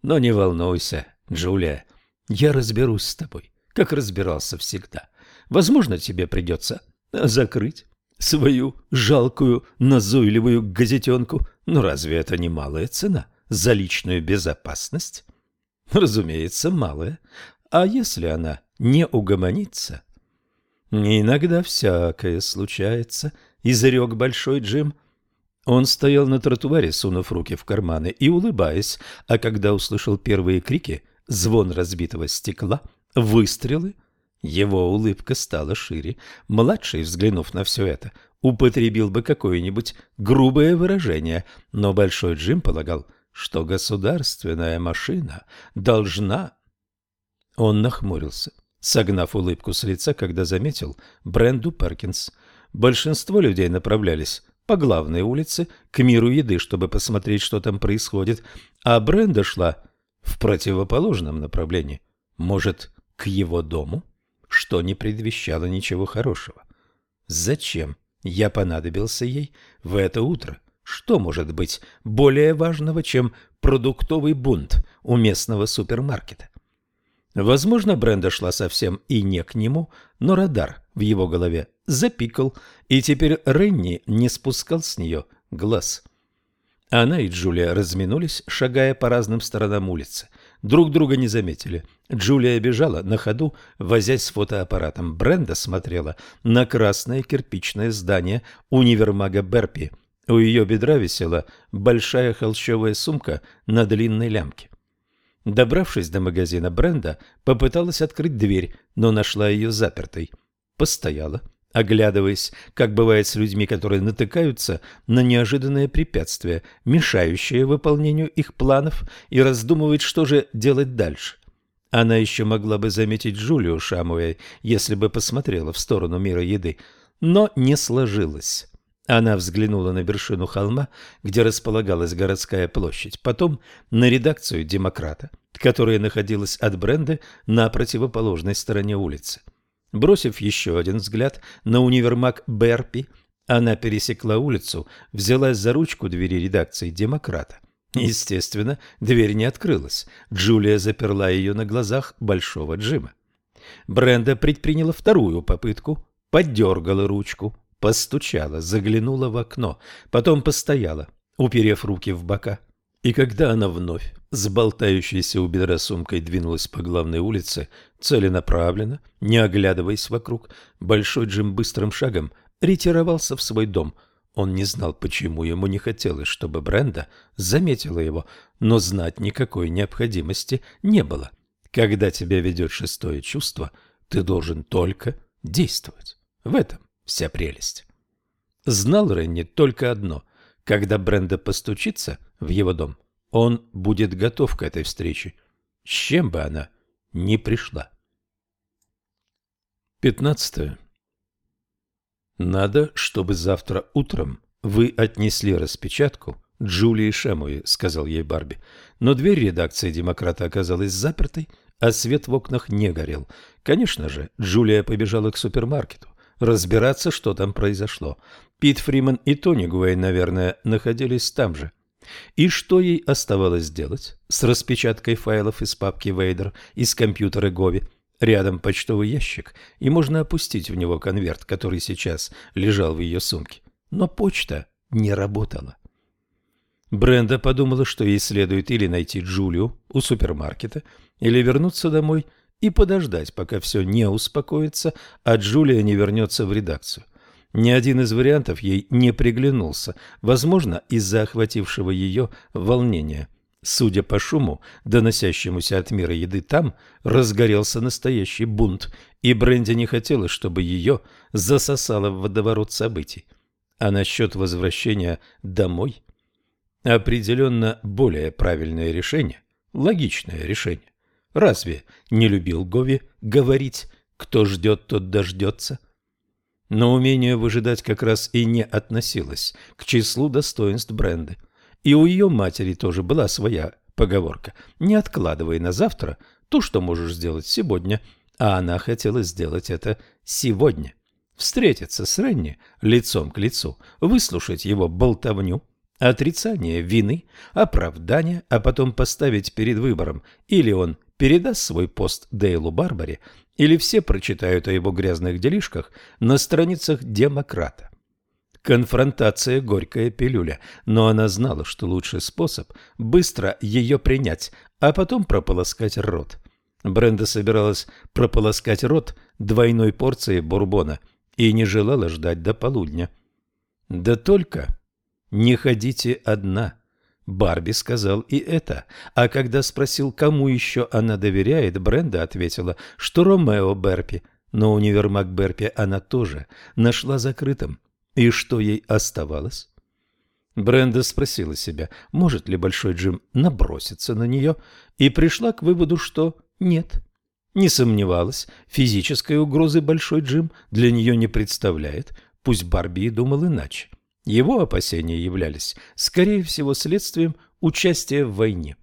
Но не волнуйся, Джулия, я разберусь с тобой как разбирался всегда. Возможно, тебе придется закрыть свою жалкую назойливую газетенку. Но разве это не малая цена за личную безопасность? Разумеется, малая. А если она не угомонится? Иногда всякое случается, изрек Большой Джим. Он стоял на тротуаре, сунув руки в карманы и улыбаясь, а когда услышал первые крики, звон разбитого стекла — выстрелы. Его улыбка стала шире. Младший, взглянув на все это, употребил бы какое-нибудь грубое выражение, но Большой Джим полагал, что государственная машина должна... Он нахмурился, согнав улыбку с лица, когда заметил Бренду Перкинс. Большинство людей направлялись по главной улице к миру еды, чтобы посмотреть, что там происходит, а Бренда шла в противоположном направлении. Может, к его дому, что не предвещало ничего хорошего. Зачем я понадобился ей в это утро? Что может быть более важного, чем продуктовый бунт у местного супермаркета? Возможно, Бренда шла совсем и не к нему, но радар в его голове запикал, и теперь Ренни не спускал с нее глаз. Она и Джулия разминулись, шагая по разным сторонам улицы друг друга не заметили. Джулия бежала на ходу, возясь с фотоаппаратом. Бренда смотрела на красное кирпичное здание универмага Берпи. У ее бедра висела большая холщовая сумка на длинной лямке. Добравшись до магазина, Бренда попыталась открыть дверь, но нашла ее запертой. Постояла, оглядываясь, как бывает с людьми, которые натыкаются на неожиданное препятствие, мешающее выполнению их планов, и раздумывает, что же делать дальше. Она еще могла бы заметить Джулию Шамуэй, если бы посмотрела в сторону мира еды, но не сложилось. Она взглянула на вершину холма, где располагалась городская площадь, потом на редакцию «Демократа», которая находилась от Бренды на противоположной стороне улицы. Бросив еще один взгляд на универмаг Берпи, она пересекла улицу, взялась за ручку двери редакции «Демократа». Естественно, дверь не открылась. Джулия заперла ее на глазах Большого Джима. Бренда предприняла вторую попытку, поддергала ручку, постучала, заглянула в окно, потом постояла, уперев руки в бока. И когда она вновь с болтающейся у бедра сумкой двинулась по главной улице, целенаправленно, не оглядываясь вокруг, Большой Джим быстрым шагом ретировался в свой дом. Он не знал, почему ему не хотелось, чтобы Бренда заметила его, но знать никакой необходимости не было. Когда тебя ведет шестое чувство, ты должен только действовать. В этом вся прелесть. Знал Ренни только одно. Когда Бренда постучится в его дом – он будет готов к этой встрече, с чем бы она ни пришла. Пятнадцатое. Надо, чтобы завтра утром вы отнесли распечатку Джулии Шемуи, сказал ей Барби. Но дверь редакции «Демократа» оказалась запертой, а свет в окнах не горел. Конечно же, Джулия побежала к супермаркету разбираться, что там произошло. Пит Фриман и Тони Гуэй, наверное, находились там же. И что ей оставалось делать с распечаткой файлов из папки Вейдер из компьютера Гови? Рядом почтовый ящик, и можно опустить в него конверт, который сейчас лежал в ее сумке. Но почта не работала. Бренда подумала, что ей следует или найти Джулию у супермаркета, или вернуться домой и подождать, пока все не успокоится, а Джулия не вернется в редакцию. Ни один из вариантов ей не приглянулся, возможно, из-за охватившего ее волнения. Судя по шуму, доносящемуся от мира еды, там разгорелся настоящий бунт, и Бренди не хотелось, чтобы ее засосало в водоворот событий. А насчет возвращения домой? Определенно более правильное решение, логичное решение. Разве не любил Гови говорить «кто ждет, тот дождется»? Но умение выжидать как раз и не относилось к числу достоинств бренда. И у ее матери тоже была своя поговорка «не откладывай на завтра то, что можешь сделать сегодня», а она хотела сделать это сегодня. Встретиться с Ренни лицом к лицу, выслушать его болтовню, отрицание вины, оправдание, а потом поставить перед выбором или он передаст свой пост Дейлу Барбаре, или все прочитают о его грязных делишках на страницах «Демократа». Конфронтация – горькая пилюля, но она знала, что лучший способ – быстро ее принять, а потом прополоскать рот. Бренда собиралась прополоскать рот двойной порцией бурбона и не желала ждать до полудня. Да только не ходите одна. Барби сказал и это, а когда спросил, кому еще она доверяет, Бренда ответила, что Ромео Берпи, но универмаг Берпи она тоже нашла закрытым. И что ей оставалось? Бренда спросила себя, может ли Большой Джим наброситься на нее, и пришла к выводу, что нет. Не сомневалась, физической угрозы Большой Джим для нее не представляет, пусть Барби и думал иначе. Его опасения являлись, скорее всего, следствием участия в войне.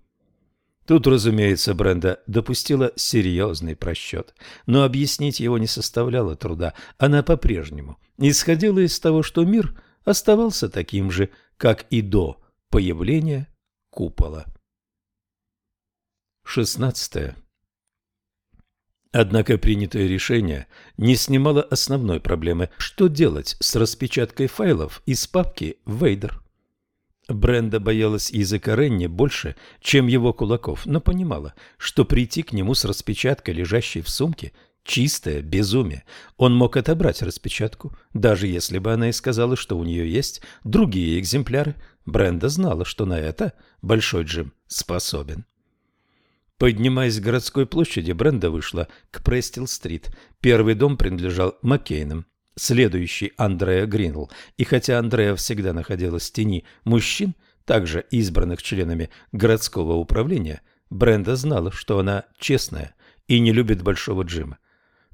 Тут, разумеется, Бренда допустила серьезный просчет, но объяснить его не составляло труда. Она по-прежнему исходила из того, что мир оставался таким же, как и до появления купола. Шестнадцатое. Однако принятое решение не снимало основной проблемы, что делать с распечаткой файлов из папки «Вейдер». Бренда боялась языка Ренни больше, чем его кулаков, но понимала, что прийти к нему с распечаткой, лежащей в сумке, чистое безумие. Он мог отобрать распечатку, даже если бы она и сказала, что у нее есть другие экземпляры. Бренда знала, что на это Большой Джим способен. Поднимаясь к городской площади, Бренда вышла к Престил-стрит. Первый дом принадлежал Маккейнам, следующий Андреа Гринл. И хотя Андреа всегда находилась в тени мужчин, также избранных членами городского управления, Бренда знала, что она честная и не любит Большого Джима.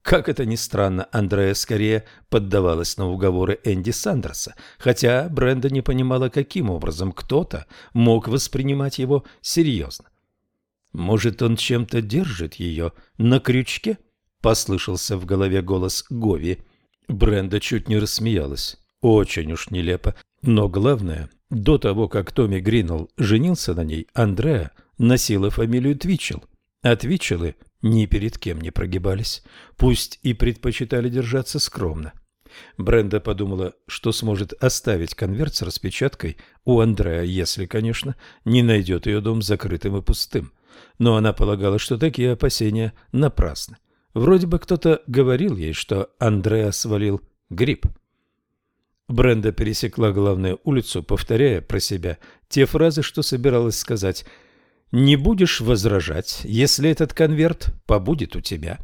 Как это ни странно, Андреа скорее поддавалась на уговоры Энди Сандерса, хотя Бренда не понимала, каким образом кто-то мог воспринимать его серьезно. Может, он чем-то держит ее на крючке? Послышался в голове голос Гови. Бренда чуть не рассмеялась. Очень уж нелепо. Но главное, до того, как Томми Гринелл женился на ней, Андреа носила фамилию Твичел. А Твичелы ни перед кем не прогибались, пусть и предпочитали держаться скромно. Бренда подумала, что сможет оставить конверт с распечаткой у Андреа, если, конечно, не найдет ее дом закрытым и пустым но она полагала, что такие опасения напрасны. Вроде бы кто-то говорил ей, что Андреа свалил грипп. Бренда пересекла главную улицу, повторяя про себя те фразы, что собиралась сказать. «Не будешь возражать, если этот конверт побудет у тебя.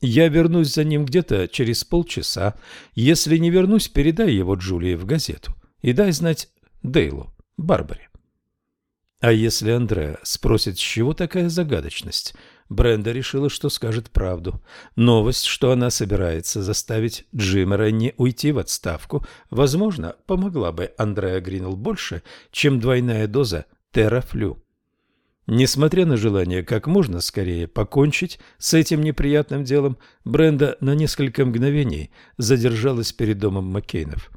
Я вернусь за ним где-то через полчаса. Если не вернусь, передай его Джулии в газету и дай знать Дейлу, Барбаре». А если Андреа спросит, с чего такая загадочность, Бренда решила, что скажет правду. Новость, что она собирается заставить Джима Ренни уйти в отставку, возможно, помогла бы Андреа Гринелл больше, чем двойная доза террафлю. Несмотря на желание как можно скорее покончить с этим неприятным делом, Бренда на несколько мгновений задержалась перед домом Маккейнов.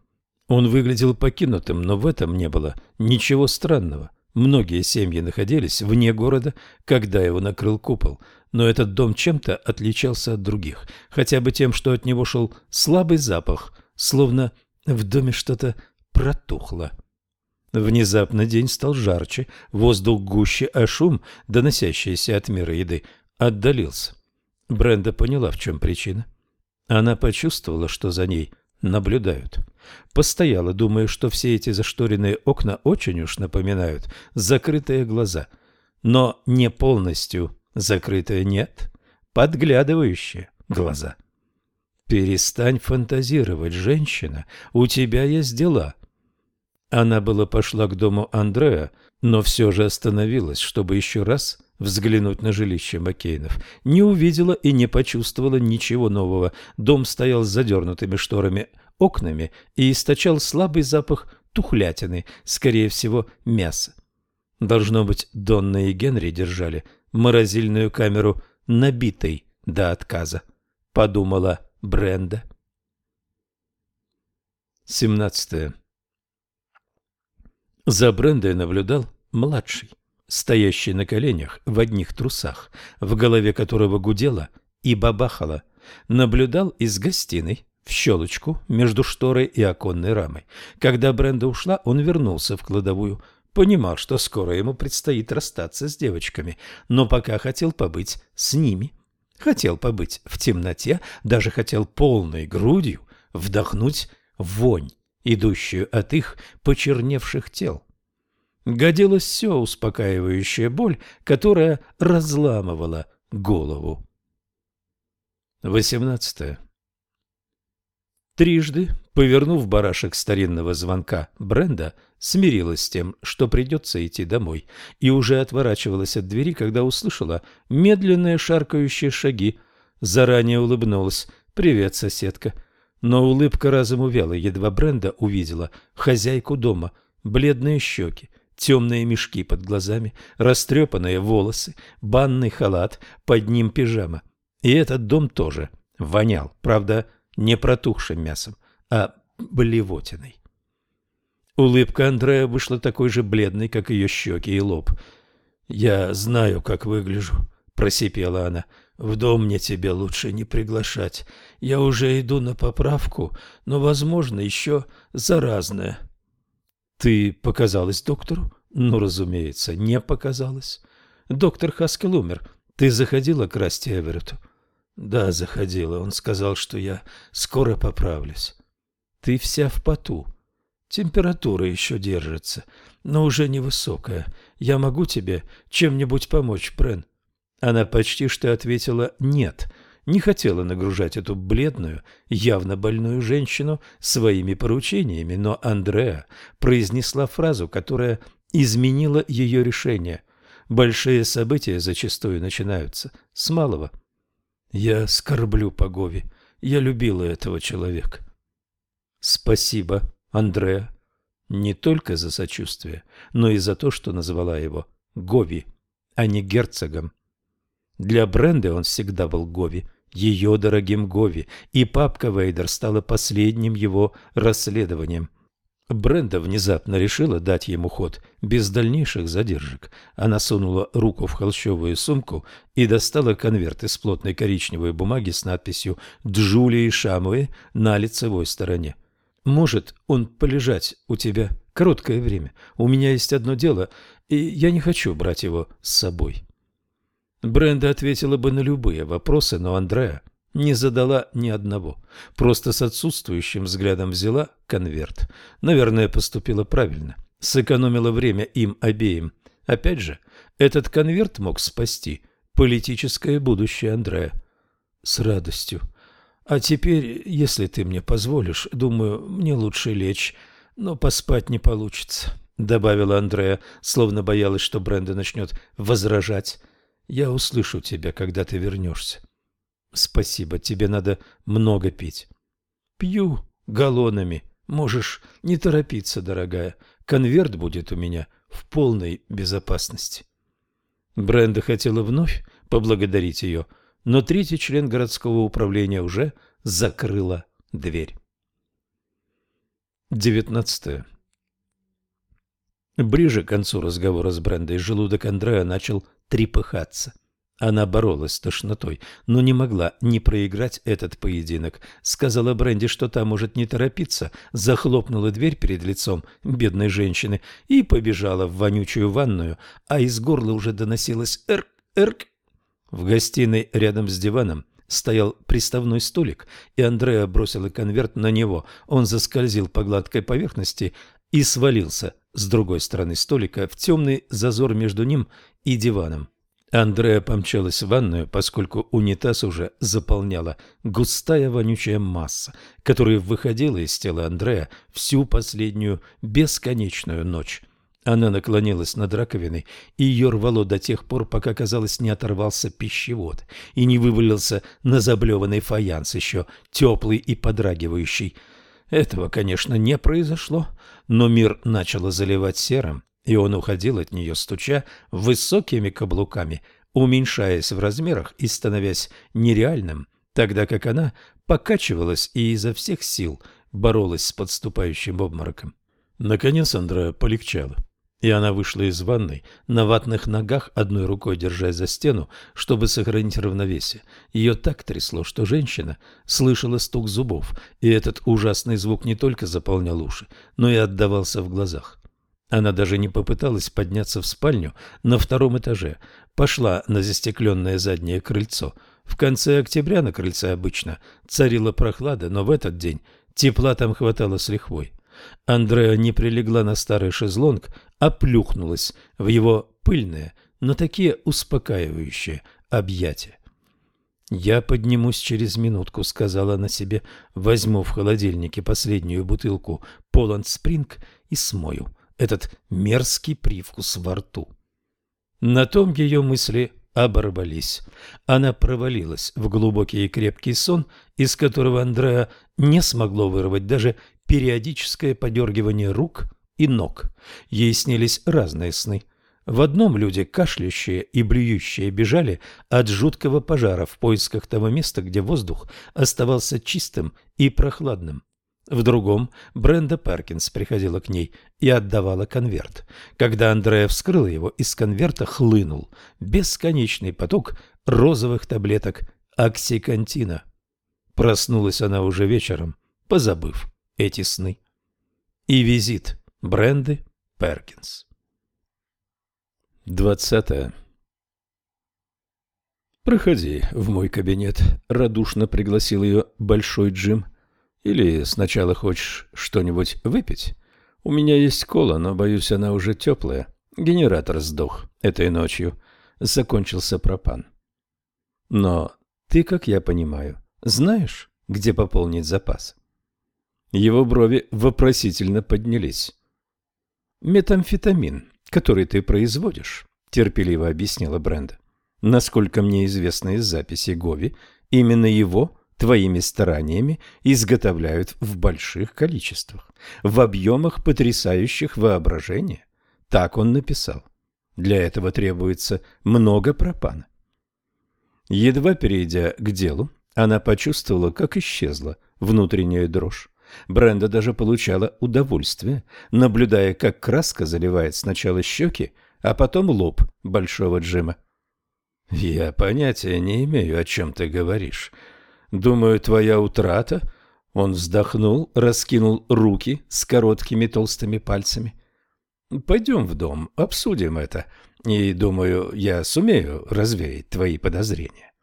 Он выглядел покинутым, но в этом не было ничего странного. Многие семьи находились вне города, когда его накрыл купол, но этот дом чем-то отличался от других, хотя бы тем, что от него шел слабый запах, словно в доме что-то протухло. Внезапно день стал жарче, воздух гуще, а шум, доносящийся от мира еды, отдалился. Бренда поняла, в чем причина. Она почувствовала, что за ней наблюдают. Постояла, думая, что все эти зашторенные окна очень уж напоминают закрытые глаза. Но не полностью закрытые нет, подглядывающие глаза. «Перестань фантазировать, женщина, у тебя есть дела». Она была пошла к дому Андрея, но все же остановилась, чтобы еще раз взглянуть на жилище Маккейнов. Не увидела и не почувствовала ничего нового. Дом стоял с задернутыми шторами окнами и источал слабый запах тухлятины, скорее всего, мяса. Должно быть, Донна и Генри держали морозильную камеру набитой до отказа, подумала Бренда. 17. За Брендой наблюдал младший, стоящий на коленях в одних трусах, в голове которого гудело и бабахало. Наблюдал из гостиной, в щелочку между шторой и оконной рамой. Когда Бренда ушла, он вернулся в кладовую. Понимал, что скоро ему предстоит расстаться с девочками, но пока хотел побыть с ними. Хотел побыть в темноте, даже хотел полной грудью вдохнуть вонь, идущую от их почерневших тел. Годилась все успокаивающая боль, которая разламывала голову. Восемнадцатое. Трижды, повернув барашек старинного звонка, Бренда смирилась с тем, что придется идти домой, и уже отворачивалась от двери, когда услышала медленные шаркающие шаги. Заранее улыбнулась. «Привет, соседка». Но улыбка разом увяла, едва Бренда увидела хозяйку дома, бледные щеки, темные мешки под глазами, растрепанные волосы, банный халат, под ним пижама. И этот дом тоже вонял, правда, не протухшим мясом, а блевотиной. Улыбка Андрея вышла такой же бледной, как ее щеки и лоб. «Я знаю, как выгляжу», — просипела она. «В дом мне тебя лучше не приглашать. Я уже иду на поправку, но, возможно, еще заразная». «Ты показалась доктору?» «Ну, разумеется, не показалась. Доктор Хаскел умер. Ты заходила к Расти Эверету?» Да, заходила. Он сказал, что я скоро поправлюсь. Ты вся в поту. Температура еще держится, но уже невысокая. Я могу тебе чем-нибудь помочь, Прен? Она почти что ответила «нет». Не хотела нагружать эту бледную, явно больную женщину своими поручениями, но Андреа произнесла фразу, которая изменила ее решение. Большие события зачастую начинаются с малого – я скорблю по Гови. Я любила этого человека. Спасибо, Андреа. Не только за сочувствие, но и за то, что назвала его Гови, а не герцогом. Для Бренды он всегда был Гови, ее дорогим Гови, и папка Вейдер стала последним его расследованием – Бренда внезапно решила дать ему ход без дальнейших задержек. Она сунула руку в холщовую сумку и достала конверт из плотной коричневой бумаги с надписью «Джулии Шамовой» на лицевой стороне. «Может он полежать у тебя короткое время? У меня есть одно дело, и я не хочу брать его с собой». Бренда ответила бы на любые вопросы, но Андреа не задала ни одного. Просто с отсутствующим взглядом взяла конверт. Наверное, поступила правильно. Сэкономила время им обеим. Опять же, этот конверт мог спасти политическое будущее Андрея. С радостью. А теперь, если ты мне позволишь, думаю, мне лучше лечь, но поспать не получится, — добавила Андрея, словно боялась, что Бренда начнет возражать. Я услышу тебя, когда ты вернешься. Спасибо, тебе надо много пить. Пью галлонами. Можешь не торопиться, дорогая. Конверт будет у меня в полной безопасности. Бренда хотела вновь поблагодарить ее, но третий член городского управления уже закрыла дверь. 19. Ближе к концу разговора с Брендой желудок Андрея начал трепыхаться. Она боролась с тошнотой, но не могла не проиграть этот поединок. Сказала Бренди, что та может не торопиться, захлопнула дверь перед лицом бедной женщины и побежала в вонючую ванную, а из горла уже доносилось «эрк-эрк». В гостиной рядом с диваном стоял приставной столик, и Андреа бросила конверт на него. Он заскользил по гладкой поверхности и свалился с другой стороны столика в темный зазор между ним и диваном. Андреа помчалась в ванную, поскольку унитаз уже заполняла густая вонючая масса, которая выходила из тела Андрея всю последнюю бесконечную ночь. Она наклонилась над раковиной, и ее рвало до тех пор, пока, казалось, не оторвался пищевод и не вывалился на заблеванный фаянс, еще теплый и подрагивающий. Этого, конечно, не произошло, но мир начало заливать серым, и он уходил от нее, стуча высокими каблуками, уменьшаясь в размерах и становясь нереальным, тогда как она покачивалась и изо всех сил боролась с подступающим обмороком. Наконец Андреа полегчало, и она вышла из ванной на ватных ногах, одной рукой держась за стену, чтобы сохранить равновесие. Ее так трясло, что женщина слышала стук зубов, и этот ужасный звук не только заполнял уши, но и отдавался в глазах. Она даже не попыталась подняться в спальню на втором этаже, пошла на застекленное заднее крыльцо. В конце октября на крыльце обычно царила прохлада, но в этот день тепла там хватало с лихвой. Андреа не прилегла на старый шезлонг, а плюхнулась в его пыльные, но такие успокаивающие объятия. «Я поднимусь через минутку», — сказала она себе, — «возьму в холодильнике последнюю бутылку Поланд Спринг и смою этот мерзкий привкус во рту. На том ее мысли оборвались. Она провалилась в глубокий и крепкий сон, из которого Андреа не смогло вырвать даже периодическое подергивание рук и ног. Ей снились разные сны. В одном люди, кашляющие и блюющие, бежали от жуткого пожара в поисках того места, где воздух оставался чистым и прохладным. В другом Бренда Перкинс приходила к ней и отдавала конверт. Когда Андрея вскрыл его, из конверта хлынул бесконечный поток розовых таблеток оксикантина. Проснулась она уже вечером, позабыв эти сны. И визит Бренды Перкинс. Двадцатое. «Проходи в мой кабинет», — радушно пригласил ее Большой Джим. Или сначала хочешь что-нибудь выпить? У меня есть кола, но, боюсь, она уже теплая. Генератор сдох этой ночью. Закончился пропан. Но ты, как я понимаю, знаешь, где пополнить запас? Его брови вопросительно поднялись. Метамфетамин, который ты производишь, терпеливо объяснила Бренда. Насколько мне известно из записи Гови, именно его твоими стараниями изготовляют в больших количествах, в объемах, потрясающих воображение. Так он написал. Для этого требуется много пропана. Едва перейдя к делу, она почувствовала, как исчезла внутренняя дрожь. Бренда даже получала удовольствие, наблюдая, как краска заливает сначала щеки, а потом лоб Большого Джима. «Я понятия не имею, о чем ты говоришь», Думаю, твоя утрата...» Он вздохнул, раскинул руки с короткими толстыми пальцами. «Пойдем в дом, обсудим это, и, думаю, я сумею развеять твои подозрения».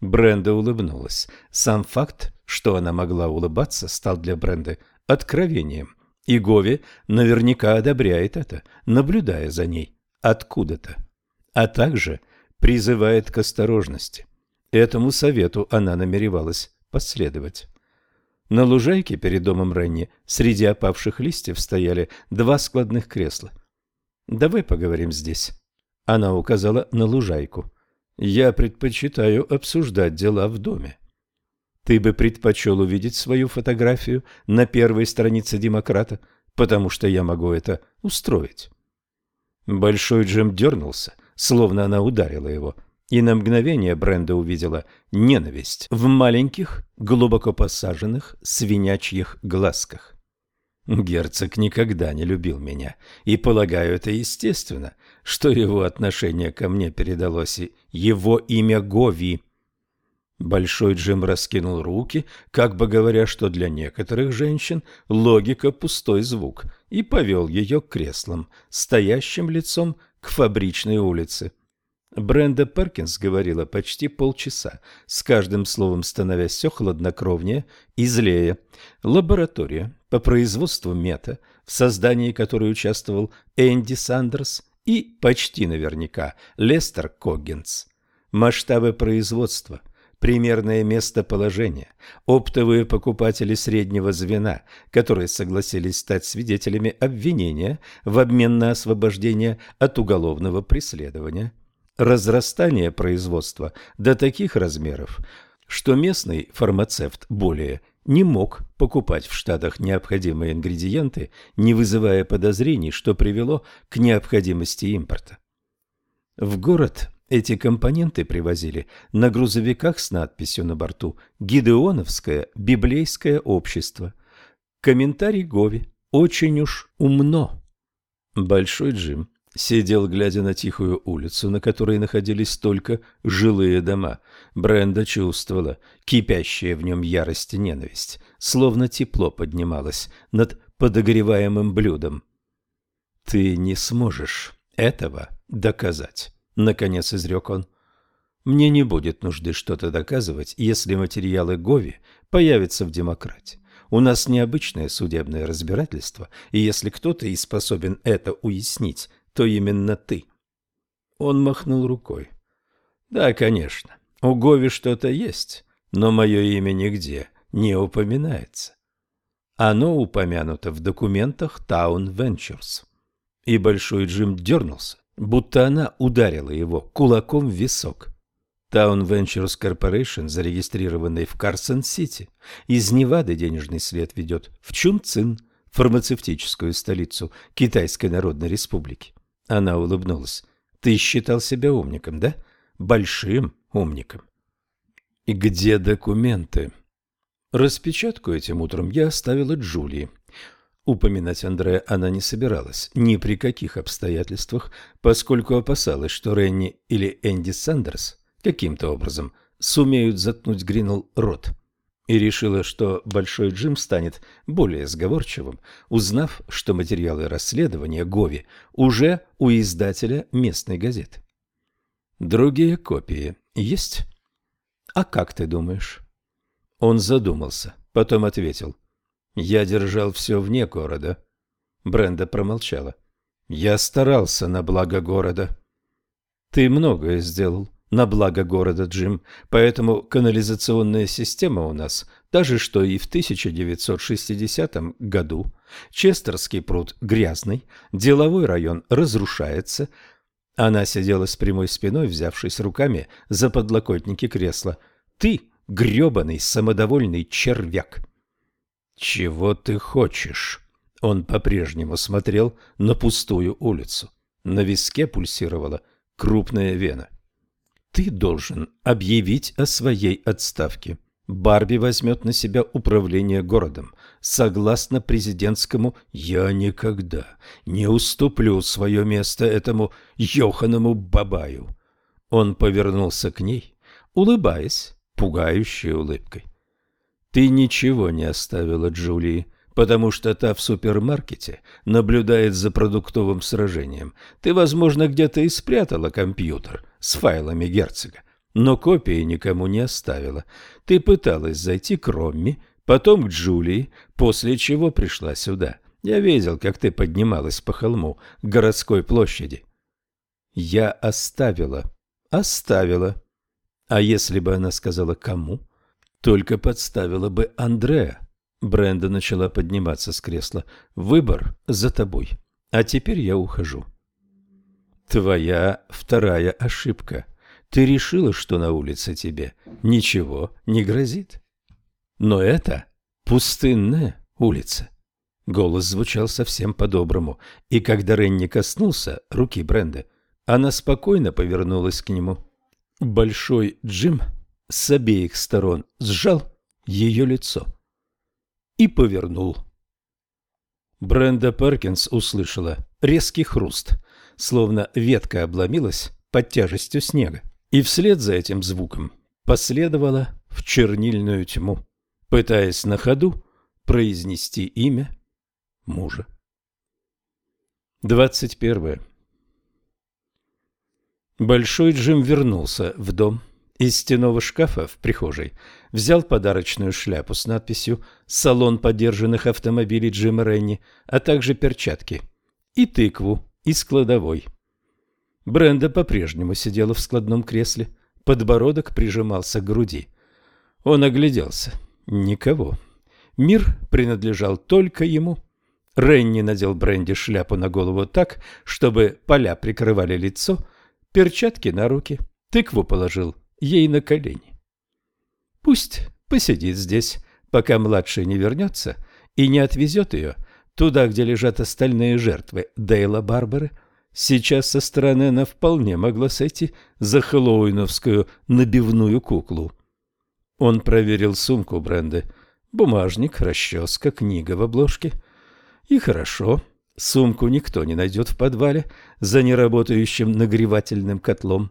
Бренда улыбнулась. Сам факт, что она могла улыбаться, стал для Бренды откровением. И Гови наверняка одобряет это, наблюдая за ней откуда-то, а также призывает к осторожности. Этому совету она намеревалась последовать. На лужайке перед домом Ренни среди опавших листьев стояли два складных кресла. «Давай поговорим здесь». Она указала на лужайку. «Я предпочитаю обсуждать дела в доме». «Ты бы предпочел увидеть свою фотографию на первой странице «Демократа», потому что я могу это устроить». Большой Джем дернулся, словно она ударила его. И на мгновение Бренда увидела ненависть в маленьких, глубоко посаженных свинячьих глазках. Герцог никогда не любил меня, и, полагаю, это естественно, что его отношение ко мне передалось и его имя Гови. Большой Джим раскинул руки, как бы говоря, что для некоторых женщин логика – пустой звук, и повел ее к креслам, стоящим лицом к фабричной улице. Бренда Перкинс говорила почти полчаса, с каждым словом становясь все хладнокровнее и злее. Лаборатория по производству мета, в создании которой участвовал Энди Сандерс и, почти наверняка, Лестер Коггинс. Масштабы производства – примерное местоположение, оптовые покупатели среднего звена, которые согласились стать свидетелями обвинения в обмен на освобождение от уголовного преследования, разрастание производства до таких размеров, что местный фармацевт более не мог покупать в Штатах необходимые ингредиенты, не вызывая подозрений, что привело к необходимости импорта. В город эти компоненты привозили на грузовиках с надписью на борту «Гидеоновское библейское общество». Комментарий Гови. Очень уж умно. Большой Джим сидел, глядя на тихую улицу, на которой находились только жилые дома. Бренда чувствовала кипящая в нем ярость и ненависть, словно тепло поднималось над подогреваемым блюдом. «Ты не сможешь этого доказать». — наконец изрек он. «Мне не будет нужды что-то доказывать, если материалы Гови появятся в демократе. У нас необычное судебное разбирательство, и если кто-то и способен это уяснить, то именно ты». Он махнул рукой. «Да, конечно, у Гови что-то есть, но мое имя нигде не упоминается. Оно упомянуто в документах Town Ventures». И Большой Джим дернулся, будто она ударила его кулаком в висок. Town Ventures Corporation, зарегистрированный в Карсон-Сити, из Невады денежный след ведет в Чунцин, фармацевтическую столицу Китайской Народной Республики. Она улыбнулась. Ты считал себя умником, да? Большим умником. И где документы? Распечатку этим утром я оставила Джулии. Упоминать Андрея она не собиралась ни при каких обстоятельствах, поскольку опасалась, что Ренни или Энди Сандерс каким-то образом сумеют заткнуть Гринелл рот. И решила, что Большой Джим станет более сговорчивым, узнав, что материалы расследования Гови уже у издателя местной газеты. Другие копии есть? А как ты думаешь? Он задумался, потом ответил. Я держал все вне города. Бренда промолчала. Я старался на благо города. Ты многое сделал на благо города, Джим, поэтому канализационная система у нас та же, что и в 1960 году. Честерский пруд грязный, деловой район разрушается. Она сидела с прямой спиной, взявшись руками за подлокотники кресла. Ты грёбаный самодовольный червяк. «Чего ты хочешь?» Он по-прежнему смотрел на пустую улицу. На виске пульсировала крупная вена. «Ты должен объявить о своей отставке. Барби возьмет на себя управление городом. Согласно президентскому, я никогда не уступлю свое место этому Йоханому Бабаю». Он повернулся к ней, улыбаясь, пугающей улыбкой. Ты ничего не оставила Джулии, потому что та в супермаркете наблюдает за продуктовым сражением. Ты, возможно, где-то и спрятала компьютер с файлами герцога, но копии никому не оставила. Ты пыталась зайти к Ромми, потом к Джулии, после чего пришла сюда. Я видел, как ты поднималась по холму к городской площади. Я оставила. Оставила. А если бы она сказала кому? — только подставила бы Андреа. Бренда начала подниматься с кресла. Выбор за тобой. А теперь я ухожу. Твоя вторая ошибка. Ты решила, что на улице тебе ничего не грозит. Но это пустынная улица. Голос звучал совсем по-доброму, и когда Ренни коснулся руки Бренды, Она спокойно повернулась к нему. Большой Джим с обеих сторон сжал ее лицо и повернул. Бренда Перкинс услышала резкий хруст, словно ветка обломилась под тяжестью снега, и вслед за этим звуком последовала в чернильную тьму, пытаясь на ходу произнести имя мужа. Двадцать первое. Большой Джим вернулся в дом. Из стенового шкафа в прихожей взял подарочную шляпу с надписью «Салон подержанных автомобилей Джима Ренни», а также перчатки и тыкву из кладовой. Бренда по-прежнему сидела в складном кресле, подбородок прижимался к груди. Он огляделся. Никого. Мир принадлежал только ему. Ренни надел Бренди шляпу на голову так, чтобы поля прикрывали лицо, перчатки на руки, тыкву положил ей на колени. Пусть посидит здесь, пока младший не вернется и не отвезет ее туда, где лежат остальные жертвы Дейла Барбары. Сейчас со стороны она вполне могла сойти за хэллоуиновскую набивную куклу. Он проверил сумку Бренды. Бумажник, расческа, книга в обложке. И хорошо. Сумку никто не найдет в подвале за неработающим нагревательным котлом.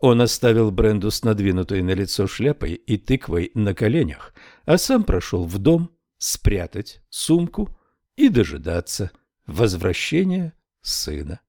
Он оставил Бренду с надвинутой на лицо шляпой и тыквой на коленях, а сам прошел в дом спрятать сумку и дожидаться возвращения сына.